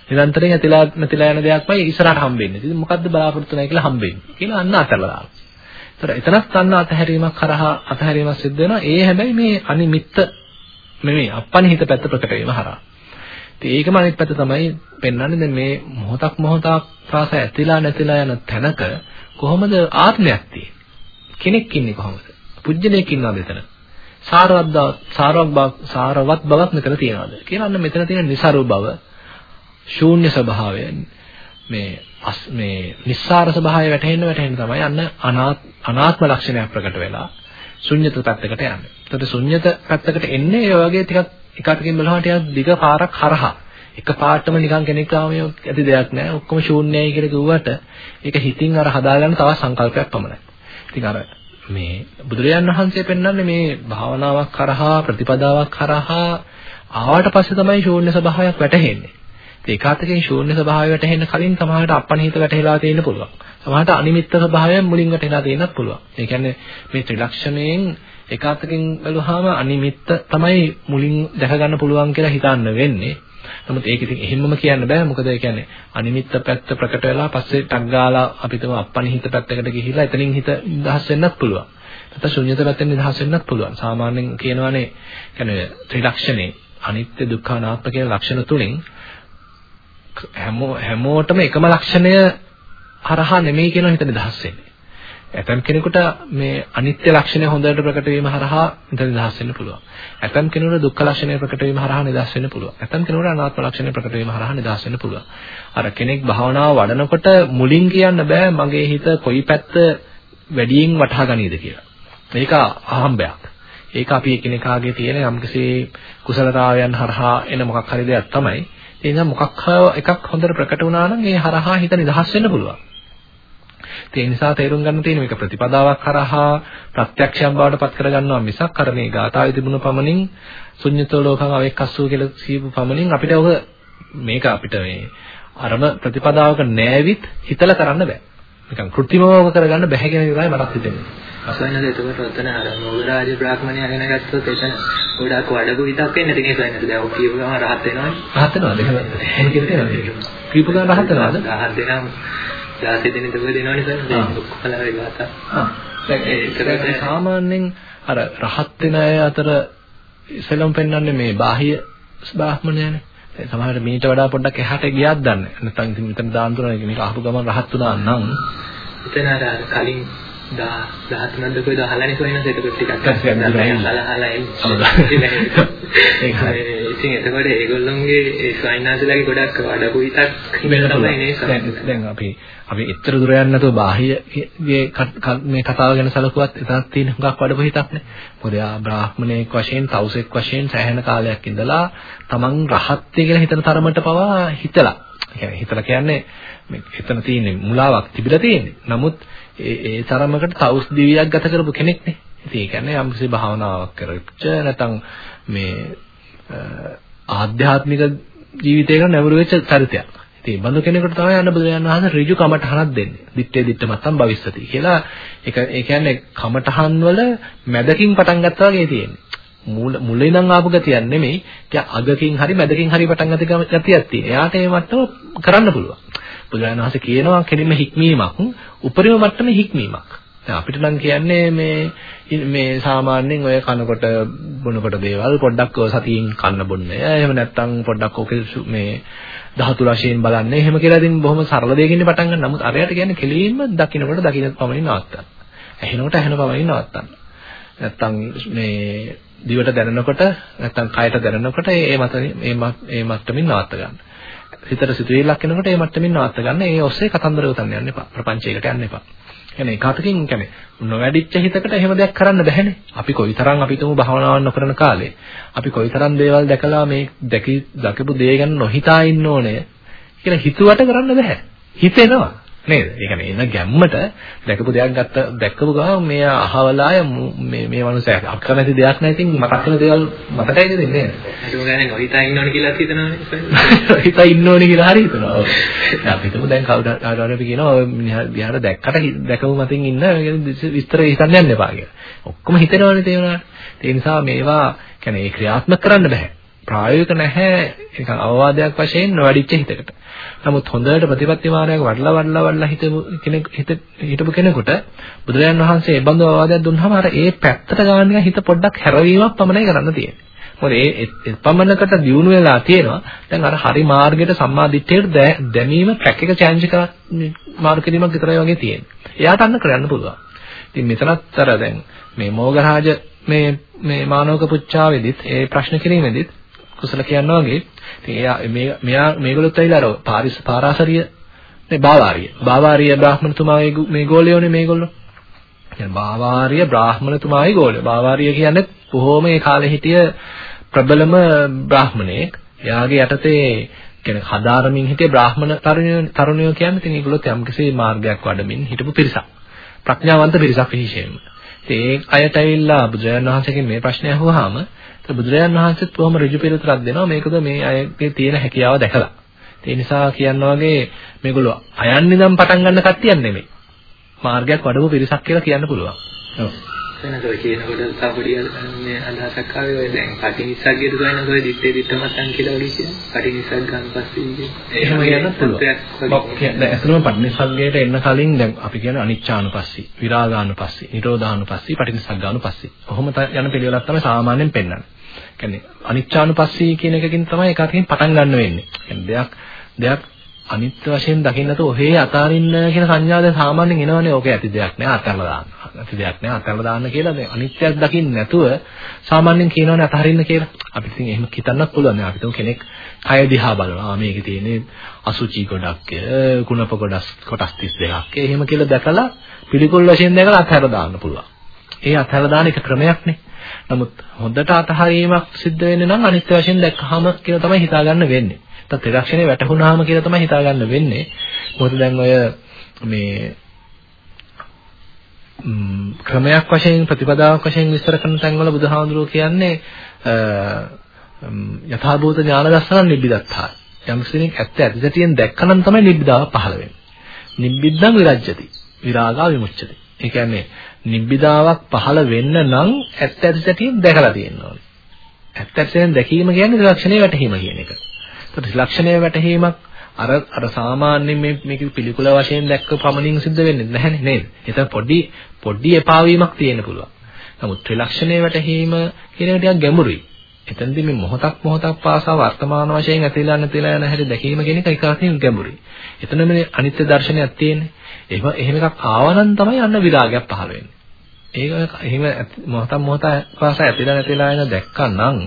Speaker 1: නිරන්තරයෙන් ඇතිලා නැතිලා යන දෙයක්මයි ඉස්සරහට හම්බෙන්නේ. ඉතින් මොකද්ද බලාපොරොත්තු නැහැ කියලා හම්බෙන්නේ. කියලා අන්න අතහැරලා දානවා. ඒතර එතනත් අන්න අතහැරීමක් කරහා අතහැරීමක් සිද්ධ වෙනවා. ඒ හැබැයි මේ අනිමිත්ත නෙමෙයි අපනිහිත පැත්ත ප්‍රකට වීම හරහා. ඉතින් ඒකම අනිත් පැත්ත තමයි පෙන්වන්නේ දැන් මේ මොහොතක් මොහොතක් පාස ඇතිලා නැතිලා යන තැනක කොහොමද ආත්මයක් තියෙන්නේ? කෙනෙක් ඉන්නේ කොහොමද? පුජ්‍යලයක් ඉන්නවද එතන? සාරවත් සාරවත් බව සාරවත් බවක් මෙතන තියනවාද? කියලා අන්න මෙතන තියෙන નિසරු බව, ශූන්‍ය ස්වභාවය මේ මේ නිස්සාර ස්වභාවය වැටහෙන්න වැටහෙන්න තමයි අන්න අනාත්ම ලක්ෂණයක් ප්‍රකට වෙලා ශුන්්‍යත පැත්තකට යන්නේ. එතකොට ශුන්්‍යත පැත්තකට එන්නේ ඒ වගේ ටිකක් එකwidehatකින් බලනවා ටිකක් දිග පාරක් හරහා. එක පාටම නිකන් කෙනෙක් ආවම ඇති දෙයක් නෑ. ඔක්කොම ශූන්‍යයි කියලා කිව්වට ඒක හිතින් අර හදාගන්න තව සංකල්පයක් පමණයි. ඉතින් අර මේ බුදුරජාන් වහන්සේ පෙන්වන්නේ මේ භාවනාවක් කරහා ප්‍රතිපදාවක් කරහා ආවට පස්සේ තමයි ශූන්‍ය ස්වභාවයක් වැටහෙන්නේ. ඒකාතකෙන් ශූන්‍ය ස්වභාවය වැටහෙන්න කලින් සමහරට අපනිහිත වැටහෙලා තියෙන්න පුළුවන්. සමහරට අනිමිත්ත ස්වභාවයෙන් මුලින් වැටහෙලා තියෙන්නත් පුළුවන්. ඒ කියන්නේ මේ ත්‍රිලක්ෂණයෙන් ඒකාතකෙන් බැලුවාම අනිමිත්ත තමයි මුලින් දැක ගන්න පුළුවන් කියලා හිතන්න වෙන්නේ. නමුත් ඒක ඉතින් එහෙමම කියන්න බෑ. මොකද ඒ කියන්නේ අනිමිත්ත පැත්ත ප්‍රකට වෙලා පස්සේ ටක් ගාලා අපිටම අපනිහිත පැත්තකට ගිහිල්ලා එතනින් හිත නිදහස් වෙන්නත් පුළුවන්. නැත්නම් ශුන්‍යත පැත්තෙන් නිදහස් වෙන්නත් පුළුවන්. සාමාන්‍යයෙන් කියනවානේ කියන්නේ ත්‍රිලක්ෂණේ අනිත්‍ය දුක්ඛ අනාත්ම කියන ලක්ෂණ තුලින් හැමෝටම එකම ලක්ෂණය හරහා නෙමෙයි කියන හිත නිදහස් වෙන්නේ. ඇතම් කෙනෙකුට මේ අනිත්‍ය ලක්ෂණය හොඳට ප්‍රකට වීම හරහා නිදහස් වෙන්න පුළුවන්. ඇතම් කෙනෙකුට දුක්ඛ ලක්ෂණය ප්‍රකට වීම හරහා නිදහස් වෙන්න පුළුවන්. ඇතම් කෙනෙකුට අනාත්ම ලක්ෂණය ප්‍රකට වීම හරහා නිදහස් වෙන්න පුළුවන්. අර කෙනෙක් භාවනාව වඩනකොට මුලින් කියන්න බෑ මගේ හිත කොයි පැත්ත වැඩියෙන් වටහා ගනීද කියලා. මේක අහම්බයක්. ඒක අපි එකිනෙකාගේ තියෙන යම්කිසි කුසලතාවයන් හරහා එන මොකක් හරි දෙයක් තමයි. ඒ නිසා මොකක් එකක් හොඳට ප්‍රකට වුණා නම් ඒ හරහා හිත නිදහස් වෙන්න පුළුවන්. ඒ නිසා තේරුම් ගන්න තියෙන මේක ප්‍රතිපදාවක් කරහා ප්‍රත්‍යක්ෂයක් බවට පත් කරගන්නවා මිසක් අර මේ ගාථාවේ තිබුණු පමණින් ශුන්‍යතෝ ලෝකං අවෙක්කස්සෝ කියලා කියපු පමණින් අපිට ඔක මේක අපිට මේ අරම ප්‍රතිපදාවක නෑවිත් හිතලා කරන්න බෑ. නිකන් કૃත්‍රිමව කරගන්න බැහැ කියන එකයි මටත් හිතෙන්නේ.
Speaker 3: අසන්නද එතකොට ඔතන අර මොගරාජ බ්‍රාහ්මණයා ගැන ගත්තොත් එතන ගොඩක් වඩපු හිතක් එන්නේ තියෙන සයින්ස් දැන් ඔය කියපු ගමන් රහත් වෙනවනේ.
Speaker 1: රහත් වෙනවද? එහෙම කියලා තියෙනවද? කියපු ගමන් රහත් වෙනවද?
Speaker 3: රහත් වෙනම් 16 දින දුක දෙනවනේ සයින්ස් දැන් ඔක්කොම ගාතා.
Speaker 1: ආ. දැන් ඒක සාමාන්‍යයෙන් අර රහත් වෙන අය අතර ඉස්සෙල්ලම පෙන්වන්නේ මේ බාහ්‍ය බ්‍රාහ්මණයනේ. සමහරවිට මීට වඩා පොඩ්ඩක් එහාට ගියත් දන්නේ. නැත්නම් ඉතින් මෙතන දාන්න තුන මේක අහපු ගමන් රහත් වුණා නම්
Speaker 3: එතන අර කලින් 13ක්ද කොයිද අහලානේ කොහෙනද එතකොට ටිකක් අහලා ඉතින් එතකොට ඒගොල්ලොන්ගේ ඒ ස්වයන්නාසලගේ ගොඩක් වඩපු හිතක් තමයි
Speaker 1: දැන් අපි අපි එච්චර දුර යන්නේ නැතුව බාහියගේ මේ කතාව ගැන සැලකුවත් එතනක් තියෙන හුඟක් වඩපු හිතක් නේ. මොකද යා බ්‍රාහ්මණයෙක් වශයෙන් තවුසෙක් වශයෙන් සෑහෙන කාලයක් ඉඳලා තමන් රහත්ය කියලා හිතන තරමට පවා හිතලා. කියන්නේ හිතලා කියන්නේ මේ එතන තියෙන මුලාවක් තිබිලා තියෙන්නේ. නමුත් ඒ ඒ තරමකට තවුස් දිවියක් ගත කරපු කෙනෙක් නේ. ඉතින් ඒ කියන්නේ යම්කිසි භාවනාවක් කරච්ච නැත්නම් මේ ආධ්‍යාත්මික ජීවිතයකට නැඹුරු වෙච්ච චරිතයක්. ඉතින් බඳු කෙනෙකුට තමයි අන්න බුදුරජාණන් වහන්සේ ඍජු කමටහනක් දෙන්නේ. දිත්තේ දිත්ත මත්තම් භවිස්සති කියලා. ඒක ඒ කියන්නේ කමටහන් වල මැදකින් පටන් ගත්තා වගේ තියෙන්නේ. මුල මුලින් නම් ආපු ගතියක් නෙමෙයි. ටික අගකින් හරි මැදකින් හරි පටන් ගත්ත ගතියක් තියෙනවා. එයාට ඒ මට්ටම කරන්න පුළුවන්. බුදුරජාණන් වහන්සේ කියනවා කෙලින්ම හික්මීමක් උපරිම මට්ටමේ හික්මීමක්. දැන් අපිට නම් කියන්නේ මේ මේ සාමාන්‍යයෙන් ඔය කනකොට බොනකොට දේවල් පොඩ්ඩක් සතියෙන් කන්න බොන්නේ. එහෙම නැත්නම් පොඩ්ඩක් ඔකේ මේ ධාතු වශයෙන් බලන්නේ. එහෙම කියලා ඉතින් බොහොම සරල දෙයකින් පටන් ගන්න. නමුත් අරයට කියන්නේ කෙලින්ම දකින්නකොට දකින්න පමණින් නවත්තන්න. ඇහෙනකොට ඇහෙන පමණින් නවත්තන්න. නැත්නම් මේ දිවට දැනෙනකොට නැත්නම් කයට දැනෙනකොට ඒ මත මේ මට්ටමින් නවත්ත ගන්න. හිතට සිතුවිල්ලක් එනකොට ඒ මට්ටමින් නවත්ත ගන්න. ඒ ඔස්සේ කතන්දර උතන්න යන්න එපා. ප්‍රපංචයකට යන්න එපා. يعني ඒකටකින් කියන්නේ නොවැඩිච්ච හිතකට එහෙම දෙයක් කරන්න බැහැනේ. අපි කොයිතරම් අපි තුමු භාවනාවක් නොකරන කාලේ අපි කොයිතරම් දේවල් දැකලා මේ දැකි දකපු දේ ගැන නොහිතා ඉන්න ඕනේ කියලා හිතුවට කරන්න බෑ. හිතෙනවා. නේද? ඒ කියන්නේ එන ගැම්මට දැකපු දෙයක් ගත්ත දැක්කපු ගමන් මේ අහවලාය මේ මේ මනුස්සයා අකමැති දෙයක් නැහැ ඉතින් මතක් වෙන දේවල් මතකයිද දෙන්නේ නේද?
Speaker 3: ඒක නොහිතා ඉන්නවනේ කියලා
Speaker 1: හිතනවනේ. හිතා ඉන්නවනේ කියලා හරි හිතනවා. අපි හිතමු දැන් කවුරු හරි අපි කියනවා විහාර දැක්කට දැකපු මතින් ඉන්න විස්තර හිතන්න යන්න එපා කියලා. ඔක්කොම හිතනවනේ තේරුණාට. ඒ නිසා මේවා කියන්නේ ක්‍රියාත්මක කරන්න බෑ. ප්‍රායෝගික නැහැ නිකන් අවවාදයක් වශයෙන් නොවැඩිච්ච හිතකට. නමුත් හොඳට ප්‍රතිපත්ති මාර්ගයක් වඩලා වඩලා වඩලා හිතපු කෙනෙක් හිත හිටපු කෙනෙකුට බුදුරජාණන් වහන්සේ ඒ බඳු අවවාදයක් දුන්නාම අර ඒ පැත්තට ගන්න හිත පොඩ්ඩක් හැරවීමක් පමණයි කරන්න තියෙන්නේ. මොකද ඒ පමණකට දියුණු වෙලා තියෙනවා. දැන් අර හරි මාර්ගයට සම්මා දිට්ඨියට දැමීම ට්‍රැක් එක චේන්ජ් කරලා මාර්ග කිරීමක් විතරයි වගේ තියෙන්නේ. එයාට අන්න කරන්න පුළුවන්. ඉතින් මෙතනත් අර දැන් මේ මෝගරාජ මේ මේ මානවක පුච්චාවේදීත් ඒ ප්‍රශ්න කිරීමේදීත් කුසල කියනවා වගේ ඉතින් එයා මේ මෙයා මේගොල්ලොත් ඇවිල්ලා අර පාරිස් පාරාසරිය නේ බාවාරිය බාවාරිය බ්‍රාහ්මණතුමාගේ මේ ගෝලයෝනේ මේගොල්ලෝ يعني බාවාරිය බ්‍රාහ්මණතුමාගේ ගෝලය බාවාරිය කියන්නේ බොහොම ඒ කාලේ හිටිය ප්‍රබලම බ්‍රාහ්මණයෙක් එයාගේ යටතේ කියන්නේ හදාරමින් හිටිය බ්‍රාහ්මණ තරුණයෝ තරුණයෝ කියන්නේ ඉතින් ඒගොල්ලොත් යම්කිසි මාර්ගයක් වඩමින් හිටපු පිරිසක් ප්‍රඥාවන්ත පිරිසක් විශේෂයෙන්ම ඉතින් ඒ අයට ඇවිල්ලා බුදුරජාණන් වහන්සේගෙන් මේ ප්‍රශ්නය අහුවාම බුදුරජාන් වහන්සේත් කොහොම ඍජු පිළිතුරක් දෙනවා මේකද මේ අයගේ තියෙන හැකියාව දැකලා. ඒ නිසා කියනවා වගේ මේගොල්ලෝ අයන්නිදම් පටන් ගන්න කට්ටියක් නෙමෙයි. මාර්ගයක් වඩපු පිරිසක් කියලා කියන්න පුළුවන්. ඔව්.
Speaker 3: වෙනතෝ කියනකොට සාපඩිය මේ අදහසක් ආවේ ඔය දැන් පටිනිස්සග්ගේද ගන්න ඔය දිත්තේ දිත්තමත්යන් කියලා වගේ කියන්නේ. පටිනිස්සග් ගන්න පස්සේ ඉන්නේ.
Speaker 1: එහෙම කියන්න පුළුවන්. ඔව් කියන්නේ ඇත්තටම පටිනිස්සග්ගේට එන්න කලින් දැන් අපි කියන අනිච්චානුපස්සී, විරාගානුපස්සී, නිරෝධානුපස්සී, පටිනිස්සග්ගානුපස්සී. ඔහොම යන පිළිවෙලක් තමයි සාමාන්‍යයෙන් පෙන්වන්නේ. කියන්නේ අනිච්චානුපස්සී කියන එකකින් තමයි එක අතකින් පටන් ගන්න වෙන්නේ. කියන්නේ දෙයක් දෙයක් අනිත්‍ය වශයෙන් දකින්න නැතුව ඔහේ අතාරින්න කියන සංඥාව සාමාන්‍යයෙන් එනවනේ. ඕක ඇති දෙයක් නෑ අතහැරලා දාන්න. ඇති දෙයක් නෑ අතහැරලා දාන්න කියලා දැන් අනිත්‍යයක් දකින්න නැතුව සාමාන්‍යයෙන් කියනවනේ අතහරින්න කියලා. අපිට ඉතින් එහෙම හිතන්නත් පුළුවන්. අපි තුන් කෙනෙක් කය දිහා බලනවා. ආ මේකේ තියෙන්නේ අසුචි ගොඩක්, කුණප කොටස් කොටස් 32ක්. එහෙම කියලා දැකලා පිළිකුල් වශයෙන් දැකලා අතහැරලා දාන්න පුළුවන්. ඒ අතහැරලා දාන එක ක්‍රමයක්නේ. නමුත් හොඳට අතහරීමක් සිද්ධ වෙන්නේ නම් අනිත්‍ය වශයෙන් දැක්කහම කියලා තමයි හිතාගන්න වෙන්නේ. නැත්නම් ත්‍රිලක්ෂණේ වැටහුණාම කියලා තමයි හිතාගන්න වෙන්නේ. මොකද දැන් ඔය මේ ක්‍රමයක් වශයෙන් ප්‍රතිපදාවක් වශයෙන් විස්තර කරන තැන්වල බුදුහාමුදුරුවෝ කියන්නේ යථාභූත ඥාන දර්ශන නිබ්බිදත්තා. යම් කෙනෙක් ඇත්ත ඇතිසැටියෙන් දැක්කනම් තමයි නිබ්බිදාව පහළ වෙන්නේ. නිබ්බිද්දං විරජ්‍යති. විරාගා විමුච්ඡති. ඒ කියන්නේ නිබ්බිදාවක් පහළ වෙන්න නම් ඇත්ත ඇතිසැටියෙන් දැකලා තියෙන්න ඕනේ. ඇත්ත ඇතිසැටියෙන් දැකීම කියන්නේ ත්‍රිලක්ෂණේ වැටහීම කියන එක. ත්‍රිලක්ෂණයේ වැටහීමක් අර අර සාමාන්‍යයෙන් මේ මේක පිළිකුල වශයෙන් දැක්ක පමණින් සිද්ධ වෙන්නේ නැහැ නේද? ඒතර පොඩි පොඩි එපා වීමක් තියෙන්න පුළුවන්. නමුත් ත්‍රිලක්ෂණයේ වැටහීම කියන එක ටිකක් ගැඹුරුයි. එතනදී මේ මොහොතක් මොහොතක් පාසා වර්තමාන වශයෙන් ඇතිලා නැතිලා යන හැටි දැකීම කියන එක එකකින් ගැඹුරුයි. එතන මේ අනිත්‍ය දර්ශනයක් තියෙන්නේ. එහෙම එහෙම එකක් ආවනම් තමයි අන්න විරාගයක් පහළ වෙන්නේ. ඒක එහෙම මොහොතක් මොහොතක් පාසා ඇතිලා නැතිලා යන දැක්කනම්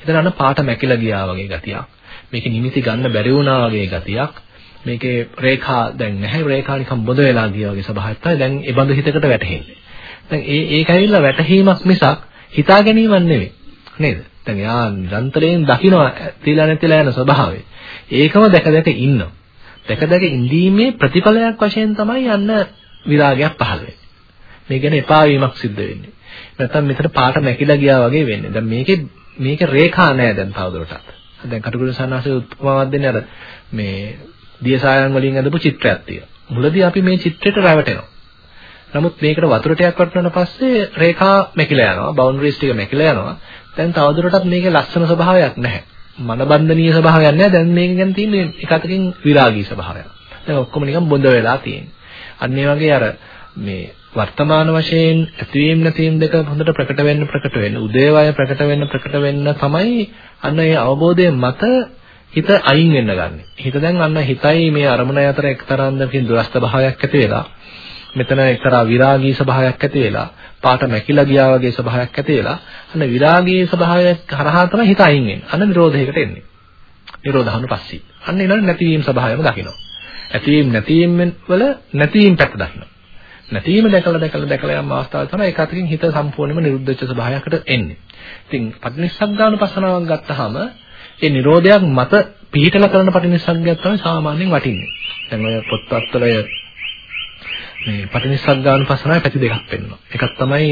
Speaker 1: එතන අන්න පාට මැකිලා ගියා වගේ ගතියක්. මේකේ නිමිති ගන්න බැරි වුණා වගේ ගතියක්. මේකේ රේඛා දැන් නැහැ. රේඛා නිකන් බොඳ වෙලා ගියා වගේ ස්වභාවයක් තමයි දැන් ඒ බඳු හිතකට වැටෙන්නේ දැන් ඒ ඒක ඇවිල්ලා වැටහීමක් මිසක් හිතා ගැනීමක් නෙවෙයි. නේද? දැන් යා නිරන්තරයෙන් දකිනවා තියලා නැතිලා යන ස්වභාවය. ඒකම දැක දැක ඉන්නවා. දැක දැක ඉඳීමේ ප්‍රතිඵලයක් වශයෙන් තමයි යන්න විරාගයක් පහළ වෙන්නේ මේ කියන්නේ එපා වීමක් සිද්ධ වෙන්නේ නැත්නම් මෙතන පාට නැකිලා ගියා වගේ වෙන්නේ දැන් මේකේ මේක රේඛා නෑ දැන් තවදුරටත් දැන් කටුකුරු සන්නාසයේ උපමාවක් දෙන්නේ අර මේ දියසායන් වලින් ඇඳපු චිත්‍රයක් තියෙනවා. මුලදී අපි මේ චිත්‍රයට රැවටෙනවා. නමුත් මේකට වතුර ටිකක් වටුනන පස්සේ රේඛා මැකිලා යනවා, බවුන්ඩරිස් ටික මැකිලා යනවා. දැන් තවදුරටත් මේකේ ලස්සන ස්වභාවයක් නැහැ. මනබන්ධනීය ස්වභාවයක් නැහැ. දැන් මේක ගැන තියෙන්නේ එක අතකින් විරාගී ස්වභාවයක්. දැන් ඔක්කොම නිකන් බොඳ වෙලා තියෙන්නේ. අන්න ඒ වගේ අර මේ වර්තමාන වශයෙන් ඇතිවීම නැතිවීම දෙක හොඳට ප්‍රකට වෙන්න ප්‍රකට වෙන්න උදේවය ප්‍රකට වෙන්න ප්‍රකට වෙන්න තමයි අන්න ඒ අවබෝධය මත හිත අයින් වෙන්න ගන්න. හිත දැන් අන්න හිතයි මේ අරමුණ අතර එක්තරාන්දකින් දුරස්ත භාවයක් ඇති වෙලා මෙතන එක්තරා විරාගී ස්වභාවයක් ඇති වෙලා පාට මැකිලා ගියා වගේ ස්වභාවයක් ඇති වෙලා අන්න විරාගී ස්වභාවයක් කරහා තමයි හිත අයින් වෙන්නේ. අන්න නිරෝධයකට එන්නේ. නිරෝධහන පස්සී. අන්න ඊළඟ නැතිවීම ස්වභාවයම දකිනවා. ඇතිවීම නැතිවීම වල නැතිවීම පැත්ත දකිනවා. නැතිවීම දැකලා දැකලා දැකලා යම් අවස්ථාවක තමයි ඒක අතරින් හිත සම්පූර්ණයෙන්ම නිරුද්ධ වෙච්ච ස්වභාවයකට එන්නේ. ඉතින් පටිනිස්සග්ගානුපස්සනාවක් ගත්තාම ඒ Nirodhayak මත පිළිතල කරන පටිනිස්සග්ගයක් තමයි සාමාන්‍යයෙන් වටින්නේ. දැන් ඔය පොත්පත්වල මේ පටිනිස්සග්ගානුපස්සනාවේ පැති දෙකක් වෙනවා. එකක් තමයි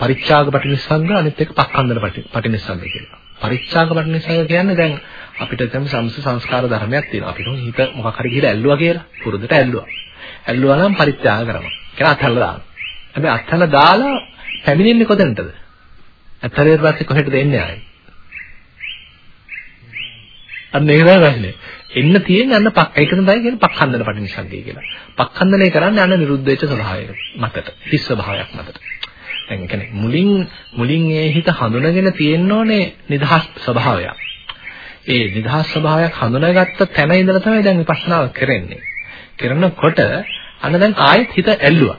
Speaker 1: පරිත්‍යාග පටිනිස්සග්ග අනිත් එක පක්ඛන්දන පටිනිස්සග්ග කියලා. පරිත්‍යාග පටිනිස්සග්ග කියන්නේ දැන් අපිට දැන් සම්ස සංස්කාර ධර්මයක් තියෙනවා. අපිට හිත මොකක් හරි කියලා ඇල්ලුවා කියලා. පුරුද්දට ඇල්ලුවා. ඇල්ලුවා නම් පරිත්‍යාග කරනවා. කියලා අත්හැරලා දානවා. හැබැයි අත්හැරලා දාලා පැමිණෙන්නේ කොතැනටද? අත්හැරියට පස්සේ කොහෙටද එන්නේ ආයේ? අන්න ඒක තමයි ප්‍රශ්නේ. එන්න තියෙන්නේ අන්න පක් ඒක තමයි කියන්නේ පක්ඛන්දන පටිනිසග්ගය කියලා. පක්ඛන්දනය කරන්නේ අන්න නිරුද්ධ වෙච්ච ස්වභාවයක මතට. හිස් ස්වභාවයක් මතට. දැන් ඒ කියන්නේ මුලින් මුලින් ඒ හිත හඳුනගෙන තියෙන්න ඕනේ නිදහස් ස්වභාවයක්. ඒ නිදහස් ස්වභාවයක් හඳුනාගත්ත තැන ඉඳලා තමයි දැන් විපස්සනාව කරන්නේ. කරනකොට අන්න දැන් ආයෙත් හිත ඇල්ලුවා.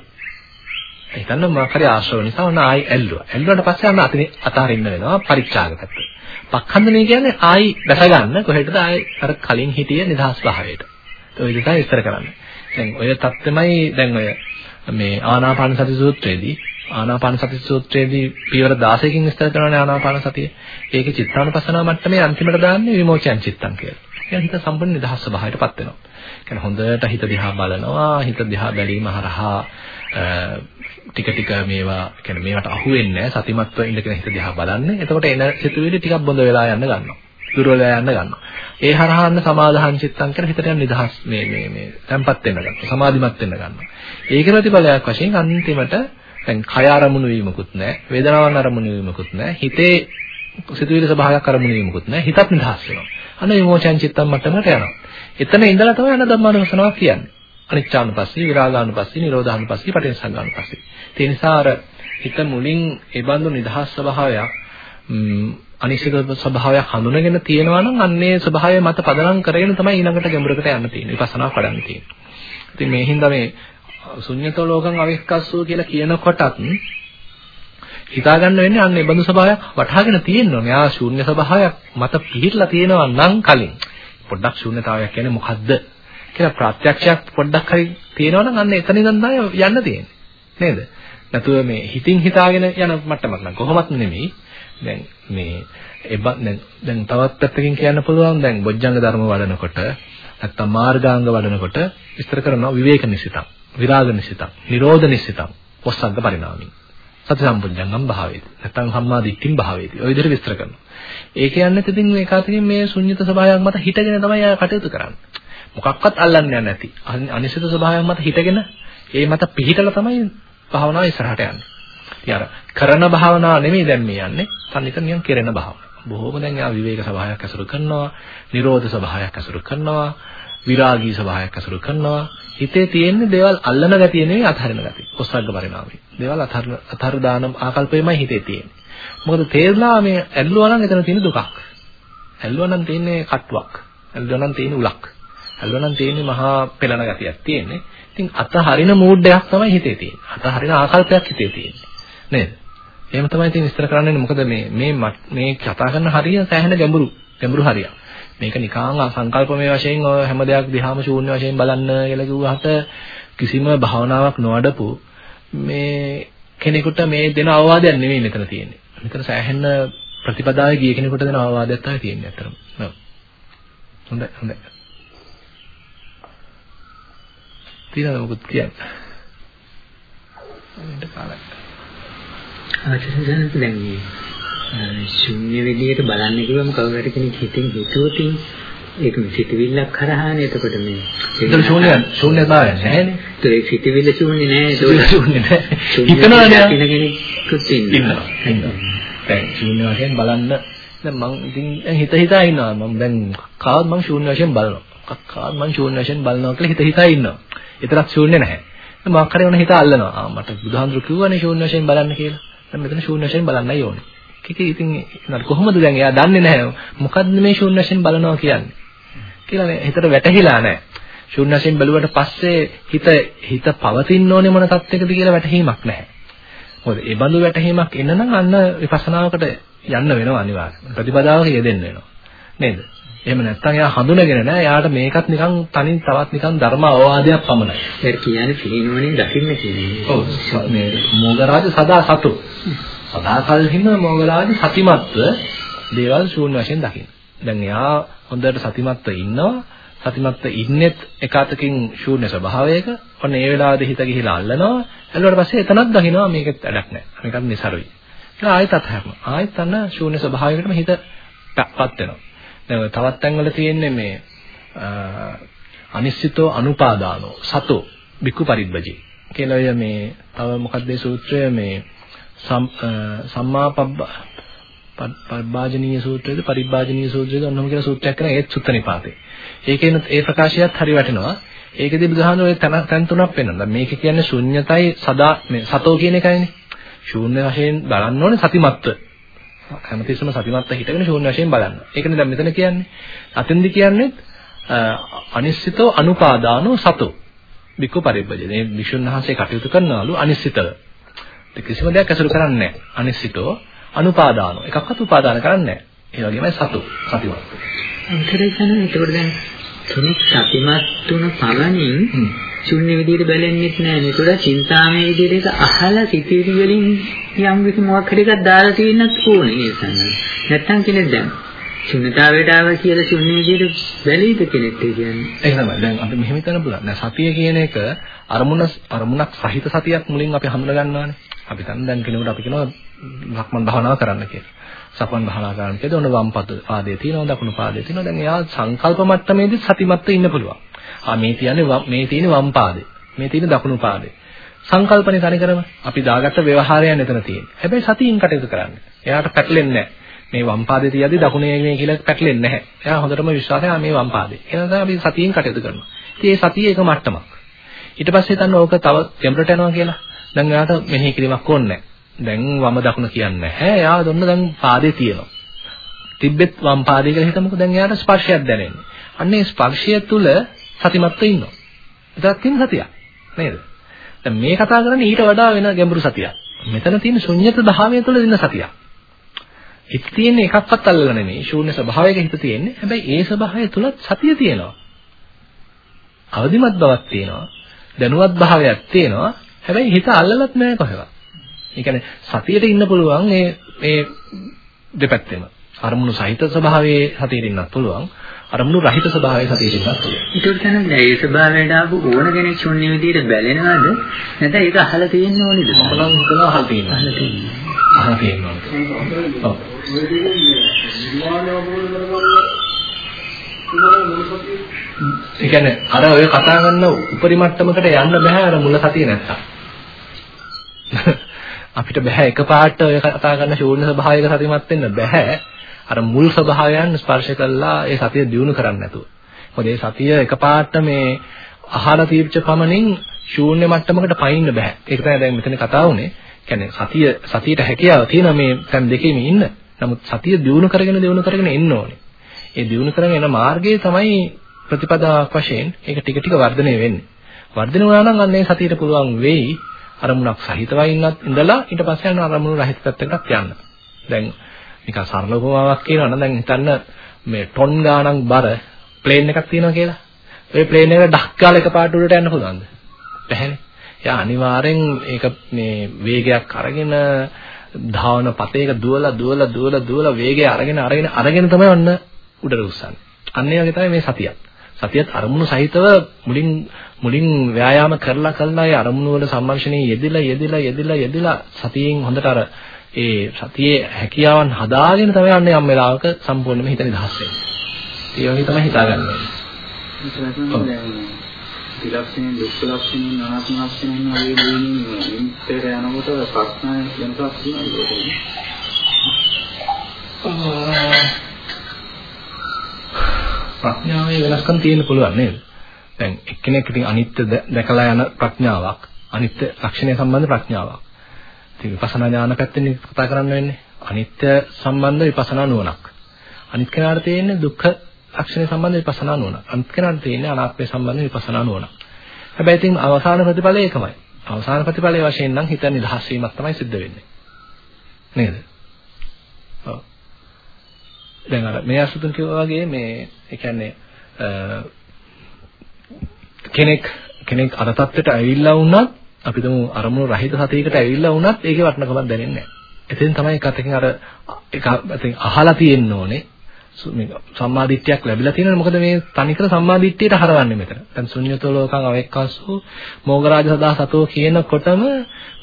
Speaker 1: හිතන්න මොකක් හරි ආශ්‍රව නිසා ඔන්න ආයෙ ඇල්ලුවා. ඇල්ලුවාට පස්සේ අන්න අතින් අතාරින්න වෙනවා පරිත්‍යාග පැත්ත. පක්ඛන්දනය කියන්නේ ආයි දැස ගන්න කොහෙටද ආයි අර කලින් හිටිය නිදහස් භාවයට. ඒ විදිහට විස්තර කරන්නේ. දැන් ඔය தත්ත්වමයි දැන් ඔය මේ ආනාපාන සති සූත්‍රයේදී ආනාපාන සති සූත්‍රයේදී පියවර 16කින් විස්තර කරනවානේ ආනාපාන සතිය. ඒකේ චිත්තානුපස්සනා මට්ටමේ අන්තිමට දාන්නේ විමෝචයන් චිත්තං කියලා. කියන්නේ හිත සම්පූර්ණ නිදහස් ස්වභාවයටපත් වෙනවා. කියන්නේ හොඳට හිත දිහා බලනවා, හිත දිහා බැලීම හරහා ටික ටික මේවා කියන්නේ මේවට අහු වෙන්නේ නැහැ සතිමත්ව ඉඳගෙන හිත දිහා බලන්නේ. එතකොට එන සිතුවිලි ටිකක් බොඳ වෙලා යන්න ගන්නවා. දුර්වල යන්න ගන්නවා. ඒ හරහාන්න සමාදාහන් චිත්තං කියලා හිතට යන නිදහස් මේ මේ මේ තැම්පත් වෙන්න ගන්නවා. සමාධිමත් වෙන්න ගන්නවා. ඒකේ ප්‍රතිඵලයක් වශයෙන් අන්තිමට දැන් කය අරමුණු වීමකුත් නැහැ. වේදනාවන් අරමුණු වීමකුත් නැහැ. හිතේ සිතුවිලි ස්වභාවයක් අරමුණු වීමකුත් නැහැ. හිතත් නිදහස් වෙනවා. අන්න විමෝචන චිත්තං මට්ටමට යනවා. එතන ඉඳලා තමයි අන්න ධම්මානුපස්සනාව කියන්නේ. අනිච්චානුපස්සී, විරාගානුපස්සී, නිරෝධානුපස්සී, පටිච්චසමුප්පාදානුපස්සී. ඒ නිසා අර හිත මුලින් ඒ බඳු නිදහස් ස්වභාවයක් අනිශ්චිත ස්වභාවයක් හඳුනගෙන තියෙනවා නම් අන්නේ ස්වභාවය මත පදනම් කරගෙන තමයි ඊළඟට ගැඹුරකට යන්න තියෙන්නේ. විපස්සනා කරන්න තියෙන්නේ. ඉතින් මේ හින්දා මේ ශුන්‍යතෝ ලෝකං අවිස්කස්සෝ කියලා කියනකොටත් හිතා ගන්න වෙන්නේ අන්න ඒ බඳු ස්වභාවයක් වටහාගෙන තියෙනවා. මෙයා ශූන්‍ය ස්වභාවයක් මත පිහිටලා තියෙනවා නම් කලින් පොඩ්ඩක් ශූන්‍යතාවයක් කියන්නේ මොකද්ද කියලා ප්‍රත්‍යක්ෂයක් පොඩ්ඩක් හරි තියෙනවා නම් අන්න එතන ඉඳන් තමයි යන්න තියෙන්නේ. නේද? නැතුව මේ හිතින් හිතාගෙන යන මට්ටමක් නම් කොහොමත් නෙමෙයි. දැන් මේ දැන් දැන් තවත් පැත්තකින් කියන්න පුළුවන් දැන් බොජ්ජංග ධර්ම වඩනකොට නැත්තම් මාර්ගාංග වඩනකොට විස්තර කරනවා විවේක නිසිතං, විරාග නිසිතං, නිරෝධ නිසිතං, ඔස්සග්ග පරිණාමී. සති සම්පුඤ්ජංගම් භාවේති. නැත්තම් සම්මා දිට්ඨින් භාවේති. ඔය විදිහට විස්තර කරනවා. ඒ කියන්නේ ඉතින් මේ කාතකින් මේ ශුන්්‍යත ස්වභාවයක් මත හිටගෙන තමයි ආ කටයුතු කරන්නේ. මොකක්වත් අල්ලන්නේ නැති. අනිසිත ස්වභාවයක් මත හිටගෙන ඒ මත පිහිටලා තමයි භාවනාව ඉස්සරහට යන්නේ. ඉතින් අර කරන භාවනාව නෙමෙයි දැන් මේ යන්නේ. තනිකර නිකන් කෙරෙන භාවනාව. බොහෝම දැන් යා විවේක ස්වභාවයක් ඇසුරු කරනවා, නිරෝධ ස්වභාවයක් ඇසුරු කරනවා, විරාගී ස්වභාවයක් ඇසුරු කරනවා. හිතේ තියෙන දේවල් අල්ලන ගතිය නෙවෙයි අත්හරින ගතිය. ඔස්සග්ග පරිණාමය. දේවල් අත්හර අත්හර දාන ආකල්පෙමයි හිතේ තියෙන්නේ. මොකද තේරුණා මේ ඇල්ලුවා නම් එතන තියෙන දුකක්. ඇල්ලුවා නම් තියෙන්නේ කට්ටුවක්. ඇල්ලුවා නම් තියෙන්නේ උලක්. ඇල්ලුවා නම් තියෙන්නේ මහා පෙළන ගතියක් තියෙන්නේ. ඉතින් අතහරින මූඩ් එකක් තමයි හිතේ තියෙන්නේ. අතහරින ආකල්පයක් හිතේ තියෙන්නේ. නේද? එහෙම තමයි ඉතින් විස්තර කරන්නේ මොකද මේ මේ මේ කතා කරන හරිය සෑහෙන ගැඹුරු ගැඹුරු හරියක්. මේක නිකාං සංකල්පමය වශයෙන් ඔය හැම දෙයක් දිහාම ශූන්‍ය වශයෙන් බලන්න කියලා කිව්වහට කිසිම භාවනාවක් නොවඩපු මේ කෙනෙකුට මේ දෙන අවවාදයක් නෙමෙයි මෙතන තියෙන්නේ. මෙතන සෑහෙන ප්‍රතිපදාවේ ගිය කෙනෙකුට දෙන අවවාදයක් තමයි තියෙන්නේ අතරම. හොඳයි හොඳයි. තියෙනවද මොකද කියන්නේ? එන්න කාලයක්.
Speaker 3: ආචාර්යයන් දැන් මේ ශුන්‍ය විදියට බලන්න කිව්වම කවුරු හරි කෙනෙක් හිතින් හිතුවොතින් ඒක මේ සිතවිල්ලක් කරහානේ එතකොට මේ
Speaker 1: ඒක ශූන්‍ය ශූන්‍යතාවය නැහැනේ
Speaker 3: ඒක සිතවිල්ල ශූන්‍ය නෑ
Speaker 1: ඒක ශූන්‍ය නෑ
Speaker 3: හිතනවානේ හිතන කෙනෙකුත් ඉන්නවා.
Speaker 1: දැන් ශූන්‍ය වශයෙන් බලන්න දැන් මං ඉතින් හිත හිතා ඉන්නවා. මම දැන් කාවත් මං ශූන්‍ය වශයෙන් බලනවා. කාවත් මං ශූන්‍ය වශයෙන් බලනවා කියලා හිත හිතා ඉන්නවා ඒතරක් ශූන්‍ය නැහැ මොකක් හරි වුණ හිත අල්ලනවා ආ මට බුදුහාඳුරු කිව්වනේ ශූන්‍ය වශයෙන් බලන්න කියලා දැන් මෙතන ශූන්‍ය වශයෙන් බලන්නයි ඕනේ කිකේ ඉතින් කොහොමද දැන් එයා දන්නේ නැහැ මොකද්ද මේ ශූන්‍ය වශයෙන් බලනවා කියන්නේ කියලා හිතට වැටහිලා නැහැ. ශූන්‍ය වශයෙන් බැලුවට පස්සේ හිත හිත පවතින්න ඕනේ මොන තත්යකද කියලා වැටහීමක් නැහැ. මොකද ඒ බඳු වැටහීමක් එන්න නම් අන්න විපස්සනාවකට යන්න වෙනවා අනිවාර්යයෙන්. ප්‍රතිපදාවක යෙදෙන්න වෙනවා. නේද? එහෙම නැත්නම් එයා හඳුනගෙන නැහැ. එයාට මේකත් නිකන් තනින් තවත් නිකන් ධර්ම අවවාදයක් පමණයි.
Speaker 3: ඒක කියන්නේ පිළිනවනේ දකින්න කියන්නේ.
Speaker 1: ඔව්. මේ මොගරාජ සදා සතු. සදාකල් හින්න මොගරාජ සතිමත්ව දේවල් ශූන්‍ය වශයෙන් දකින්න. දැන් එයා හොඳට සතිමත්ව ඉන්නවා. සතිමත්ව ඉන්නෙත් එක අතකින් ශූන්‍ය ස්වභාවයක. ඔන්න ඒ වෙලාවේදී හිත ගිහිලා අල්ලනවා. ඇල්ලුවාට පස්සේ එතනක් දකින්නවා මේකෙත් වැඩක් නැහැ. මේකත් નિසරුයි. ඊට ආයෙත් අතහැරනවා. ආයෙත් අන්න ශූන්‍ය ස්වභාවයකටම හිතපත් වෙනවා. දැන් තවත් තැන්වල තියෙන්නේ මේ අනිශ්චිතෝ අනුපාදානෝ සතෝ බික්කු පරිබ්බජි කියලා ඔය මේ තව මොකක්ද මේ සූත්‍රය මේ සම්මා පරිභාජනීය සූත්‍රයේද පරිභාජනීය සූත්‍රයේද ඔන්නම කියලා සූත්‍රයක් කරන ඒත් සුත්ත නිපාතේ. ඒකේන ඒ ප්‍රකාශයත් හරි වටිනවා. ඒකෙදී බුදුහාමුදුරුවෝ තන තැන් තුනක් පෙන්වනවා. මේක කියන්නේ ශුන්්‍යතයි සදා මේ සතෝ කියන එකයිනේ. ශූන්‍ය වශයෙන් බලන්න ඕනේ සතිමත්ව. හැමතිස්සම සතිමත්ව හිටගෙන ශූන්‍ය වශයෙන් බලන්න. ඒකනේ දැන් මෙතන කියන්නේ. අතෙන්දි කියන්නේ අනිශ්චිතෝ අනුපාදානෝ සතෝ. විකු පරිබ්බජ. මේ විසුණු වහන්සේ කටයුතු කරනවලු අනිශ්චිතව. කිසිම දෙයක් ඇසුරු කරන්නේ නැහැ. අනිශ්චිතෝ අනුපාදානෝ. එකක්වත් උපාදාන කරන්නේ නැහැ. ඒ වගේමයි සතු සතිමත්.
Speaker 3: අන්තරයන් ඒකවල දැන් කෙනෙක් සතිමත් තුන පමණින් ශුන්‍ය විදිහට බැලෙන්නෙත් නෑ නේද? ඒක චින්තාමය විදිහට ඒක අහලා සිටිවිලි වලින් යම් කිසි මොකක් හරි එකක් දාලා තියෙන්නත් ඕනේ නේද? නැත්තම් කෙනෙක් දැන් ශුන්‍යතාවයට ආව කියලා ශුන්‍ය විදිහට බැලීද කෙනෙක් කියන්නේ?
Speaker 1: ඒක තමයි. දැන් අපි මෙහෙම හිතන්න පුළුවන්. දැන් සතිය කියන එක අරමුණ අරමුණක් සහිත සතියක් මුලින් අපි හඳුනා ගන්නවානේ. අපි දැන් දැන් කෙනෙකුට අපි කියනවා ලක්මන් භාවනාව කරන්න කියලා. සක්මන් භාවනා කරන්න කියලා ඔන්න වම් පාදයේ තියෙනවා දකුණු පාදයේ තියෙනවා. දැන් එයා සංකල්ප මට්ටමේදී සතිමත්ව ඉන්න පුළුවන්. ආ මේ කියන්නේ මේ තියෙන වම් පාදේ. මේ තියෙන දකුණු පාදේ. සංකල්පනේ තනිකරම අපි දාගත්ත ව්‍යවහාරයන් එතන තියෙන්නේ. හැබැයි සතියින් කටයුතු කරන්න. එයාට පැටලෙන්නේ නැහැ. මේ වම් පාදේ තියද්දි දකුණේ මේ කියලා පැටලෙන්නේ නැහැ. එයා හොඳටම විශ්වාසය මේ වම් පාදේ. එහෙනම් තමයි අපි සතියින් කටයුතු කරනවා. ඉතින් මේ සතිය එක මට්ටමක්. ඊට පස්සේ හිතන්න ඕක තව ගැඹුරට යනවා කියලා. දැන් එයාට මෙහෙය කිරීමක් ඕනේ නැහැ. දැන් වම දකුණ කියන්නේ නැහැ. එයා දොන්න දැන් පාදේ තියෙනවා. තිබ්බෙත් වම් පාදේ කියලා හිතමුකෝ දැන් එයාට ස්පර්ශයක් දැනෙන්නේ. අන්න ඒ ස්පර්ශය තුල සතිමත්ව ඉන්නවා. එතනක් තියෙන සතියක්. නේද? දැන් මේ කතා කරන්නේ ඊට වඩා වෙන ගැඹුරු සතියක්. මෙතන තියෙන ශුන්්‍යත භාවය තුළ දින සතියක්. හිත තියෙන්නේ එකක්වත් අල්ලලා නෙමෙයි. ශූන්‍ය ස්වභාවයක හිත තියෙන්නේ. හැබැයි ඒ ස්වභාවය තුල සතිය තියෙනවා. අවදිමත් බවක් තියෙනවා. දැනුවත් භාවයක් තියෙනවා. හැබැයි හිත අල්ලලත් නෑ කොහෙවත්. ඒ කියන්නේ සතියට ඉන්න පුළුවන් මේ මේ දෙපැත්තෙම. අරමුණු සහිත ස්වභාවයේ සතියට ඉන්නත් පුළුවන්. අරමුණු රහිත ස්වභාවයේ සතියට ඉන්නත් පුළුවන්.
Speaker 3: ඒකට තමයි මේ ස්වභාවයට ආපු ඕන කෙනෙක් ශුන්‍ය විදියට බැලෙනවද? නැත්නම් ඒක අහලා තියෙන්න ඕනේද?
Speaker 1: මම නම් හිතනවා අහලා තියෙනවා. අහලා තියෙනවා. ඔව්. ඒ කියන්නේ අර ඔය කතා කරන උපරි මට්ටමකට යන්න බෑ අර මුල සතිය නැත්තම්. අපිට බෑ එකපාරට ඔය කතා කරන ශූන්‍ය ස්වභාවයක සතියමත් වෙන්න බෑ. අර මුල් ස්වභාවයන් ස්පර්ශ කළා ඒ සතිය දියුණු කරන්න නැතුව. මොකද ඒ සතිය එකපාරට මේ අහලා තීර්ච පමණින් ශූන්‍ය මට්ටමකට පයින්න බෑ. ඒක තමයි දැන් මෙතන කතා වුනේ. කියන්නේ සතිය සතියට හැකියාව තියෙන මේ තැන් දෙකේම ඉන්න. නමුත් සතිය දියුණු කරගෙන දියුණු කරගෙන එන්න ඕනේ. ඒ දියුණු කරගෙන යන මාර්ගය තමයි ප්‍රතිපදාවක් වශයෙන් ඒක ටික ටික වර්ධනය වෙන්නේ. වර්ධනය වුණා නම් අන්න ඒ සතියට පුළුවන් වෙයි අරමුණක් සහිතව ඉන්නත් ඉඳලා ඊට පස්සේ යන අරමුණු රහිත පැත්තකට යන්න. දැන් නිකන් සරල උපමාවක් කියනවා නම් දැන් හිතන්න මේ ටොන් ගාණක් බර ප්ලේන් එකක් තියෙනවා කියලා. ඒ ප්ලේන් එක ඩක් ගාලා එකපාරට උඩට යන්න පුළුවන්ද? බැහැනේ. එයා අනිවාර්යෙන් ඒක මේ වේගයක් අරගෙන ධාවන පතේක දුවලා දුවලා දුවලා දුවලා වේගය අරගෙන අරගෙන අරගෙන තමයි ඔන්න උඩට උස්සන්නේ. අන්න ඒ වගේ තමයි මේ සතියත්. සතියත් අරමුණු සහිතව මුලින් මුලින් ව්‍යායාම කරලා කරලා ඒ අරමුණු වල සම්මර්ෂණයේ යෙදিলা යෙදিলা යෙදিলা යෙදিলা සතියෙන් හොඳට අර ඒ සතියේ හැකියාවන් හදාගෙන තමයි යන්නේ යම් වෙලාවක සම්පූර්ණයෙන්ම හිත නිදහස් වෙන්නේ. ඒ වගේ තමයි හිතාගන්නේ.
Speaker 4: ත්‍රිලක්ෂණයෙන් දුක්ඛ ලක්ෂණයෙන් අනාත්ම ලක්ෂණයෙන් වගේ දෙන්නේ ඉන්ටර් යනකොට ප්‍රශ්න වෙනසක් තියෙනවා
Speaker 1: ප්‍රඥාවේ වෙනස්කම් තියෙන්න පුළුවන් නේද? දැන් එක්කෙනෙක් ඉතින් අනිත්‍ය දැකලා යන ප්‍රඥාවක් අනිත්‍ය ලක්ෂණය සම්බන්ධ ප්‍රඥාවක්. ඉතින් විපස්සනා ඥාන පැත්තෙන් කතා කරන්න වෙන්නේ. අනිත්‍ය සම්බන්ධ විපස්සනා නුවණක්. අනිත් කෙනාට තියෙන්නේ දුක්ඛ ලක්ෂණය සම්බන්ධ විපස්සනා නුවණක්. අනිත් කෙනාට තියෙන්නේ අනාත්මය සම්බන්ධ විපස්සනා නුවණක්. හැබැයි ඉතින් අවසාන ප්‍රතිඵලය ඒකමයි. අවසාන ප්‍රතිඵලය වශයෙන් නම් හිත නිදහස් වීමක් තමයි සිද්ධ වෙන්නේ. නේද? ඔව්. දැන් අර මේ අසුතුන් කිව්වා වගේ මේ ඒ කියන්නේ කෙනෙක් කෙනෙක් අර තත්ත්වයට ඇවිල්ලා වුණත් අපි තුමු අරමුණු රහිත සතියකට ඇවිල්ලා වුණත් ඒකේ වටිනකමක් දැනෙන්නේ නැහැ. එතෙන් තමයි එකතකින් අර එක අතින් අහලා තියෙන්න ඕනේ සම්මාදිට්ඨියක් ලැබිලා තියෙනවා මොකද මේ තනිකර සම්මාදිට්ඨියට හරවන්නේ මෙතන. දැන් ශුන්‍යතෝ ලෝකං අවෙක්කස්සු මොගරාජ සදා සතෝ කියනකොටම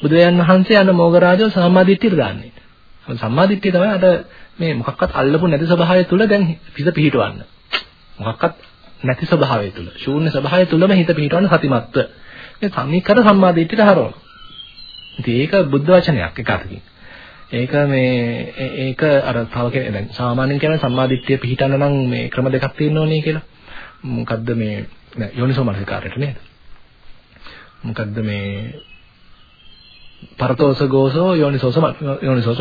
Speaker 1: බුදුරජාන් වහන්සේ අන්න මොගරාජව සම්මාදිට්ඨියට දාන්නේ. සම්මාදිට්ඨිය තමයි අද මේ මොකක්වත් අල්ලපු නැති ස්වභාවය තුල දැන් හිත පිහිටවන්න. මොකක්වත් නැති ස්වභාවය තුල, ශූන්‍ය ස්වභාවය තුලම හිත පිහිටවන්න සතිමත්ව. මේ තනිකර සම්මාදිට්ඨියට හරවනවා. ඉතින් ඒක බුද්ධ වචනයක් එක අතකින්. ඒක මේ ඒක අර තව කෙනෙක් දැන් සාමාන්‍යයෙන් කියන සම්මාදිට්ඨිය පිහිටන්න නම් මේ ක්‍රම දෙකක් තියෙන්න ඕනේ කියලා. මොකද්ද මේ යෝනිසෝ මනසිකාරයට නේද? මොකද්ද මේ පරතෝස ගෝසෝ යෝනිසෝස යෝනිසෝස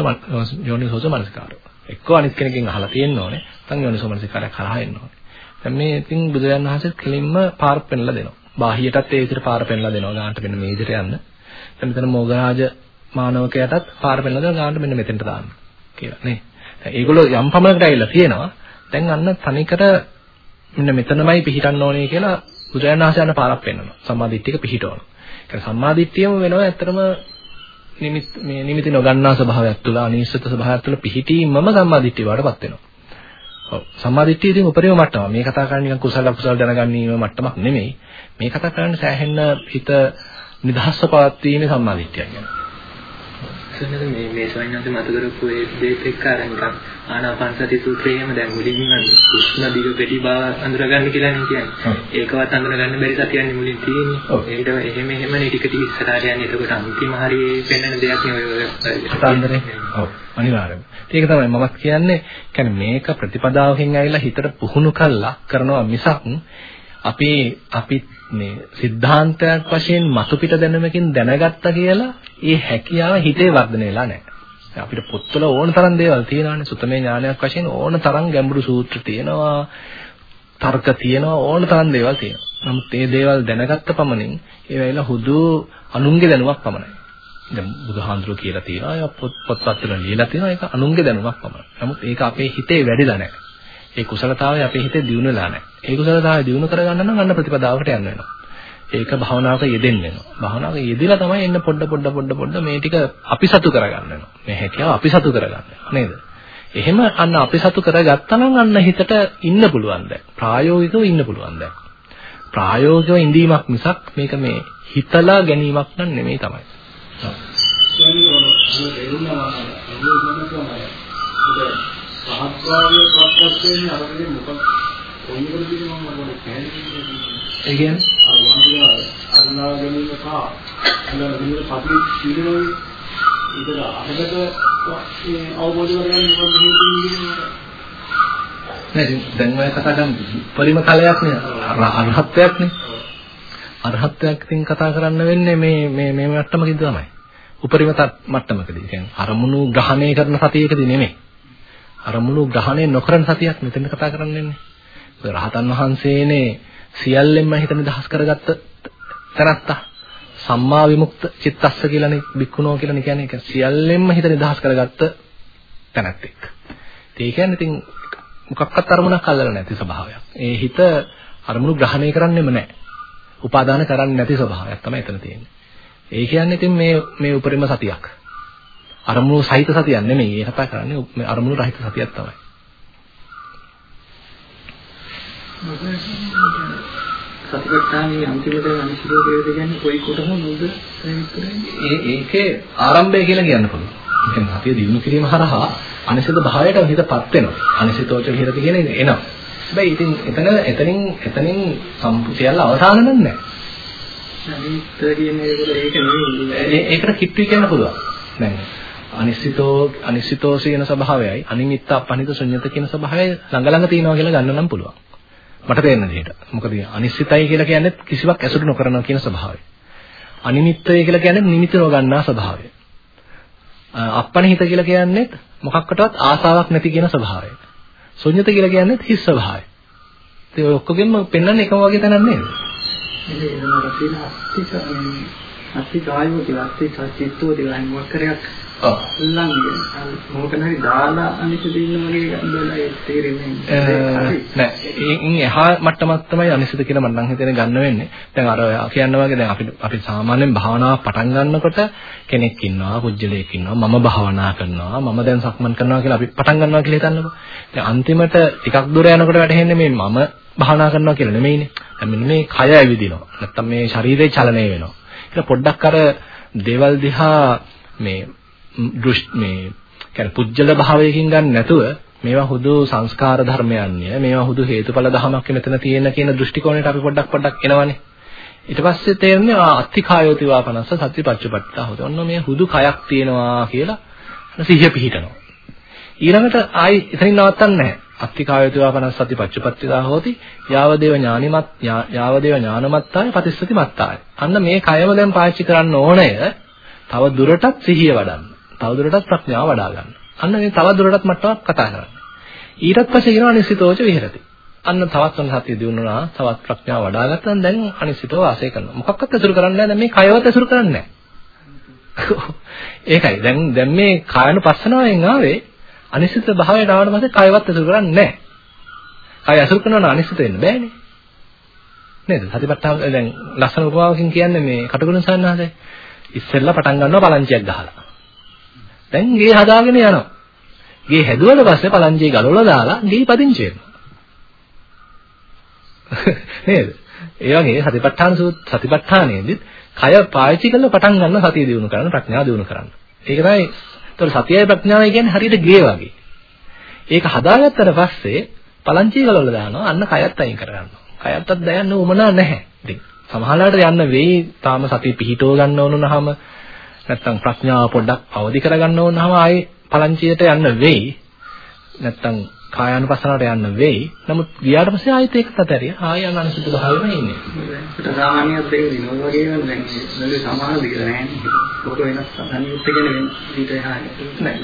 Speaker 1: යෝනිසෝස මනසිකාරය. එක්ක අනිත් කෙනකින් අහලා තියෙන්න ඕනේ. නැත්නම් යෝනිසෝ මනසිකාරය කරා එන්න ඕනේ. දැන් මේ ඉතින් බුදුරජාන් වහන්සේ කෙලින්ම පාර පෙන්ලා දෙනවා. බාහියටත් ඒ විදිහට පාර පෙන්ලා දෙනවා. ගානට මෙන්න මේ විදිහට යන්න. දැන් මෙතන මොගරාජ මානවකයටත් පාර පෙන්නලා දෙනවා ගානට මෙන්න මෙතෙන්ට දාන්න කියලා නේ. දැන් ඒගොල්ලෝ යම් පමණකට ඇවිල්ලා තියෙනවා. දැන් අන්න තනිකර මෙන්න මෙතනමයි පිහිටන්න ඕනේ කියලා බුදුරජාණන් වහන්සේ යන පාරක් පෙන්වනවා. සම්මාදිට්ඨියක පිහිටවනවා. ඒ කියන්නේ සම්මාදිට්ඨියම වෙනවා ඇත්තටම නිමිත් මේ නිමිති නොගන්නා ස්වභාවයක් තුළ අනිශ්චිත ස්වභාවයක් තුළ පිහිටීමම සම්මාදිට්ඨිය වඩපත් වෙනවා. ඔව් සම්මාදිට්ඨිය ඉතින් උපරිම මට්ටම. මේ කතා කරන්නේ නිකන් කුසල අකුසල දැනගන්නීම මට්ටමක් නෙමෙයි. මේ කතා කරන්නේ සෑහෙන්න හිත නිදහස්ව පවත්වීමේ සම්මාදිට්ඨියක් ගැන.
Speaker 3: සන්නද මේ මේ සවයින්නාන්ත මත කරපු ඒ දෙයත් එක්ක අර නිකන් ආනාපාන සති සූත්‍රයේම දැන් මුලින්ම උෂ්ණ දිග පෙටි බව අඳුරගන්න කියලා නේ කියන්නේ. ඒකවත් අඳුරගන්න බැරි සතියන්නේ මුලින් තියෙන්නේ. ඒකට එහෙම එහෙමනේ ටික ටික ඉස්සරහට යන්නේ. එතකොට අන්තිම හරියේ පෙන්වන දෙයක් නේ ඔය
Speaker 1: කතාන්දරේ. ඔව් අනිවාර්යයෙන්ම. ඒක තමයි මමත් කියන්නේ. කියන්නේ මේක ප්‍රතිපදාවකින් ඇවිල්ලා හිතට පුහුණු කළා කරනවා මිසක් අපි අපි මේ સિદ્ધාන්තයක් වශයෙන් මතුපිට දැනුමකින් දැනගත්තා කියලා ඒ හැකියාව හිතේ වර්ධනය වෙලා නැහැ. අපිට පොත්වල ඕන තරම් දේවල් තියෙනවානේ. සුතමේ ඥානයක් වශයෙන් ඕන තරම් ගැඹුරු සූත්‍ර තියෙනවා. තර්ක තියෙනවා ඕන තරම් දේවල් තියෙනවා. නමුත් මේ දේවල් දැනගත්ත පමණින් ඒවයිලා හුදු අනුන්ගේ දැනුමක් පමණයි. දැන් බුදුහාඳුර කියලා තියෙනවා. ඒක පොත්පත්වල ලියලා තියෙනවා. ඒක අනුන්ගේ දැනුමක් පමණයි. නමුත් ඒක අපේ හිතේ වැඩිලා නැහැ. ඒ කුසලතාවය අපේ හිතේ දියුණු වෙලා නැහැ. ඒ කුසලතාවය දියුණු කරගන්න නම් අන්න ප්‍රතිපදාවකට යන්න වෙනවා. ඒක භාවනාවක යෙදෙන්න වෙනවා. භාවනාවක යෙදিলা තමයි එන්න පොඩ පොඩ පොඩ පොඩ මේ ටික අපි සතු කරගන්න වෙනවා. මේ හැකියාව අපි සතු කරගන්න නේද? එහෙම අන්න අපි සතු කරගත්තා නම් අන්න හිතට ඉන්න පුළුවන් දැන්. ප්‍රායෝගිකව ඉන්න පුළුවන් දැන්. ප්‍රායෝගිකව ඉඳීමක් මිසක් මේක මේ හිතලා ගැනීමක් නම් නෙමෙයි තමයි.
Speaker 4: සහත්භාවය ප්‍රත්‍යක්ෂ වෙන්නේ අරගෙන මොකක් කොයිකද කියන්නේ මම මොකද පැහැදිලි
Speaker 1: ඒ කියන්නේ?
Speaker 4: අර වන්දින අරුණා ගැනීම සහ අන්න විදිහට සති පිළිවෙල ඉතල අහකට මේ අවබෝධ කරගන්න මොකද හේතුව
Speaker 1: නෑ දැන් ඔය කතා කරන්නේ පරිම කලයක් නේ. අරහත්ත්වයක් නේ. අරහත්ත්වයක් ඉතින් කතා කරන්න වෙන්නේ මේ මේ මේ මට්ටමකදී තමයි. උපරිම මට්ටමකදී. කියන්නේ අරමුණු ග්‍රහණය කරන සතියකදී නෙමෙයි අරමුණු ග්‍රහණය නොකරන සතියක් මෙතන කතා කරන්න වෙන්නේ රහතන් වහන්සේනේ සියල්ලෙන්ම හිත නිදහස් කරගත්ත තැනත්තා සම්මා විමුක්ත චිත්තස්ස කියලානේ බික්කුණෝ කියලානේ කියන්නේ ඒක සියල්ලෙන්ම හිත නිදහස් කරගත්ත තැනැත්තෙක්. ඒ කියන්නේ ඉතින් මොකක්වත් අරමුණක් අල්ලලා නැති ස්වභාවයක්. ඒ හිත අරමුණු ග්‍රහණය කරන්නෙම නැහැ. උපාදාන කරන්නේ නැති ස්වභාවයක් තමයි එතන තියෙන්නේ. ඒ කියන්නේ ඉතින් මේ මේ උපරිම සතියක්. අරමුණු සහිත සතියක් නෙමෙයි. ඒ කතා කරන්නේ අරමුණු රහිත සතියක් තමයි.
Speaker 3: සතිපට්ඨානයේ අන්තිමට අනිශ්චිතව කියලා කියන්නේ කොයි කොටස නෝද
Speaker 1: ඒ ඒකේ ආරම්භය කියලා කියන්න පුළුවන්. ඒ කියන්නේ සතිය දිනු කිරීම හරහා අනිශ්චිත භාවයට හිතපත් වෙනවා. අනිශ්චිතෝච විහෙරති කියන එනවා. හැබැයි ඉතින් එතන එතනින් එතනින් සම්පූර්ණ අවසාන නෑ.
Speaker 3: අනිත් කියන්නේ ඒක නෙවෙයි.
Speaker 1: ඒකට කිට්ටුයි කියන්න පුළුවන්. දැන් අනිශ්චිතෝ අනිශ්චිතෝ කියන ස්වභාවයයි අනිමිත්ත අපනිත ශුන්්‍යත කියන ස්වභාවය ළඟ ළඟ තියෙනවා කියලා ගන්න නම් පුළුවන්. මට තේරෙන විදිහට. මොකද අනිශ්චිතයි කියලා කියන්නේ කිසිවක් ඇසුරු නොකරනවා කියන ස්වභාවය. අනිමිත්තය කියලා කියන්නේ නිමිති නොගන්නා ස්වභාවය. අප්පනිහිත කියලා කියන්නේ මොකක්කටවත් ආසාවක් නැති කියන ස්වභාවය. ශුන්්‍යත කියලා කියන්නේ හිස් ස්වභාවය. ඒ ඔක්කොගෙම පෙන්වන්නේ එකම වගේ තැනක් නේද?
Speaker 3: ඒක ඒකට තියෙන අස්තික අස්තික ආයෝ කියලා අස්තික චිත්තෝ කියලා මොකක් කරයක්
Speaker 1: ඔව්.
Speaker 3: ළඟ මොකද හරි දාලා අනිසිත ඉන්න වගේ බලා ඒ තේරෙන්නේ.
Speaker 1: නෑ ඉන් එහා මට්ටමක් තමයි අනිසිත කියලා මම නම් හිතන්නේ ගන්න වෙන්නේ. දැන් අර කියන්න වගේ දැන් අපි අපි සාමාන්‍යයෙන් භාවනාව පටන් ගන්නකොට කෙනෙක් ඉන්නවා, පුජ්‍යලයක් ඉන්නවා, මම භාවනා කරනවා, මම දැන් සක්මන් කරනවා කියලා අපි පටන් ගන්නවා කියලා හිතන්නකෝ. දැන් අන්තිමට ටිකක් දුර යනකොට වැටහෙන්නේ මේ මම භාවනා කරනවා කියලා නෙමෙයිනේ. දැන් මෙන්න මේ කය ඇවිදිනවා. නැත්තම් මේ ශරීරය චලනය වෙනවා. කියලා පොඩ්ඩක් අර දේවල් දිහා මේ දෘෂ්ටි මේ කියන්නේ පුජ්‍යල භාවයකින් ගන්න නැතුව මේවා හුදු සංස්කාර ධර්මයන්ය මේවා හුදු හේතුඵල ධමයක් මෙතන තියෙන කියන දෘෂ්ටි කෝණයට අපි පොඩ්ඩක් පොඩ්ඩක් එනවනේ ඊට පස්සේ තේරෙන්නේ අත්තිකායෝතිවා පනස්ස සතිපච්චපට්ඨා හොත. ඔන්න මේ හුදු කයක් තියෙනවා කියලා සිහිය පිහිටනවා. ඊළඟට ආයි එතනින් නවත්තන්නේ නැහැ. අත්තිකායෝතිවා පනස්ස සතිපච්චපට්ඨා හොති. යාවදේව ඥානිමත් යාවදේව ඥානමත්තාය පතිස්සති මත්තාය. අන්න මේ කයම දැන් පාවිච්චි කරන්න ඕනය. තව දුරටත් සිහිය වඩන්න. තවදුරටත් ප්‍රඥාව වඩා ගන්න. අන්න මේ තවදුරටත් මට්ටමක් කතා කරන්නේ. ඊටත් පස්සේ කියනවා අනිසිතෝච විහෙරති. අන්න තවත් ඔන්න සතිය දිනුනා තවත් ප්‍රඥාව වඩා ගත්තා දැන් අනිසිතව වාසය කරනවා. මොකක්වත් ඇසුරු කරන්නේ නැහැ. දැන් මේ කයවත් ඇසුරු කරන්නේ නැහැ. ඒකයි. දැන් දැන් මේ කායන පස්සනාවෙන් ආවේ අනිසිත භාවයට ආවට පස්සේ කයවත් ඇසුරු කරන්නේ නැහැ. කය ඇසුරු කරනවා නම් අනිසිත වෙන්න බෑනේ. නේද? සතිපට්ඨාන දැන් ලස්සන උපමාවකින් කියන්නේ මේ කටුකුරුන් සන්නාසේ ඉස්සෙල්ලා පටන් ගන්නවා පලංචියක් ගහලා. දැන් ගේ හදාගෙන යනවා. ගේ හැදුවට පස්සේ පලංචිය ගලවලා දාලා ගේ පදිංචි වෙනවා. නේද? ඒ වගේ සතිපට්ඨාන සතිපට්ඨානයේදීත් කය පාවිච්චි කරලා පටන් ගන්න සතිය දිනු කරන්න ප්‍රඥාව දිනු කරන්න. ඒක තමයි ඒතකොට සතියයි ප්‍රඥාවයි කියන්නේ හරියට ගේ වගේ. ඒක හදාගත්තට පස්සේ පලංචිය ගලවලා දානවා අන්න කයත් අයින් කරගන්නවා. කයත්තත් දැයන්න උවමනා නැහැ. ඉතින් සමහරවිට යන්න වෙයි තාම සතිය පිහිටව ගන්න ඕන නහම නැත්තම් ප්‍රඥාව පොඩ්ඩක් අවදි කරගන්න ඕන නහම ආයේ පලංචියට යන්න වෙයි. නැත්තම් කායානුපස්සනාවට යන්න වෙයි. නමුත් ගියාට පස්සේ ආයෙත් ඒකත් අතහැරිය. ආයෙ යන අනිසිත භාවෙම ඉන්නේ.
Speaker 3: ඒකට සාමාන්‍යයෙන් දෙක දිනන වගේම දැන් මේ සමාන දෙක නැහැ. පොත වෙනස් අනිත් කියන ඊට එහා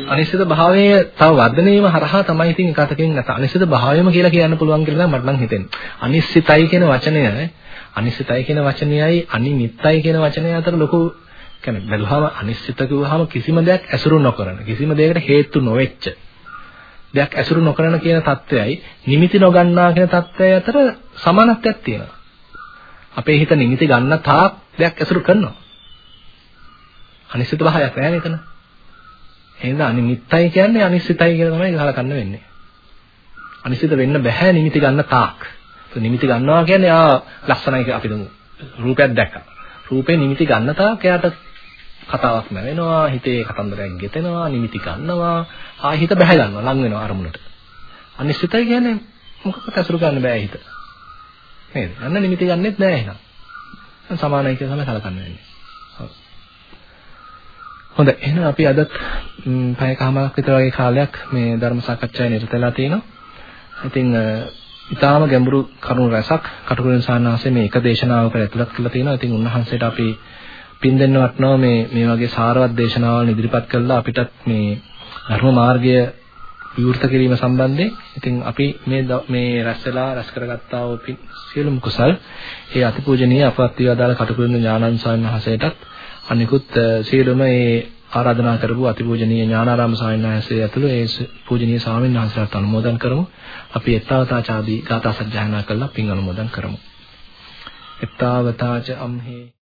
Speaker 1: අනිසිත භාවයේ තව වර්ධනයේම හරහා තමයි ඉතින් එකතකින් නැත. අනිසිත භාවයම කියලා කියන්න පුළුවන් කියලා මට නම් හිතෙන්නේ. අනිසිතයි කියන වචනය අනිසිතයි කියන වචනයයි අනිමිත්තයි කියන වචනය අතර ලොකු කියන්නේ බැලුවාම අනිශ්චිත කිව්වහම කිසිම දෙයක් ඇසුරු නොකරන කිසිම දෙයකට හේතු නොවෙච්ච දෙයක් ඇසුරු නොකරන කියන தත්වයයි නිමිති නොගන්නා කියන தත්වය අතර සමානත්වයක් තියෙනවා. අපේ හිත නිමිති ගන්න තාක් දෙයක් ඇසුරු කරනවා. අනිශ්චිත භාවයක් නැහැ නේද? එහෙනම් අනිමිත්තයි කියන්නේ අනිශ්චිතයි කියලා තමයි ගහලා වෙන්නේ. අනිශ්චිත වෙන්න බෑ නිමිති ගන්න තාක්. නිමිති ගන්නවා කියන්නේ ආ ලස්සනයි අපි දුමු. රූපයක් දැක්කා. රූපේ නිමිති ගන්න තාක් එයාට කතාවක් නැවෙනවා හිතේ කතන්දරයක් ගෙතෙනවා නිමිති ගන්නවා. ආ හිත බැහැ ගන්නවා ලං වෙනවා අරමුණට. අනිශ්චිතයි කියන්නේ මොකක්ද අසුරු ගන්න බෑ හිත. නේද? අන්න නිමිති ගන්නෙත් නෑ එහෙනම්. සමානයි කියලා තමයි කලකන්න වෙන්නේ. හොඳයි එහෙනම් අපි අදත් පැයකමාරක් විතර වගේ කාලයක් මේ ධර්ම සාකච්ඡාවේ නිරත වෙලා තිනවා ඉතින් ඊටාම ගැඹුරු කරුණු රසක් කටුකුරුන් සාන්නාසේ මේ එක දේශනාවකට ඇතුළත් කරලා තිනවා ඉතින් උන්වහන්සේට අපි පින් දෙන්න වටනවා මේ මේ වගේ සාරවත් දේශනාවල් ඉදිරිපත් කළා අපිටත් මේ ධර්ම මාර්ගය විවෘත කිරීම සම්බන්ධයෙන් ඉතින් අපි මේ මේ රැස් වෙලා රැස් කරගත්තා වූ පින් සියලුම කුසල් ඒ අතිපූජනීය අපවත් විවාදාල කටුකුරුන් ඥානන් ස්වාමීන් වහන්සේටත් අනිකුත් සියලුම ඒ ආරාධනා කරපු අතිපූජනීය ඥානාරාම ස්වාමීන් වහන්සේ ඇතුළු ඒ පූජනීය ස්වාමීන් වහන්සේලාට අනුමෝදන් කරමු. අපි එත්තාවතාචාදී ගාථා සජ්ජායනා කරලා පින් අනුමෝදන් කරමු. එත්තාවතාච අම්හේ